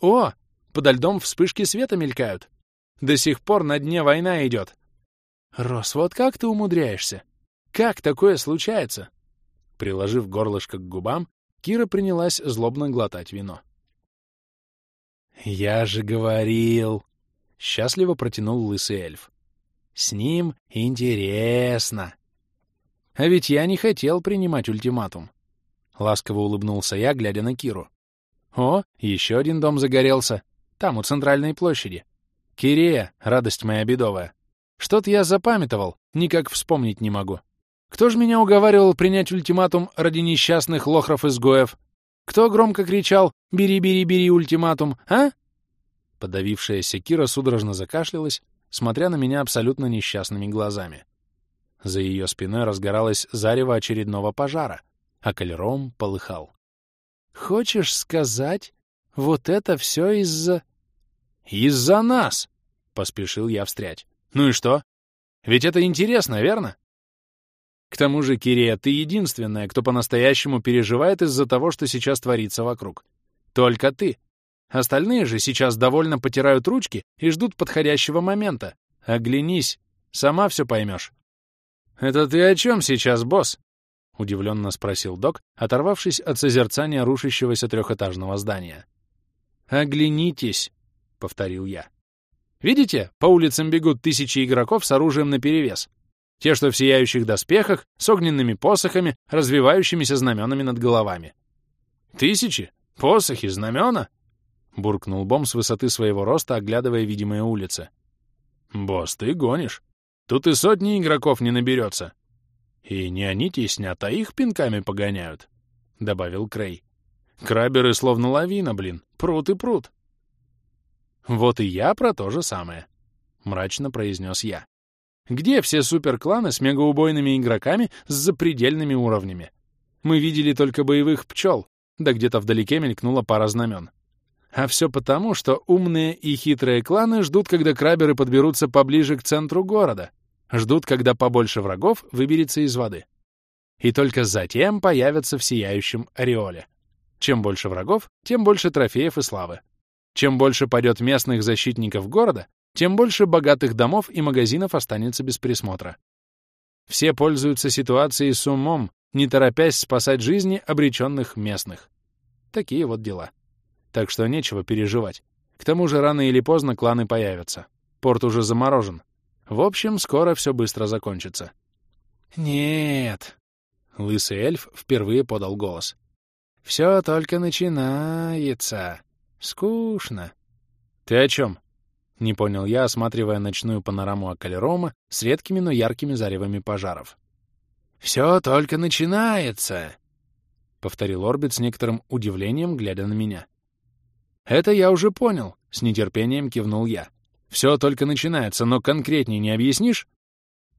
Speaker 1: О, подо льдом вспышки света мелькают. До сих пор на дне война идет. Рос, вот как ты умудряешься? Как такое случается? Приложив горлышко к губам, Кира принялась злобно глотать вино. «Я же говорил!» — счастливо протянул лысый эльф. «С ним интересно!» «А ведь я не хотел принимать ультиматум!» Ласково улыбнулся я, глядя на Киру. «О, еще один дом загорелся. Там, у центральной площади. Кирея, радость моя бедовая. Что-то я запамятовал, никак вспомнить не могу. Кто ж меня уговаривал принять ультиматум ради несчастных лохров-изгоев? Кто громко кричал «Бери, бери, бери ультиматум», а?» Подавившаяся Кира судорожно закашлялась, смотря на меня абсолютно несчастными глазами. За ее спиной разгоралось зарево очередного пожара, а колером полыхал. «Хочешь сказать, вот это все из-за...» «Из-за нас!» — поспешил я встрять. «Ну и что? Ведь это интересно, верно? К тому же, Кирия, ты единственная, кто по-настоящему переживает из-за того, что сейчас творится вокруг. Только ты. Остальные же сейчас довольно потирают ручки и ждут подходящего момента. Оглянись, сама все поймешь. «Это ты о чем сейчас, босс?» — удивленно спросил док, оторвавшись от созерцания рушащегося трехэтажного здания. «Оглянитесь», — повторил я. «Видите, по улицам бегут тысячи игроков с оружием наперевес. Те, что в сияющих доспехах, с огненными посохами, развивающимися знаменами над головами. «Тысячи? Посохи? Знамена?» — буркнул Бом с высоты своего роста, оглядывая видимые улицы. «Босс, ты гонишь. Тут и сотни игроков не наберется. И не они теснят, а их пинками погоняют», — добавил Крей. «Краберы словно лавина, блин, прут и прут». «Вот и я про то же самое», — мрачно произнес я. Где все суперкланы с мегаубойными игроками с запредельными уровнями? Мы видели только боевых пчел, да где-то вдалеке мелькнула пара знамен. А все потому, что умные и хитрые кланы ждут, когда краберы подберутся поближе к центру города, ждут, когда побольше врагов выберется из воды. И только затем появятся в сияющем ореоле. Чем больше врагов, тем больше трофеев и славы. Чем больше падет местных защитников города, тем больше богатых домов и магазинов останется без присмотра. Все пользуются ситуацией с умом, не торопясь спасать жизни обреченных местных. Такие вот дела. Так что нечего переживать. К тому же рано или поздно кланы появятся. Порт уже заморожен. В общем, скоро все быстро закончится. «Нет», — лысый эльф впервые подал голос. «Все только начинается. Скучно». «Ты о чем?» Не понял я, осматривая ночную панораму Акалерома с редкими, но яркими заревами пожаров. «Все только начинается!» — повторил Орбит с некоторым удивлением, глядя на меня. «Это я уже понял», — с нетерпением кивнул я. «Все только начинается, но конкретнее не объяснишь?»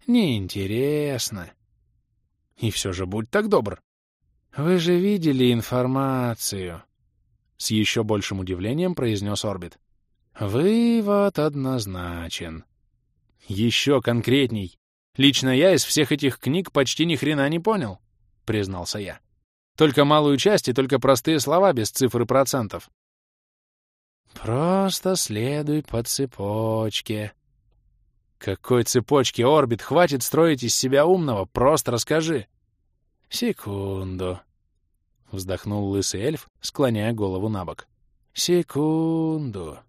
Speaker 1: «Неинтересно». «И все же будь так добр». «Вы же видели информацию», — с еще большим удивлением произнес Орбит. Вывод однозначен. Еще конкретней. Лично я из всех этих книг почти ни хрена не понял, признался я. Только малую часть и только простые слова без цифр и процентов. Просто следуй по цепочке. Какой цепочке, Орбит? Хватит строить из себя умного, просто расскажи. Секунду. Вздохнул лысый эльф, склоняя голову на бок. Секунду.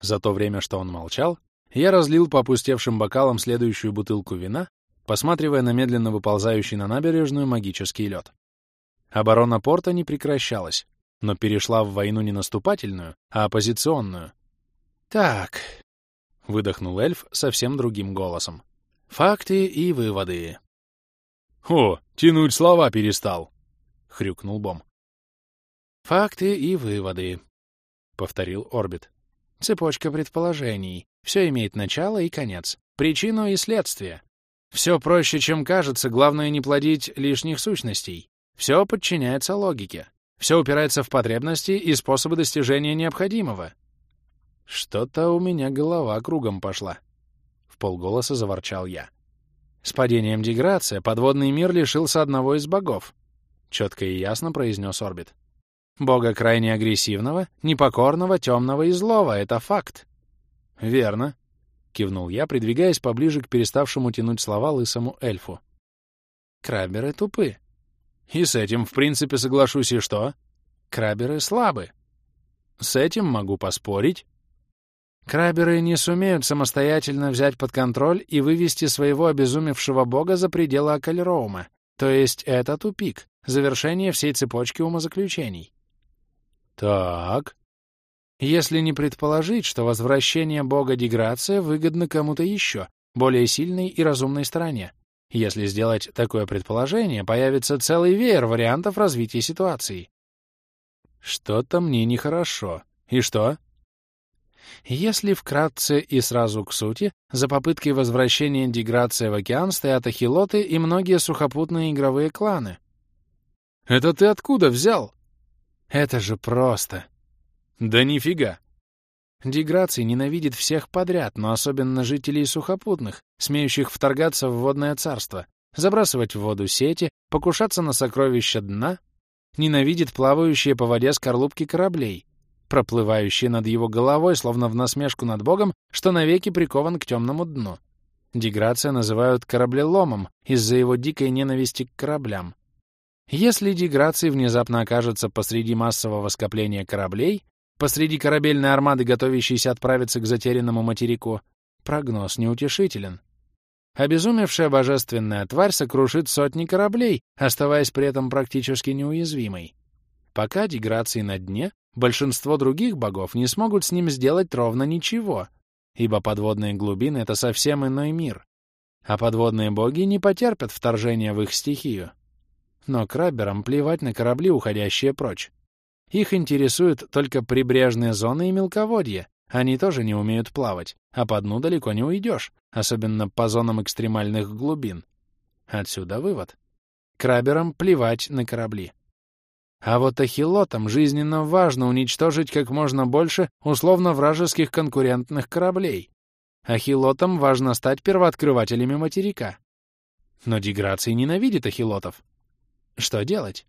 Speaker 1: За то время, что он молчал, я разлил по опустевшим бокалам следующую бутылку вина, посматривая на медленно выползающий на набережную магический лед. Оборона порта не прекращалась. но перешла в войну не наступательную, а оппозиционную. «Так», — выдохнул эльф совсем другим голосом. «Факты и выводы». «О, тянуть слова перестал», — хрюкнул Бом. «Факты и выводы», — повторил Орбит. «Цепочка предположений. Все имеет начало и конец, причину и следствие. Все проще, чем кажется, главное не плодить лишних сущностей. Все подчиняется логике. Все упирается в потребности и способы достижения необходимого. Что-то у меня голова кругом пошла. В полголоса заворчал я. С падением деграция подводный мир лишился одного из богов. Четко и ясно произнес Орбит. Бога крайне агрессивного, непокорного, темного и злого — это факт. Верно, — кивнул я, придвигаясь поближе к переставшему тянуть слова лысому эльфу. Краберы тупы. И с этим, в принципе, соглашусь, и что? Краберы слабы. С этим могу поспорить. Краберы не сумеют самостоятельно взять под контроль и вывести своего обезумевшего бога за пределы Акальроума. То есть это тупик, завершение всей цепочки умозаключений. Так. Если не предположить, что возвращение бога Деграция выгодно кому-то еще, более сильной и разумной стороне, если сделать такое предположение, появится целый веер вариантов развития ситуации. Что-то мне нехорошо. И что? Если вкратце и сразу к сути, за попыткой возвращения деграции в океан стоят ахилоты и многие сухопутные игровые кланы. Это ты откуда взял? Это же просто. Да нифига. Деграций ненавидит всех подряд, но особенно жителей сухопутных, смеющих вторгаться в водное царство, забрасывать в воду сети, покушаться на сокровища дна, ненавидит плавающие по воде скорлупки кораблей, проплывающие над его головой, словно в насмешку над Богом, что навеки прикован к темному дну. Деграция называют кораблеломом из-за его дикой ненависти к кораблям. Если деграций внезапно окажется посреди массового скопления кораблей, посреди корабельной армады, готовящейся отправиться к затерянному материку, прогноз неутешителен. Обезумевшая божественная тварь сокрушит сотни кораблей, оставаясь при этом практически неуязвимой. Пока деграции на дне, большинство других богов не смогут с ним сделать ровно ничего, ибо подводные глубины — это совсем иной мир, а подводные боги не потерпят вторжения в их стихию. Но краберам плевать на корабли, уходящие прочь. Их интересуют только прибрежные зоны и мелководье. Они тоже не умеют плавать, а по дну далеко не уйдешь, особенно по зонам экстремальных глубин. Отсюда вывод. Краберам плевать на корабли. А вот ахилотам жизненно важно уничтожить как можно больше условно-вражеских конкурентных кораблей. Ахилотам важно стать первооткрывателями материка. Но Деграций ненавидит ахилотов. Что делать?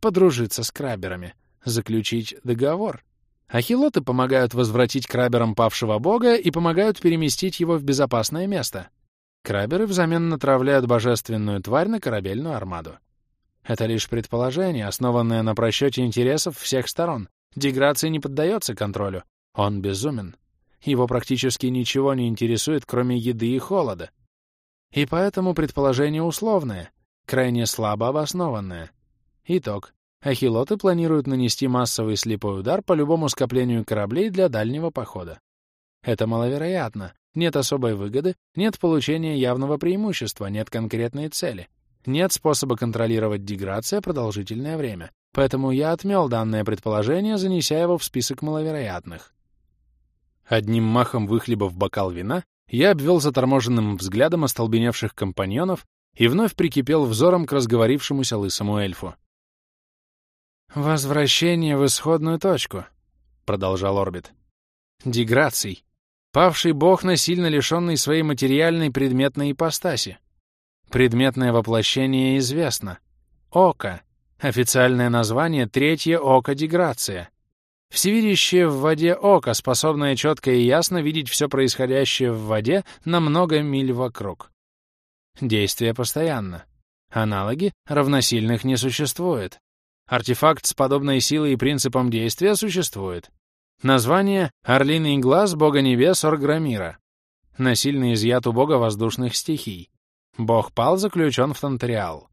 Speaker 1: Подружиться с краберами заключить договор. Ахилоты помогают возвратить краберам павшего бога и помогают переместить его в безопасное место. Краберы взамен натравляют божественную тварь на корабельную армаду. Это лишь предположение, основанное на просчете интересов всех сторон. Деграция не поддается контролю. Он безумен. Его практически ничего не интересует, кроме еды и холода. И поэтому предположение условное, крайне слабо обоснованное. Итог. Ахилоты планируют нанести массовый слепой удар по любому скоплению кораблей для дальнего похода. Это маловероятно. Нет особой выгоды, нет получения явного преимущества, нет конкретной цели. Нет способа контролировать деграция продолжительное время. Поэтому я отмел данное предположение, занеся его в список маловероятных. Одним махом выхлебав бокал вина, я обвел заторможенным взглядом остолбеневших компаньонов и вновь прикипел взором к разговорившемуся лысому эльфу. «Возвращение в исходную точку», — продолжал Орбит. «Деграций. Павший бог, насильно лишенный своей материальной предметной ипостаси. Предметное воплощение известно. Око. Официальное название — Третье Око Деграция. Всевидящее в воде око, способное четко и ясно видеть все происходящее в воде на много миль вокруг. Действие постоянно. Аналоги равносильных не существует. Артефакт с подобной силой и принципом действия существует. Название — Орлиный глаз бога небес Орграмира. Насильно изъят у бога воздушных стихий. Бог пал заключен в Тантериал.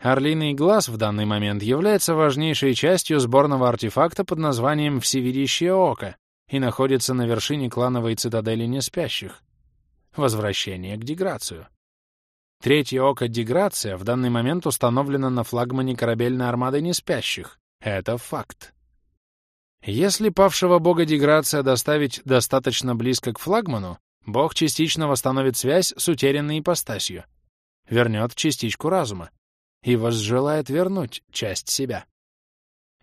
Speaker 1: Орлиный глаз в данный момент является важнейшей частью сборного артефакта под названием «Всевидящее око» и находится на вершине клановой цитадели неспящих. Возвращение к деграцию. Третье око Деграция в данный момент установлено на флагмане корабельной армады неспящих. Это факт. Если павшего бога Деграция доставить достаточно близко к флагману, бог частично восстановит связь с утерянной ипостасью, вернет частичку разума и возжелает вернуть часть себя.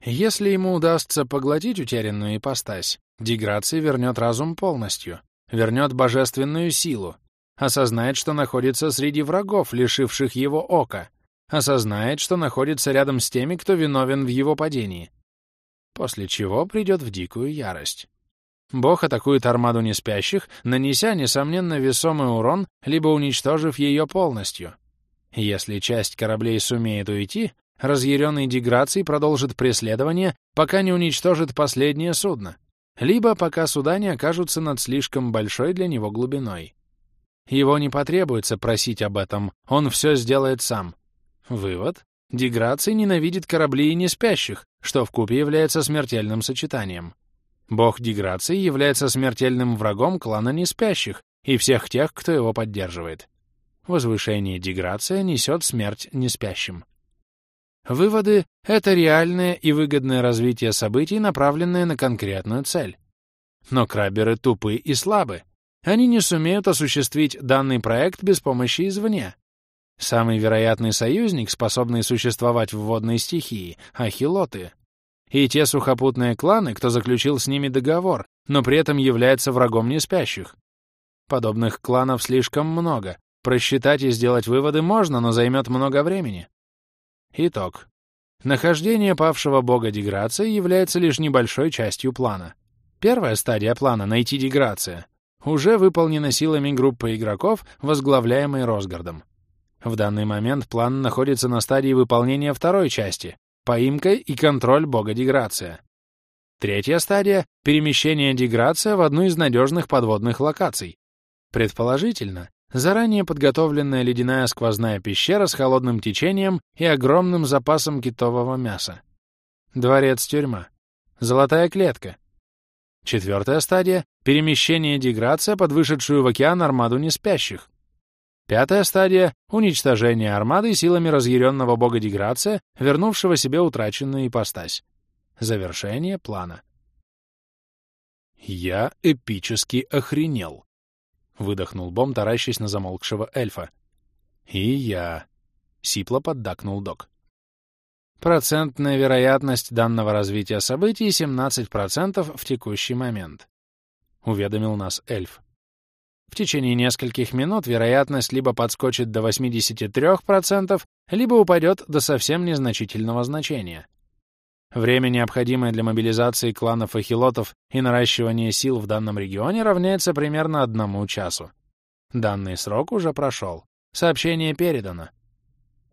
Speaker 1: Если ему удастся поглотить утерянную ипостась, Деграция вернет разум полностью, вернет божественную силу, осознает, что находится среди врагов, лишивших его ока, осознает, что находится рядом с теми, кто виновен в его падении, после чего придет в дикую ярость. Бог атакует армаду неспящих, нанеся, несомненно, весомый урон, либо уничтожив ее полностью. Если часть кораблей сумеет уйти, разъяренный деграций продолжит преследование, пока не уничтожит последнее судно, либо пока суда не окажутся над слишком большой для него глубиной. Его не потребуется просить об этом, он все сделает сам. Вывод. Деграций ненавидит корабли и неспящих, что вкупе является смертельным сочетанием. Бог Деграции является смертельным врагом клана неспящих и всех тех, кто его поддерживает. Возвышение Деграция несет смерть неспящим. Выводы — это реальное и выгодное развитие событий, направленное на конкретную цель. Но краберы тупы и слабы, они не сумеют осуществить данный проект без помощи извне. Самый вероятный союзник, способный существовать в водной стихии — ахилоты. И те сухопутные кланы, кто заключил с ними договор, но при этом является врагом неспящих. Подобных кланов слишком много. Просчитать и сделать выводы можно, но займет много времени. Итог. Нахождение павшего бога Деграция является лишь небольшой частью плана. Первая стадия плана — найти Деграция уже выполнена силами группы игроков, возглавляемой Росгардом. В данный момент план находится на стадии выполнения второй части — поимка и контроль бога Деграция. Третья стадия — перемещение Деграция в одну из надежных подводных локаций. Предположительно, заранее подготовленная ледяная сквозная пещера с холодным течением и огромным запасом китового мяса. Дворец-тюрьма. Золотая клетка. Четвертая стадия — перемещение деграция под вышедшую в океан армаду неспящих. Пятая стадия — уничтожение армады силами разъяренного бога деграция, вернувшего себе утраченную ипостась. Завершение плана. «Я эпически охренел», — выдохнул Бом, таращась на замолкшего эльфа. «И я», — сипло поддакнул док. Процентная вероятность данного развития событий 17% в текущий момент. Уведомил нас эльф. В течение нескольких минут вероятность либо подскочит до 83%, либо упадет до совсем незначительного значения. Время, необходимое для мобилизации кланов эхилотов и наращивания сил в данном регионе, равняется примерно одному часу. Данный срок уже прошел. Сообщение передано.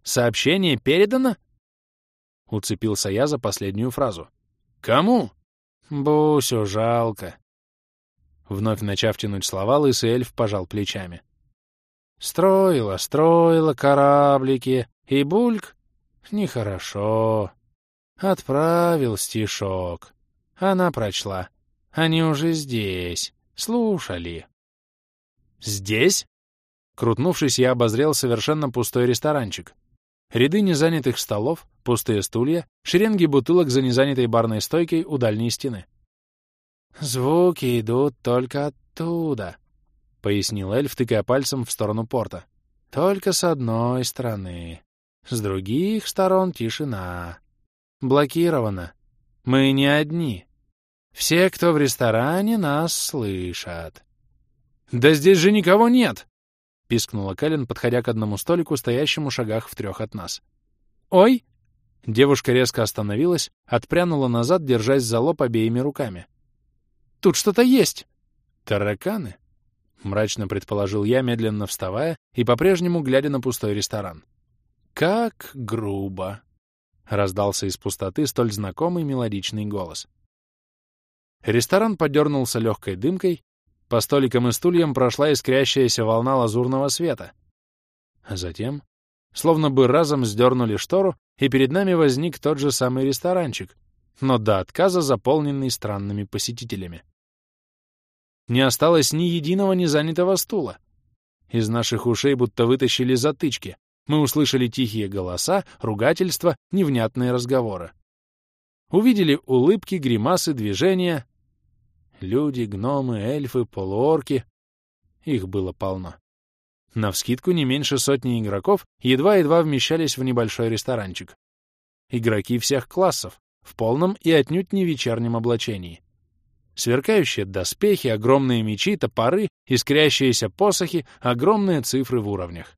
Speaker 1: Сообщение передано? Уцепился я за последнюю фразу. «Кому?» «Бусю жалко». Вновь начав тянуть слова, лысый эльф пожал плечами. «Строила, строила кораблики, и бульк? Нехорошо. Отправил стишок. Она прочла. Они уже здесь. Слушали». «Здесь?» Крутнувшись, я обозрел совершенно пустой ресторанчик. Ряды незанятых столов, пустые стулья, шеренги бутылок за незанятой барной стойкой у дальней стены. «Звуки идут только оттуда», — пояснил эльф, тыкая пальцем в сторону порта. «Только с одной стороны. С других сторон тишина. Блокировано. Мы не одни. Все, кто в ресторане, нас слышат». «Да здесь же никого нет!» — пискнула Кэлен, подходя к одному столику, стоящему в шагах в трех от нас. «Ой!» Девушка резко остановилась, отпрянула назад, держась за лоб обеими руками. «Тут что-то есть!» «Тараканы?» — мрачно предположил я, медленно вставая и по-прежнему глядя на пустой ресторан. «Как грубо!» — раздался из пустоты столь знакомый мелодичный голос. Ресторан подернулся легкой дымкой, по столикам и стульям прошла искрящаяся волна лазурного света. Затем словно бы разом сдернули штору, и перед нами возник тот же самый ресторанчик, но до отказа заполненный странными посетителями. Не осталось ни единого незанятого стула. Из наших ушей будто вытащили затычки. Мы услышали тихие голоса, ругательства, невнятные разговоры. Увидели улыбки, гримасы, движения. Люди, гномы, эльфы, полуорки. Их было полно. Навскидку не меньше сотни игроков едва-едва вмещались в небольшой ресторанчик. Игроки всех классов, в полном и отнюдь не вечернем облачении. Сверкающие доспехи, огромные мечи, топоры, искрящиеся посохи, огромные цифры в уровнях.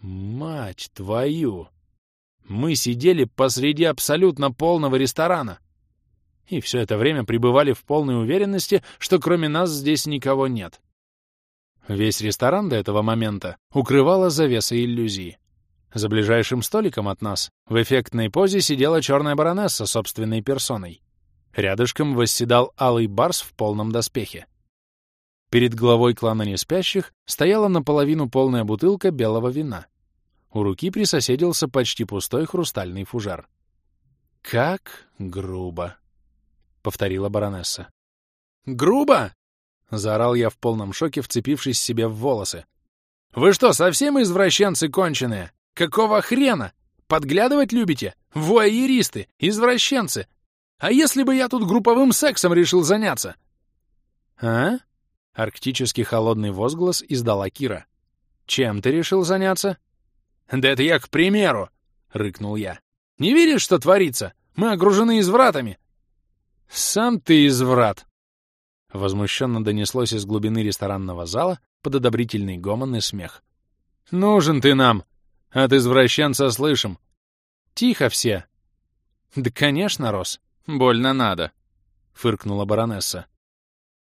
Speaker 1: Мать твою! Мы сидели посреди абсолютно полного ресторана. И все это время пребывали в полной уверенности, что кроме нас здесь никого нет. Весь ресторан до этого момента укрывала завеса иллюзии. За ближайшим столиком от нас в эффектной позе сидела черная баронесса собственной персоной. Рядышком восседал алый барс в полном доспехе. Перед главой клана неспящих стояла наполовину полная бутылка белого вина — у руки присоседился почти пустой хрустальный фужер. «Как грубо!» — повторила баронесса. «Грубо?» — заорал я в полном шоке, вцепившись себе в волосы. «Вы что, совсем извращенцы конченые? Какого хрена? Подглядывать любите? Вуайеристы, извращенцы! А если бы я тут групповым сексом решил заняться?» «А?» — арктически холодный возглас издала Кира. «Чем ты решил заняться?» «Да это я к примеру!» — рыкнул я. «Не видишь, что творится? Мы окружены извратами!» «Сам ты изврат!» Возмущенно донеслось из глубины ресторанного зала под одобрительный гомон и смех. «Нужен ты нам! От извращенца слышим!» «Тихо все!» «Да, конечно, Рос, больно надо!» — фыркнула баронесса.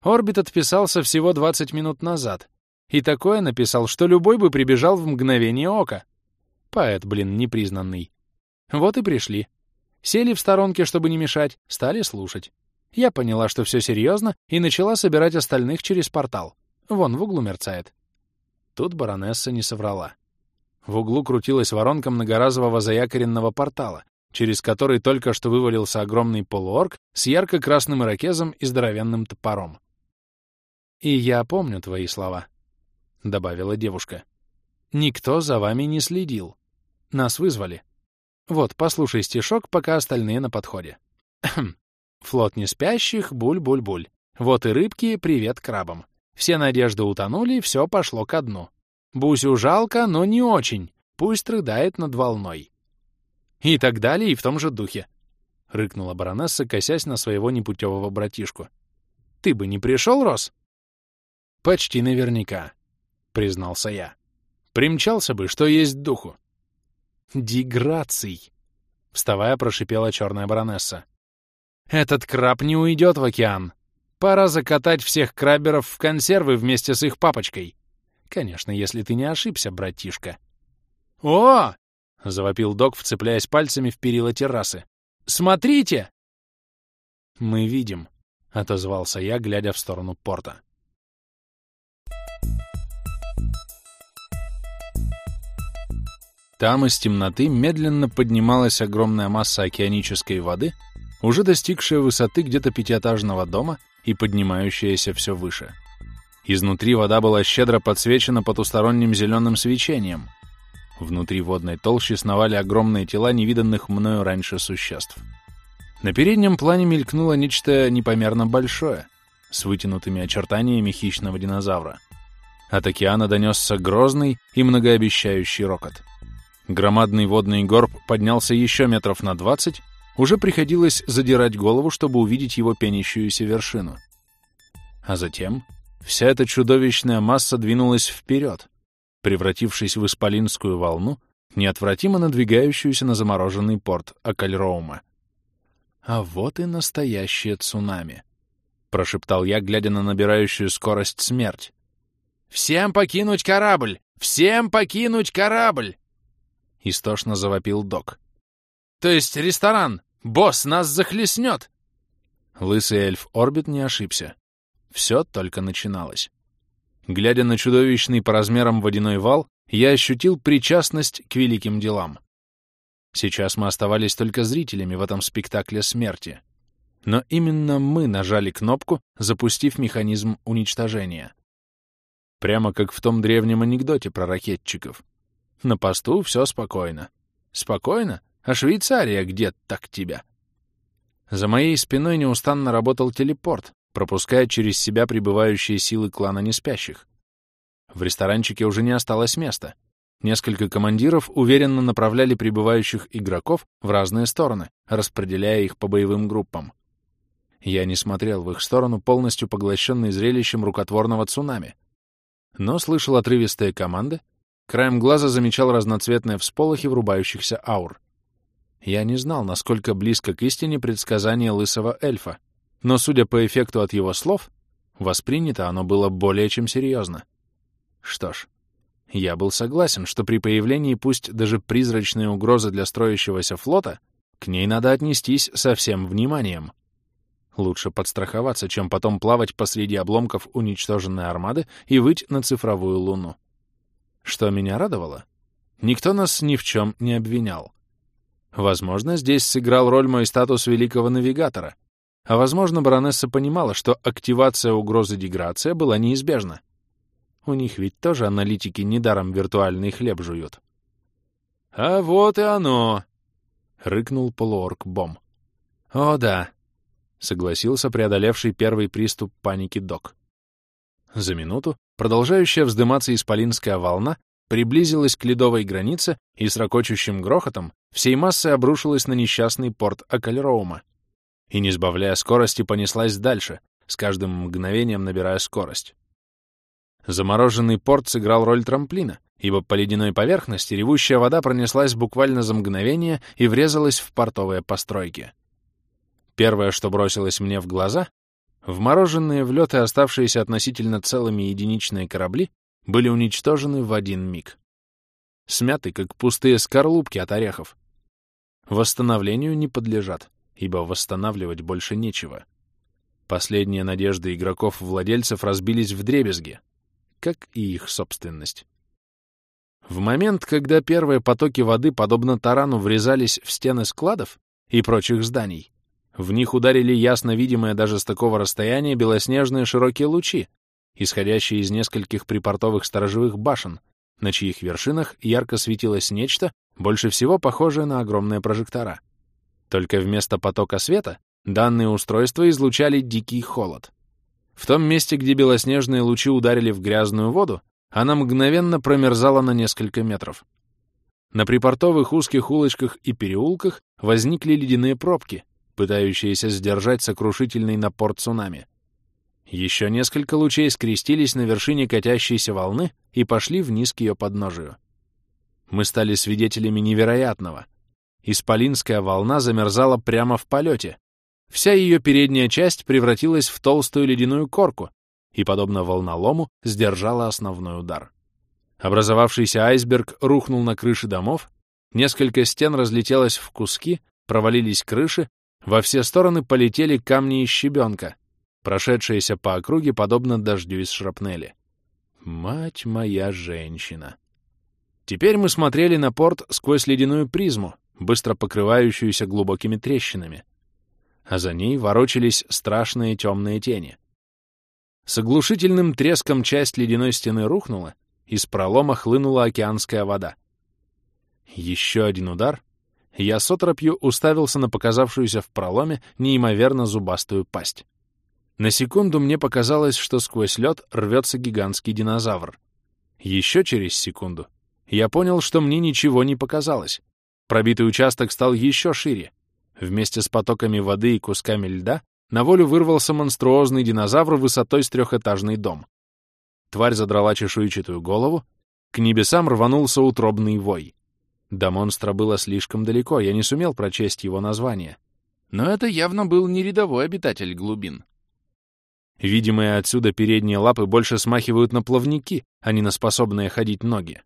Speaker 1: Орбит отписался всего 20 минут назад, и такое написал, что любой бы прибежал в мгновение ока. Поэт, блин, непризнанный. Вот и пришли. Сели в сторонке, чтобы не мешать, стали слушать. Я поняла, что все серьезно, и начала собирать остальных через портал. Вон, в углу мерцает. Тут баронесса не соврала. В углу крутилась воронка многоразового заякоренного портала, через который только что вывалился огромный полуорг с ярко-красным ирокезом и здоровенным топором. «И я помню твои слова», — добавила девушка. «Никто за вами не следил. Нас вызвали. Вот, послушай стишок, пока остальные на подходе. Флот не спящих, буль-буль-буль. Вот и рыбки, привет крабам. Все надежды утонули, все пошло ко дну. Бусю жалко, но не очень. Пусть рыдает над волной. И так далее, и в том же духе. Рыкнула баронесса, косясь на своего непутевого братишку. Ты бы не пришел, Рос? Почти наверняка, признался я. Примчался бы, что есть духу. Деграций! Вставая, прошипела черная баронесса. Этот краб не уйдет в океан. Пора закатать всех краберов в консервы вместе с их папочкой. Конечно, если ты не ошибся, братишка. О! завопил док, вцепляясь пальцами в перила террасы. Смотрите! Мы видим, отозвался я, глядя в сторону порта. Там из темноты медленно поднималась огромная масса океанической воды, уже достигшая высоты где-то пятиэтажного дома и поднимающаяся все выше. Изнутри вода была щедро подсвечена потусторонним зеленым свечением. Внутри водной толщи сновали огромные тела невиданных мною раньше существ. На переднем плане мелькнуло нечто непомерно большое, с вытянутыми очертаниями хищного динозавра. От океана донесся грозный и многообещающий рокот — Громадный водный горб поднялся еще метров на двадцать, уже приходилось задирать голову, чтобы увидеть его пенящуюся вершину. А затем вся эта чудовищная масса двинулась вперед, превратившись в исполинскую волну, неотвратимо надвигающуюся на замороженный порт Акальроума. «А вот и настоящее цунами», — прошептал я, глядя на набирающую скорость смерть. «Всем покинуть корабль! Всем покинуть корабль!» — истошно завопил док. «То есть ресторан! Босс, нас захлестнет!» Лысый эльф Орбит не ошибся. Все только начиналось. Глядя на чудовищный по размерам водяной вал, я ощутил причастность к великим делам. Сейчас мы оставались только зрителями в этом спектакле смерти. Но именно мы нажали кнопку, запустив механизм уничтожения. Прямо как в том древнем анекдоте про ракетчиков. На посту все спокойно. Спокойно? А Швейцария где так тебя? За моей спиной неустанно работал телепорт, пропуская через себя прибывающие силы клана неспящих. В ресторанчике уже не осталось места. Несколько командиров уверенно направляли прибывающих игроков в разные стороны, распределяя их по боевым группам. Я не смотрел в их сторону, полностью поглощенный зрелищем рукотворного цунами, но слышал отрывистые команды, краем глаза замечал разноцветные всполохи врубающихся аур. Я не знал, насколько близко к истине предсказание лысого эльфа, но, судя по эффекту от его слов, воспринято оно было более чем серьезно. Что ж, я был согласен, что при появлении пусть даже призрачной угрозы для строящегося флота, к ней надо отнестись со всем вниманием. Лучше подстраховаться, чем потом плавать посреди обломков уничтоженной армады и выть на цифровую луну. Что меня радовало? Никто нас ни в чем не обвинял. Возможно, здесь сыграл роль мой статус великого навигатора, а возможно, баронесса понимала, что активация угрозы деграция была неизбежна. У них ведь тоже аналитики недаром виртуальный хлеб жуют. «А вот и оно!» — рыкнул полуорк Бом. «О, да!» — согласился преодолевший первый приступ паники док. За минуту продолжающая вздыматься исполинская волна приблизилась к ледовой границе и с ракочущим грохотом всей массой обрушилась на несчастный порт Акальроума и, не сбавляя скорости, понеслась дальше, с каждым мгновением набирая скорость. Замороженный порт сыграл роль трамплина, ибо по ледяной поверхности ревущая вода пронеслась буквально за мгновение и врезалась в портовые постройки. Первое, что бросилось мне в глаза — вмороженные в лед и оставшиеся относительно целыми единичные корабли были уничтожены в один миг. Смяты, как пустые скорлупки от орехов. Восстановлению не подлежат, ибо восстанавливать больше нечего. Последние надежды игроков-владельцев разбились в дребезги, как и их собственность. В момент, когда первые потоки воды, подобно тарану, врезались в стены складов и прочих зданий, в них ударили ясно видимые даже с такого расстояния белоснежные широкие лучи, исходящие из нескольких припортовых сторожевых башен, на чьих вершинах ярко светилось нечто, больше всего похожее на огромные прожектора. Только вместо потока света данные устройства излучали дикий холод. В том месте, где белоснежные лучи ударили в грязную воду, она мгновенно промерзала на несколько метров. На припортовых узких улочках и переулках возникли ледяные пробки, пытающиеся сдержать сокрушительный напор цунами. Еще несколько лучей скрестились на вершине катящейся волны и пошли вниз к ее подножию. Мы стали свидетелями невероятного. Исполинская волна замерзала прямо в полете. Вся ее передняя часть превратилась в толстую ледяную корку и, подобно волнолому, сдержала основной удар. Образовавшийся айсберг рухнул на крыши домов, несколько стен разлетелось в куски, провалились крыши, во все стороны полетели камни и щебенка — прошедшаяся по округе подобно дождю из шрапнели. Мать моя женщина! Теперь мы смотрели на порт сквозь ледяную призму, быстро покрывающуюся глубокими трещинами, а за ней ворочались страшные темные тени. С оглушительным треском часть ледяной стены рухнула, из пролома хлынула океанская вода. Еще один удар, я с отропью уставился на показавшуюся в проломе неимоверно зубастую пасть. На секунду мне показалось, что сквозь лед рвется гигантский динозавр. Еще через секунду я понял, что мне ничего не показалось. Пробитый участок стал еще шире. Вместе с потоками воды и кусками льда на волю вырвался монструозный динозавр высотой с трехэтажный дом. Тварь задрала чешуйчатую голову, к небесам рванулся утробный вой. До монстра было слишком далеко, я не сумел прочесть его название. Но это явно был не рядовой обитатель глубин. Видимые отсюда передние лапы больше смахивают на плавники, а не на способные ходить ноги.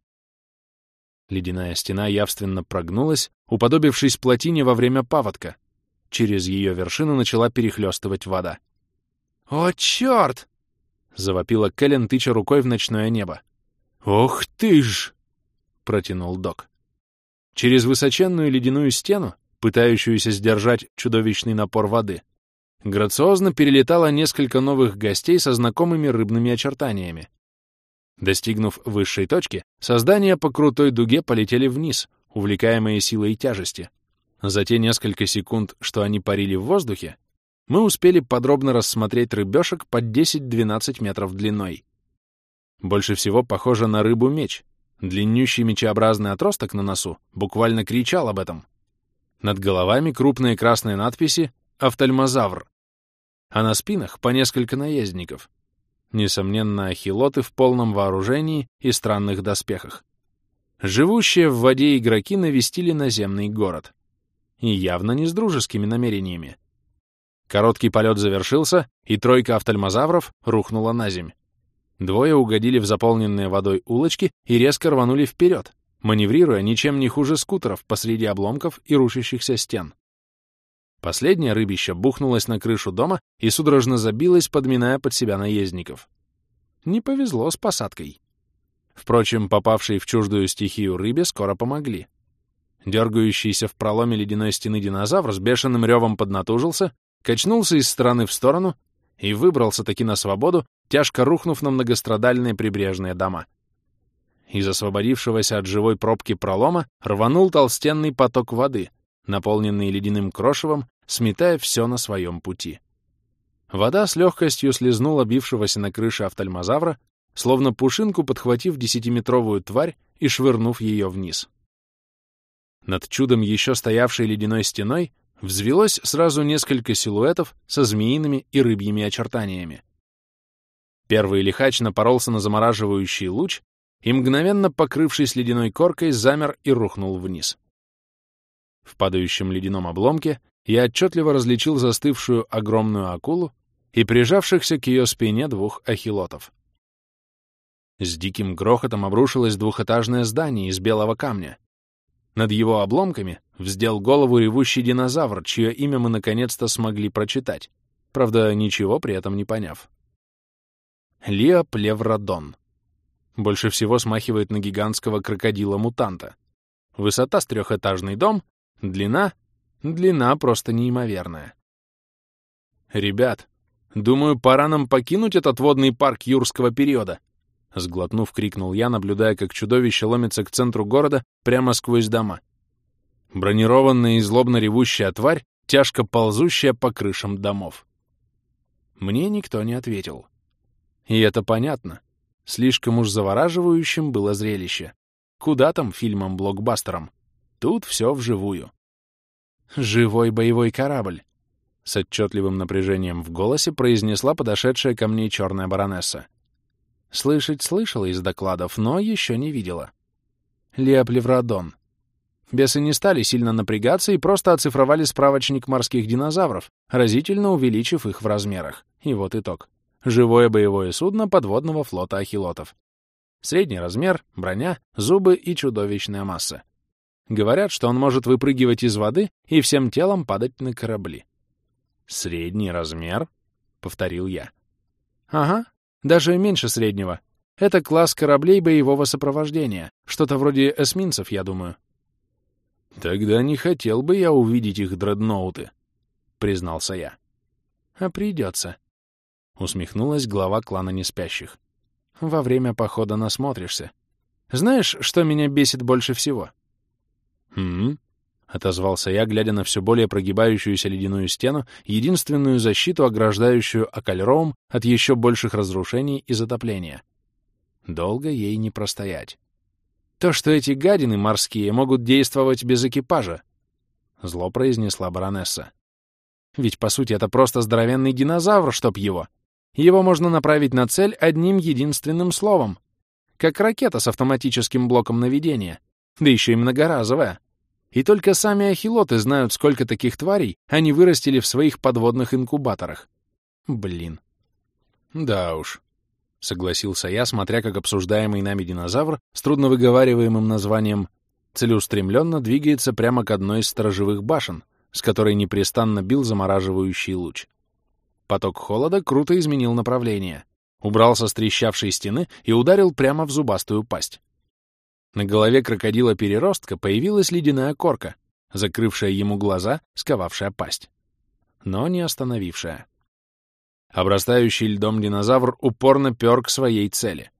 Speaker 1: Ледяная стена явственно прогнулась, уподобившись плотине во время паводка. Через ее вершину начала перехлестывать вода. «О, черт!» — завопила Кэлен, тыча рукой в ночное небо. «Ох ты ж!» протянул док. Через высоченную ледяную стену, пытающуюся сдержать чудовищный напор воды, грациозно перелетало несколько новых гостей со знакомыми рыбными очертаниями. Достигнув высшей точки, создания по крутой дуге полетели вниз, увлекаемые силой тяжести. За те несколько секунд, что они парили в воздухе, мы успели подробно рассмотреть рыбешек под 10-12 метров длиной. Больше всего похоже на рыбу-меч. Длиннющий мечеобразный отросток на носу буквально кричал об этом. Над головами крупные красные надписи «Офтальмозавр», а на спинах по несколько наездников. Несомненно, ахилоты в полном вооружении и странных доспехах. Живущие в воде игроки навестили наземный город. И явно не с дружескими намерениями. Короткий полет завершился, и тройка офтальмозавров рухнула на земь. Двое угодили в заполненные водой улочки и резко рванули вперед, маневрируя ничем не хуже скутеров посреди обломков и рушащихся стен. Последняя рыбища бухнулась на крышу дома и судорожно забилась, подминая под себя наездников. Не повезло с посадкой. Впрочем, попавшие в чуждую стихию рыбе скоро помогли. Дергающийся в проломе ледяной стены динозавр с бешеным ревом поднатужился, качнулся из стороны в сторону и выбрался таки на свободу, тяжко рухнув на многострадальные прибрежные дома. Из освободившегося от живой пробки пролома рванул толстенный поток воды, наполненный ледяным крошевом, сметая все на своем пути. Вода с легкостью слезнула бившегося на крыше офтальмозавра, словно пушинку подхватив десятиметровую тварь и швырнув ее вниз. Над чудом еще стоявшей ледяной стеной взвелось сразу несколько силуэтов со змеиными и рыбьими очертаниями. Первый лихач напоролся на замораживающий луч и, мгновенно покрывшись ледяной коркой, замер и рухнул вниз. В падающем ледяном обломке я отчетливо различил застывшую огромную акулу и прижавшихся к ее спине двух ахилотов. С диким грохотом обрушилось двухэтажное здание из белого камня. Над его обломками вздел голову ревущий динозавр, чье имя мы наконец-то смогли прочитать, правда, ничего при этом не поняв. Леоплевродон. Больше всего смахивает на гигантского крокодила-мутанта. Высота с трехэтажный дом, длина... Длина просто неимоверная. «Ребят, думаю, пора нам покинуть этот водный парк юрского периода», Сглотнув, крикнул я, наблюдая, как чудовище ломится к центру города прямо сквозь дома. Бронированная и злобно ревущая тварь, тяжко ползущая по крышам домов. Мне никто не ответил. И это понятно. Слишком уж завораживающим было зрелище. Куда там фильмом-блокбастером? Тут все вживую. «Живой боевой корабль», — с отчетливым напряжением в голосе произнесла подошедшая ко мне черная баронесса. Слышать слышала из докладов, но еще не видела. Леоплевродон. Бесы не стали сильно напрягаться и просто оцифровали справочник морских динозавров, разительно увеличив их в размерах. И вот итог. Живое боевое судно подводного флота ахилотов. Средний размер, броня, зубы и чудовищная масса. Говорят, что он может выпрыгивать из воды и всем телом падать на корабли. «Средний размер?» — повторил я. «Ага, даже меньше среднего. Это класс кораблей боевого сопровождения. Что-то вроде эсминцев, я думаю. «Тогда не хотел бы я увидеть их дредноуты», — признался я. «А придется», — усмехнулась глава клана неспящих. «Во время похода насмотришься. Знаешь, что меня бесит больше всего?» «Хм?» — отозвался я, глядя на все более прогибающуюся ледяную стену, единственную защиту, ограждающую Акальроум от еще больших разрушений и затопления. Долго ей не простоять. То, что эти гадины морские могут действовать без экипажа, — зло произнесла баронесса. Ведь, по сути, это просто здоровенный динозавр, чтоб его. Его можно направить на цель одним единственным словом. Как ракета с автоматическим блоком наведения. Да еще и многоразовая. И только сами ахилоты знают, сколько таких тварей они вырастили в своих подводных инкубаторах. Блин. Да уж. Согласился я, смотря как обсуждаемый нами динозавр с трудновыговариваемым названием целеустремленно двигается прямо к одной из сторожевых башен, с которой непрестанно бил замораживающий луч. Поток холода круто изменил направление, убрался с трещавшей стены и ударил прямо в зубастую пасть. На голове крокодила-переростка появилась ледяная корка, закрывшая ему глаза, сковавшая пасть. Но не остановившая. Обрастающий льдом динозавр упорно пёр к своей цели.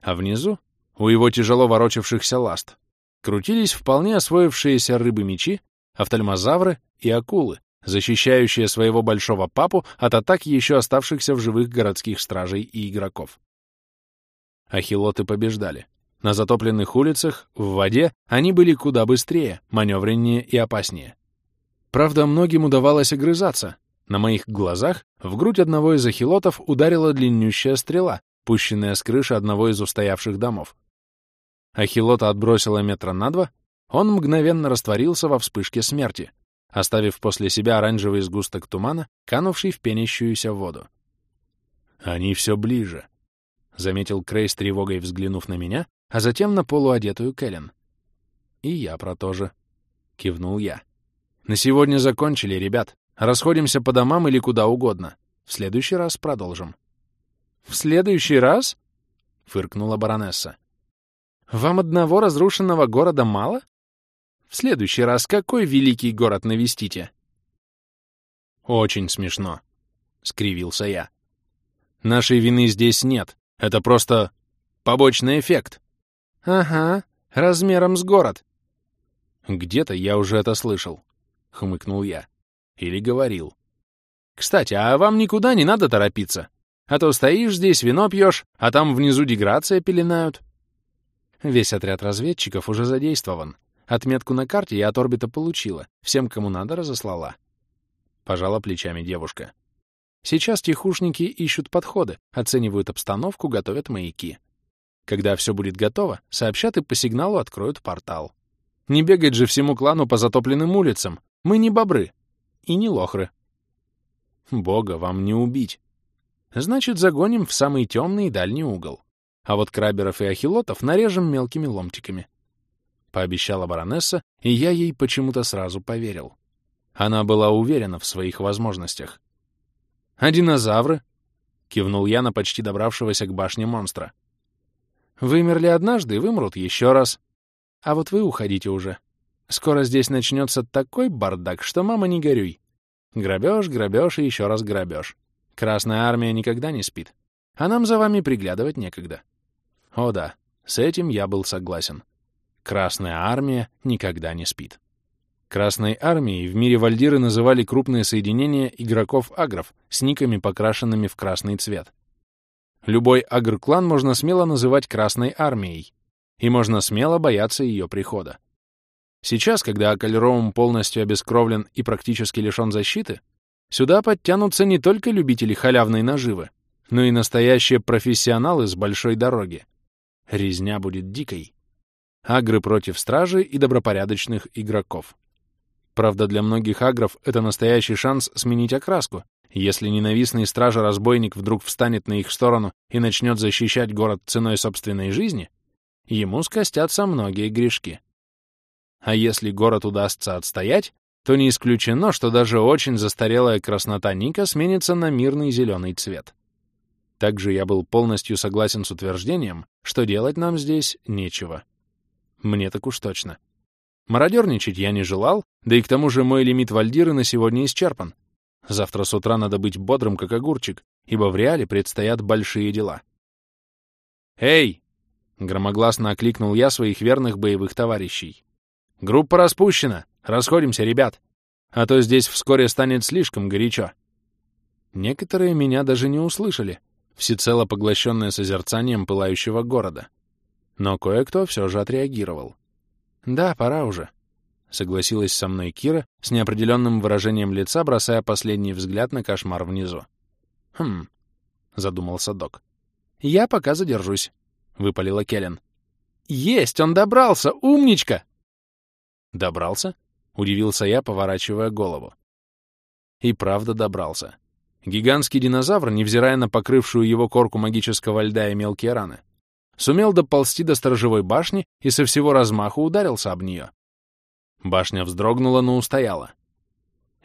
Speaker 1: А внизу, у его тяжело ворочавшихся ласт, крутились вполне освоившиеся рыбы-мечи, офтальмозавры и акулы, защищающие своего большого папу от атак еще оставшихся в живых городских стражей и игроков. Ахилоты побеждали. На затопленных улицах, в воде, они были куда быстрее, маневреннее и опаснее. Правда, многим удавалось огрызаться. На моих глазах в грудь одного из ахилотов ударила длиннющая стрела, пущенная с крыши одного из устоявших домов. Ахилота отбросила метра на два, он мгновенно растворился во вспышке смерти, оставив после себя оранжевый сгусток тумана, канувший в пенящуюся воду. «Они все ближе», — заметил Крей с тревогой, взглянув на меня, а затем на полуодетую Кэлен. «И я про то же», — кивнул я. «На сегодня закончили, ребят. Расходимся по домам или куда угодно. В следующий раз продолжим». «В следующий раз?» — фыркнула баронесса. «Вам одного разрушенного города мало? В следующий раз какой великий город навестите?» «Очень смешно», — скривился я. «Нашей вины здесь нет. Это просто побочный эффект». «Ага, размером с город». «Где-то я уже это слышал», — хмыкнул я. «Или говорил». «Кстати, а вам никуда не надо торопиться? А то стоишь здесь, вино пьешь, а там внизу деграция пеленают». Весь отряд разведчиков уже задействован. Отметку на карте я от орбита получила, всем, кому надо, разослала. Пожала плечами девушка. Сейчас тихушники ищут подходы, оценивают обстановку, готовят маяки. Когда все будет готово, сообщат и по сигналу откроют портал. Не бегать же всему клану по затопленным улицам. Мы не бобры. И не лохры. Бога вам не убить. Значит, загоним в самый темный и дальний угол. А вот краберов и ахилотов нарежем мелкими ломтиками. Пообещала баронесса, и я ей почему-то сразу поверил. Она была уверена в своих возможностях. «А динозавры?» — кивнул я на почти добравшегося к башне монстра. Вымерли однажды, вымрут еще раз. А вот вы уходите уже. Скоро здесь начнется такой бардак, что мама не горюй. Грабеж, грабеж и еще раз грабеж. Красная армия никогда не спит. А нам за вами приглядывать некогда. О да, с этим я был согласен. Красная армия никогда не спит. Красной армией в мире Вальдиры называли крупные соединения игроков-агров с никами, покрашенными в красный цвет. Любой агр-клан можно смело называть Красной Армией, и можно смело бояться ее прихода. Сейчас, когда Акальроум полностью обескровлен и практически лишен защиты, сюда подтянутся не только любители халявной наживы, но и настоящие профессионалы с большой дороги. Резня будет дикой. Агры против стражи и добропорядочных игроков. Правда, для многих агров это настоящий шанс сменить окраску если ненавистный стража-разбойник вдруг встанет на их сторону и начнет защищать город ценой собственной жизни, ему скостятся многие грешки. А если город удастся отстоять, то не исключено, что даже очень застарелая краснота Ника сменится на мирный зеленый цвет. Также я был полностью согласен с утверждением, что делать нам здесь нечего. Мне так уж точно. Мародерничать я не желал, да и к тому же мой лимит вальдиры на сегодня исчерпан, Завтра с утра надо быть бодрым, как огурчик, ибо в реале предстоят большие дела. «Эй!» — громогласно окликнул я своих верных боевых товарищей. «Группа распущена! Расходимся, ребят! А то здесь вскоре станет слишком горячо!» Некоторые меня даже не услышали, всецело поглощенные созерцанием пылающего города. Но кое-кто все же отреагировал. «Да, пора уже. — согласилась со мной Кира, с неопределенным выражением лица, бросая последний взгляд на кошмар внизу. «Хм», — задумался док. «Я пока задержусь», — выпалила Келлен. «Есть! Он добрался! Умничка!» «Добрался?» — удивился я, поворачивая голову. И правда добрался. Гигантский динозавр, невзирая на покрывшую его корку магического льда и мелкие раны, сумел доползти до сторожевой башни и со всего размаху ударился об нее. Башня вздрогнула, но устояла.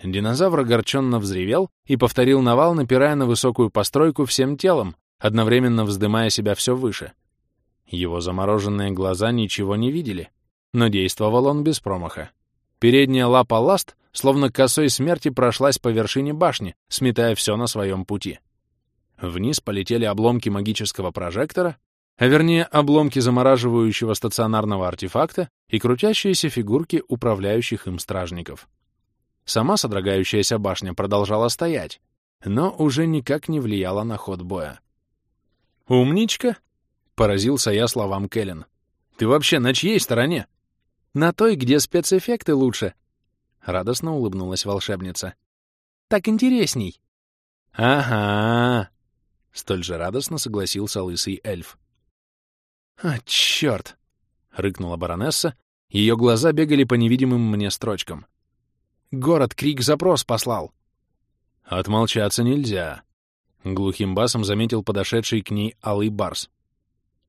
Speaker 1: Динозавр огорченно взревел и повторил навал, напирая на высокую постройку всем телом, одновременно вздымая себя все выше. Его замороженные глаза ничего не видели, но действовал он без промаха. Передняя лапа ласт, словно косой смерти, прошлась по вершине башни, сметая все на своем пути. Вниз полетели обломки магического прожектора, а вернее обломки замораживающего стационарного артефакта и крутящиеся фигурки управляющих им стражников. Сама содрогающаяся башня продолжала стоять, но уже никак не влияла на ход боя. «Умничка!» — поразился я словам Кэлен. «Ты вообще на чьей стороне?» «На той, где спецэффекты лучше», — радостно улыбнулась волшебница. «Так интересней». «Ага», — столь же радостно согласился лысый эльф. «А, чёрт!» — рыкнула баронесса. Ее глаза бегали по невидимым мне строчкам. «Город Крик запрос послал». «Отмолчаться нельзя», — глухим басом заметил подошедший к ней алый барс.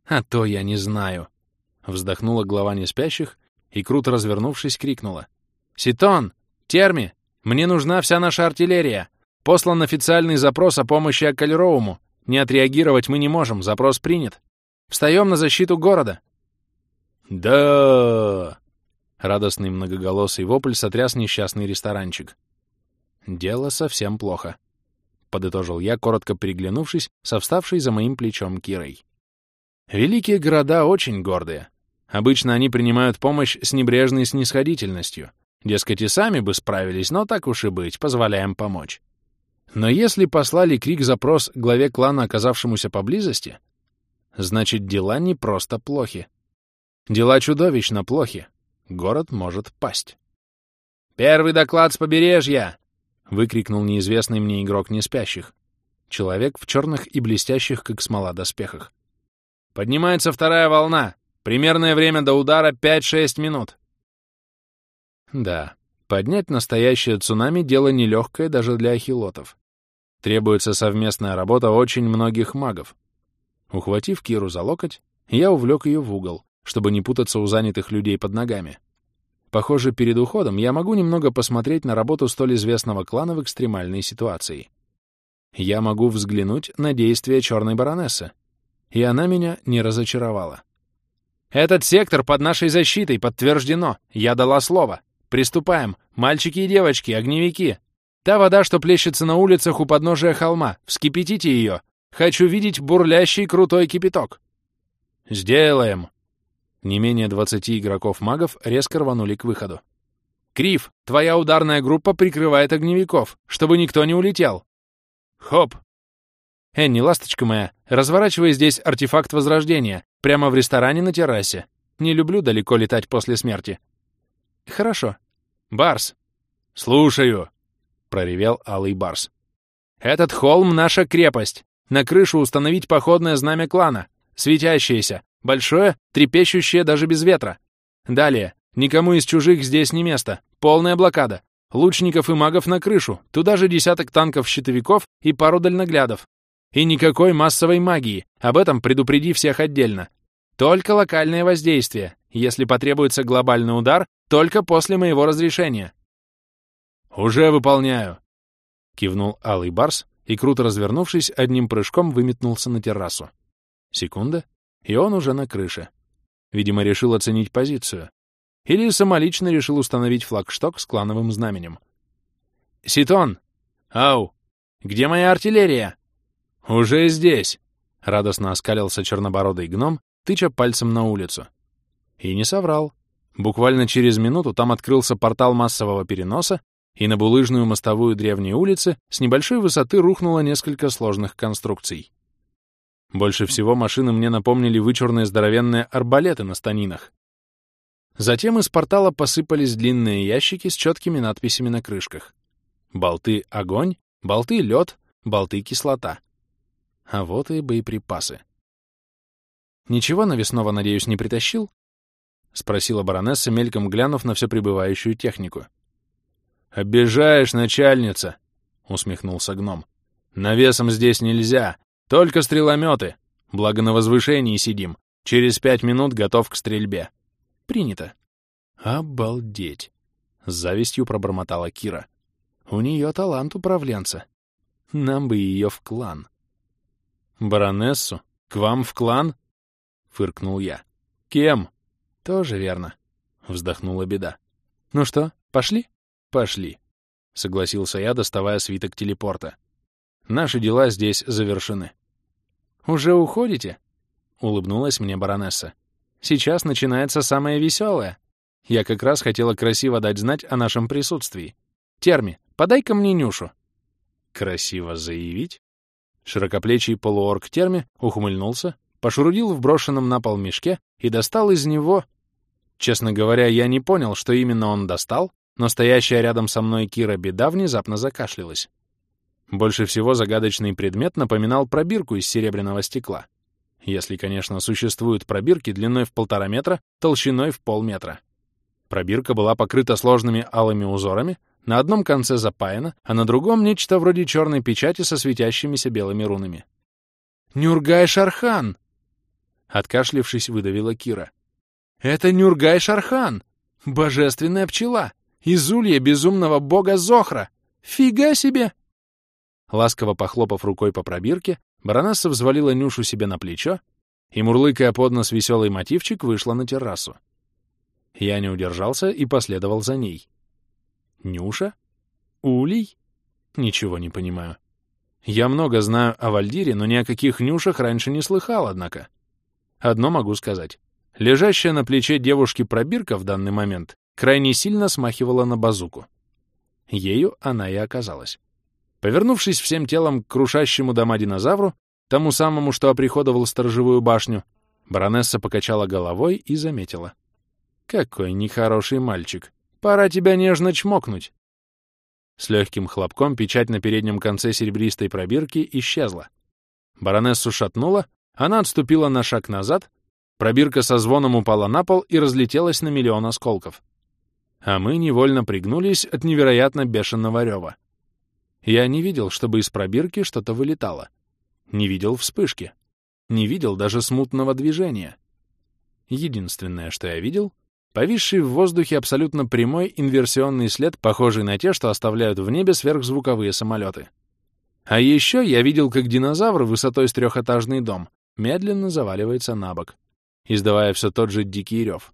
Speaker 1: «А то я не знаю», — вздохнула глава неспящих и, круто развернувшись, крикнула. «Ситон! Терми! Мне нужна вся наша артиллерия! Послан официальный запрос о помощи Аккальроуму. Не отреагировать мы не можем, запрос принят. Встаем на защиту города!» «Да!» — радостный многоголосый вопль сотряс несчастный ресторанчик. «Дело совсем плохо», — подытожил я, коротко переглянувшись со вставшей за моим плечом Кирой. «Великие города очень гордые. Обычно они принимают помощь с небрежной снисходительностью. Дескать, и сами бы справились, но так уж и быть, позволяем помочь. Но если послали крик-запрос главе клана, оказавшемуся поблизости, значит, дела не просто плохи. Дела чудовищно плохи. Город может пасть. «Первый доклад с побережья!» — выкрикнул неизвестный мне игрок неспящих. Человек в черных и блестящих, как смола, доспехах. «Поднимается вторая волна. Примерное время до удара 5-6 минут. Да, поднять настоящее цунами — дело нелегкое даже для ахилотов. Требуется совместная работа очень многих магов. Ухватив Киру за локоть, я увлек ее в угол, чтобы не путаться у занятых людей под ногами. Похоже, перед уходом я могу немного посмотреть на работу столь известного клана в экстремальной ситуации. Я могу взглянуть на действия черной баронессы, и она меня не разочаровала. «Этот сектор под нашей защитой, подтверждено. Я дала слово. Приступаем. Мальчики и девочки, огневики. Та вода, что плещется на улицах у подножия холма. Вскипятите ее. Хочу видеть бурлящий крутой кипяток». «Сделаем». Не менее двадцати игроков-магов резко рванули к выходу. «Крив, твоя ударная группа прикрывает огневиков, чтобы никто не улетел». «Хоп!» «Энни, ласточка моя, разворачивай здесь артефакт Возрождения. Прямо в ресторане на террасе. Не люблю далеко летать после смерти. Хорошо. Барс. Слушаю, проревел алый барс. Этот холм — наша крепость. На крышу установить походное знамя клана. Светящееся, большое, трепещущее даже без ветра. Далее. Никому из чужих здесь не место. Полная блокада. Лучников и магов на крышу. Туда же десяток танков-щитовиков и пару дальноглядов. И никакой массовой магии. Об этом предупреди всех отдельно. Только локальное воздействие. Если потребуется глобальный удар, только после моего разрешения. «Уже выполняю!» — кивнул Алый Барс и, круто развернувшись, одним прыжком выметнулся на террасу. Секунда, и он уже на крыше. Видимо, решил оценить позицию. Или самолично решил установить флагшток с клановым знаменем. «Ситон! Ау! Где моя артиллерия?» «Уже здесь!» — радостно оскалился чернобородый гном, тыча пальцем на улицу. И не соврал. Буквально через минуту там открылся портал массового переноса, и на булыжную мостовую древней улицы с небольшой высоты рухнуло несколько сложных конструкций. Больше всего машины мне напомнили вычурные здоровенные арбалеты на станинах. Затем из портала посыпались длинные ящики с четкими надписями на крышках. Болты — огонь, болты — лед, болты — кислота. А вот и боеприпасы. «Ничего навесного, надеюсь, не притащил?» — спросила баронесса, мельком глянув на всю прибывающую технику. «Обижаешь, начальница!» — усмехнулся гном. «Навесом здесь нельзя, только стрелометы. Благо на возвышении сидим. Через пять минут готов к стрельбе». «Принято». «Обалдеть!» — с завистью пробормотала Кира. «У нее талант управленца. Нам бы ее в клан». «Баронессу? К вам в клан?» фыркнул я. «Кем?» «Тоже верно», — вздохнула беда. «Ну что, пошли?» «Пошли», — согласился я, доставая свиток телепорта. «Наши дела здесь завершены». «Уже уходите?» — улыбнулась мне баронесса. «Сейчас начинается самое веселое. Я как раз хотела красиво дать знать о нашем присутствии. Терми, подай-ка мне Нюшу». «Красиво заявить?» Широкоплечий полуорг Терми ухмыльнулся, пошурудил в брошенном на пол мешке и достал из него... Честно говоря, я не понял, что именно он достал, но стоящая рядом со мной Кира Беда внезапно закашлялась. Больше всего загадочный предмет напоминал пробирку из серебряного стекла. Если, конечно, существуют пробирки длиной в полтора метра, толщиной в полметра. Пробирка была покрыта сложными алыми узорами, на одном конце запаяна, а на другом нечто вроде черной печати со светящимися белыми рунами. «Нюргай Шархан!» Откашлившись, выдавила Кира. «Это Нюргай Шархан! Божественная пчела! Из улья безумного бога Зохра! Фига себе!» Ласково похлопав рукой по пробирке, баронесса взвалила Нюшу себе на плечо и, мурлыкая под нос веселый мотивчик, вышла на террасу. Я не удержался и последовал за ней. Нюша? Улей? Ничего не понимаю. Я много знаю о Вальдире, но ни о каких Нюшах раньше не слыхал, однако. Одно могу сказать. Лежащая на плече девушки пробирка в данный момент крайне сильно смахивала на базуку. Ею она и оказалась. Повернувшись всем телом к крушащему дома динозавру, тому самому, что оприходовал сторожевую башню, баронесса покачала головой и заметила. Какой нехороший мальчик. Пора тебя нежно чмокнуть. С легким хлопком печать на переднем конце серебристой пробирки исчезла. Баронессу шатнула, она отступила на шаг назад, пробирка со звоном упала на пол и разлетелась на миллион осколков. А мы невольно пригнулись от невероятно бешеного рева. Я не видел, чтобы из пробирки что-то вылетало. Не видел вспышки. Не видел даже смутного движения. Единственное, что я видел — Повисший в воздухе абсолютно прямой инверсионный след, похожий на те, что оставляют в небе сверхзвуковые самолеты. А еще я видел, как динозавр высотой с трехэтажный дом медленно заваливается на бок, издавая все тот же дикий рев.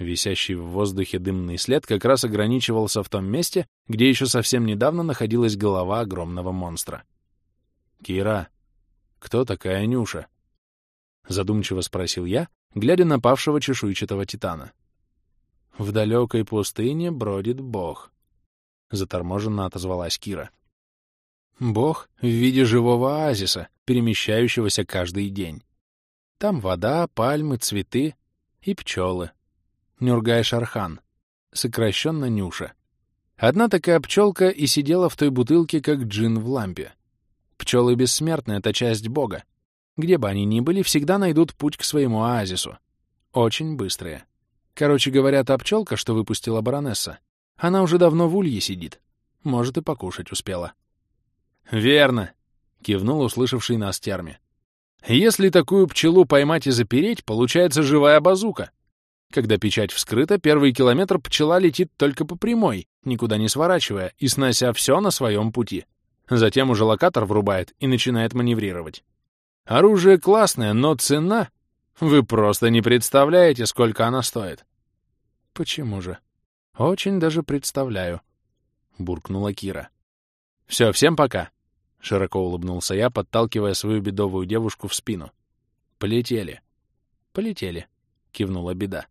Speaker 1: Висящий в воздухе дымный след как раз ограничивался в том месте, где еще совсем недавно находилась голова огромного монстра. «Кира, кто такая Нюша?» — задумчиво спросил я, глядя на павшего чешуйчатого титана. В далекой пустыне бродит бог. Заторможенно отозвалась Кира. Бог в виде живого оазиса, перемещающегося каждый день. Там вода, пальмы, цветы и пчелы. Нюргай-Шархан, сокращенно Нюша. Одна такая пчелка и сидела в той бутылке, как джин в лампе. Пчелы бессмертны — это часть Бога. Где бы они ни были, всегда найдут путь к своему оазису. Очень быстрые. Короче говоря, та пчелка, что выпустила баронесса, она уже давно в улье сидит. Может, и покушать успела. «Верно», — кивнул услышавший нас терми. «Если такую пчелу поймать и запереть, получается живая базука. Когда печать вскрыта, первый километр пчела летит только по прямой, никуда не сворачивая и снося все на своем пути. Затем уже локатор врубает и начинает маневрировать. Оружие классное, но цена... Вы просто не представляете, сколько она стоит. Почему же? Очень даже представляю, буркнула Кира. Все, всем пока. Широко улыбнулся я, подталкивая свою бедовую девушку в спину. Полетели. Полетели, кивнула беда.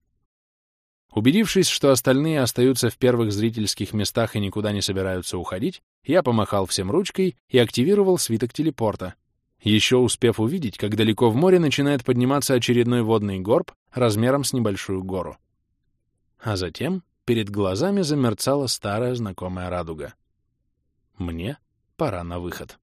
Speaker 1: Убедившись, что остальные остаются в первых зрительских местах и никуда не собираются уходить, я помахал всем ручкой и активировал свиток телепорта, еще успев увидеть, как далеко в море начинает подниматься очередной водный горб размером с небольшую гору. А затем перед глазами замерцала старая знакомая радуга. Мне пора на выход.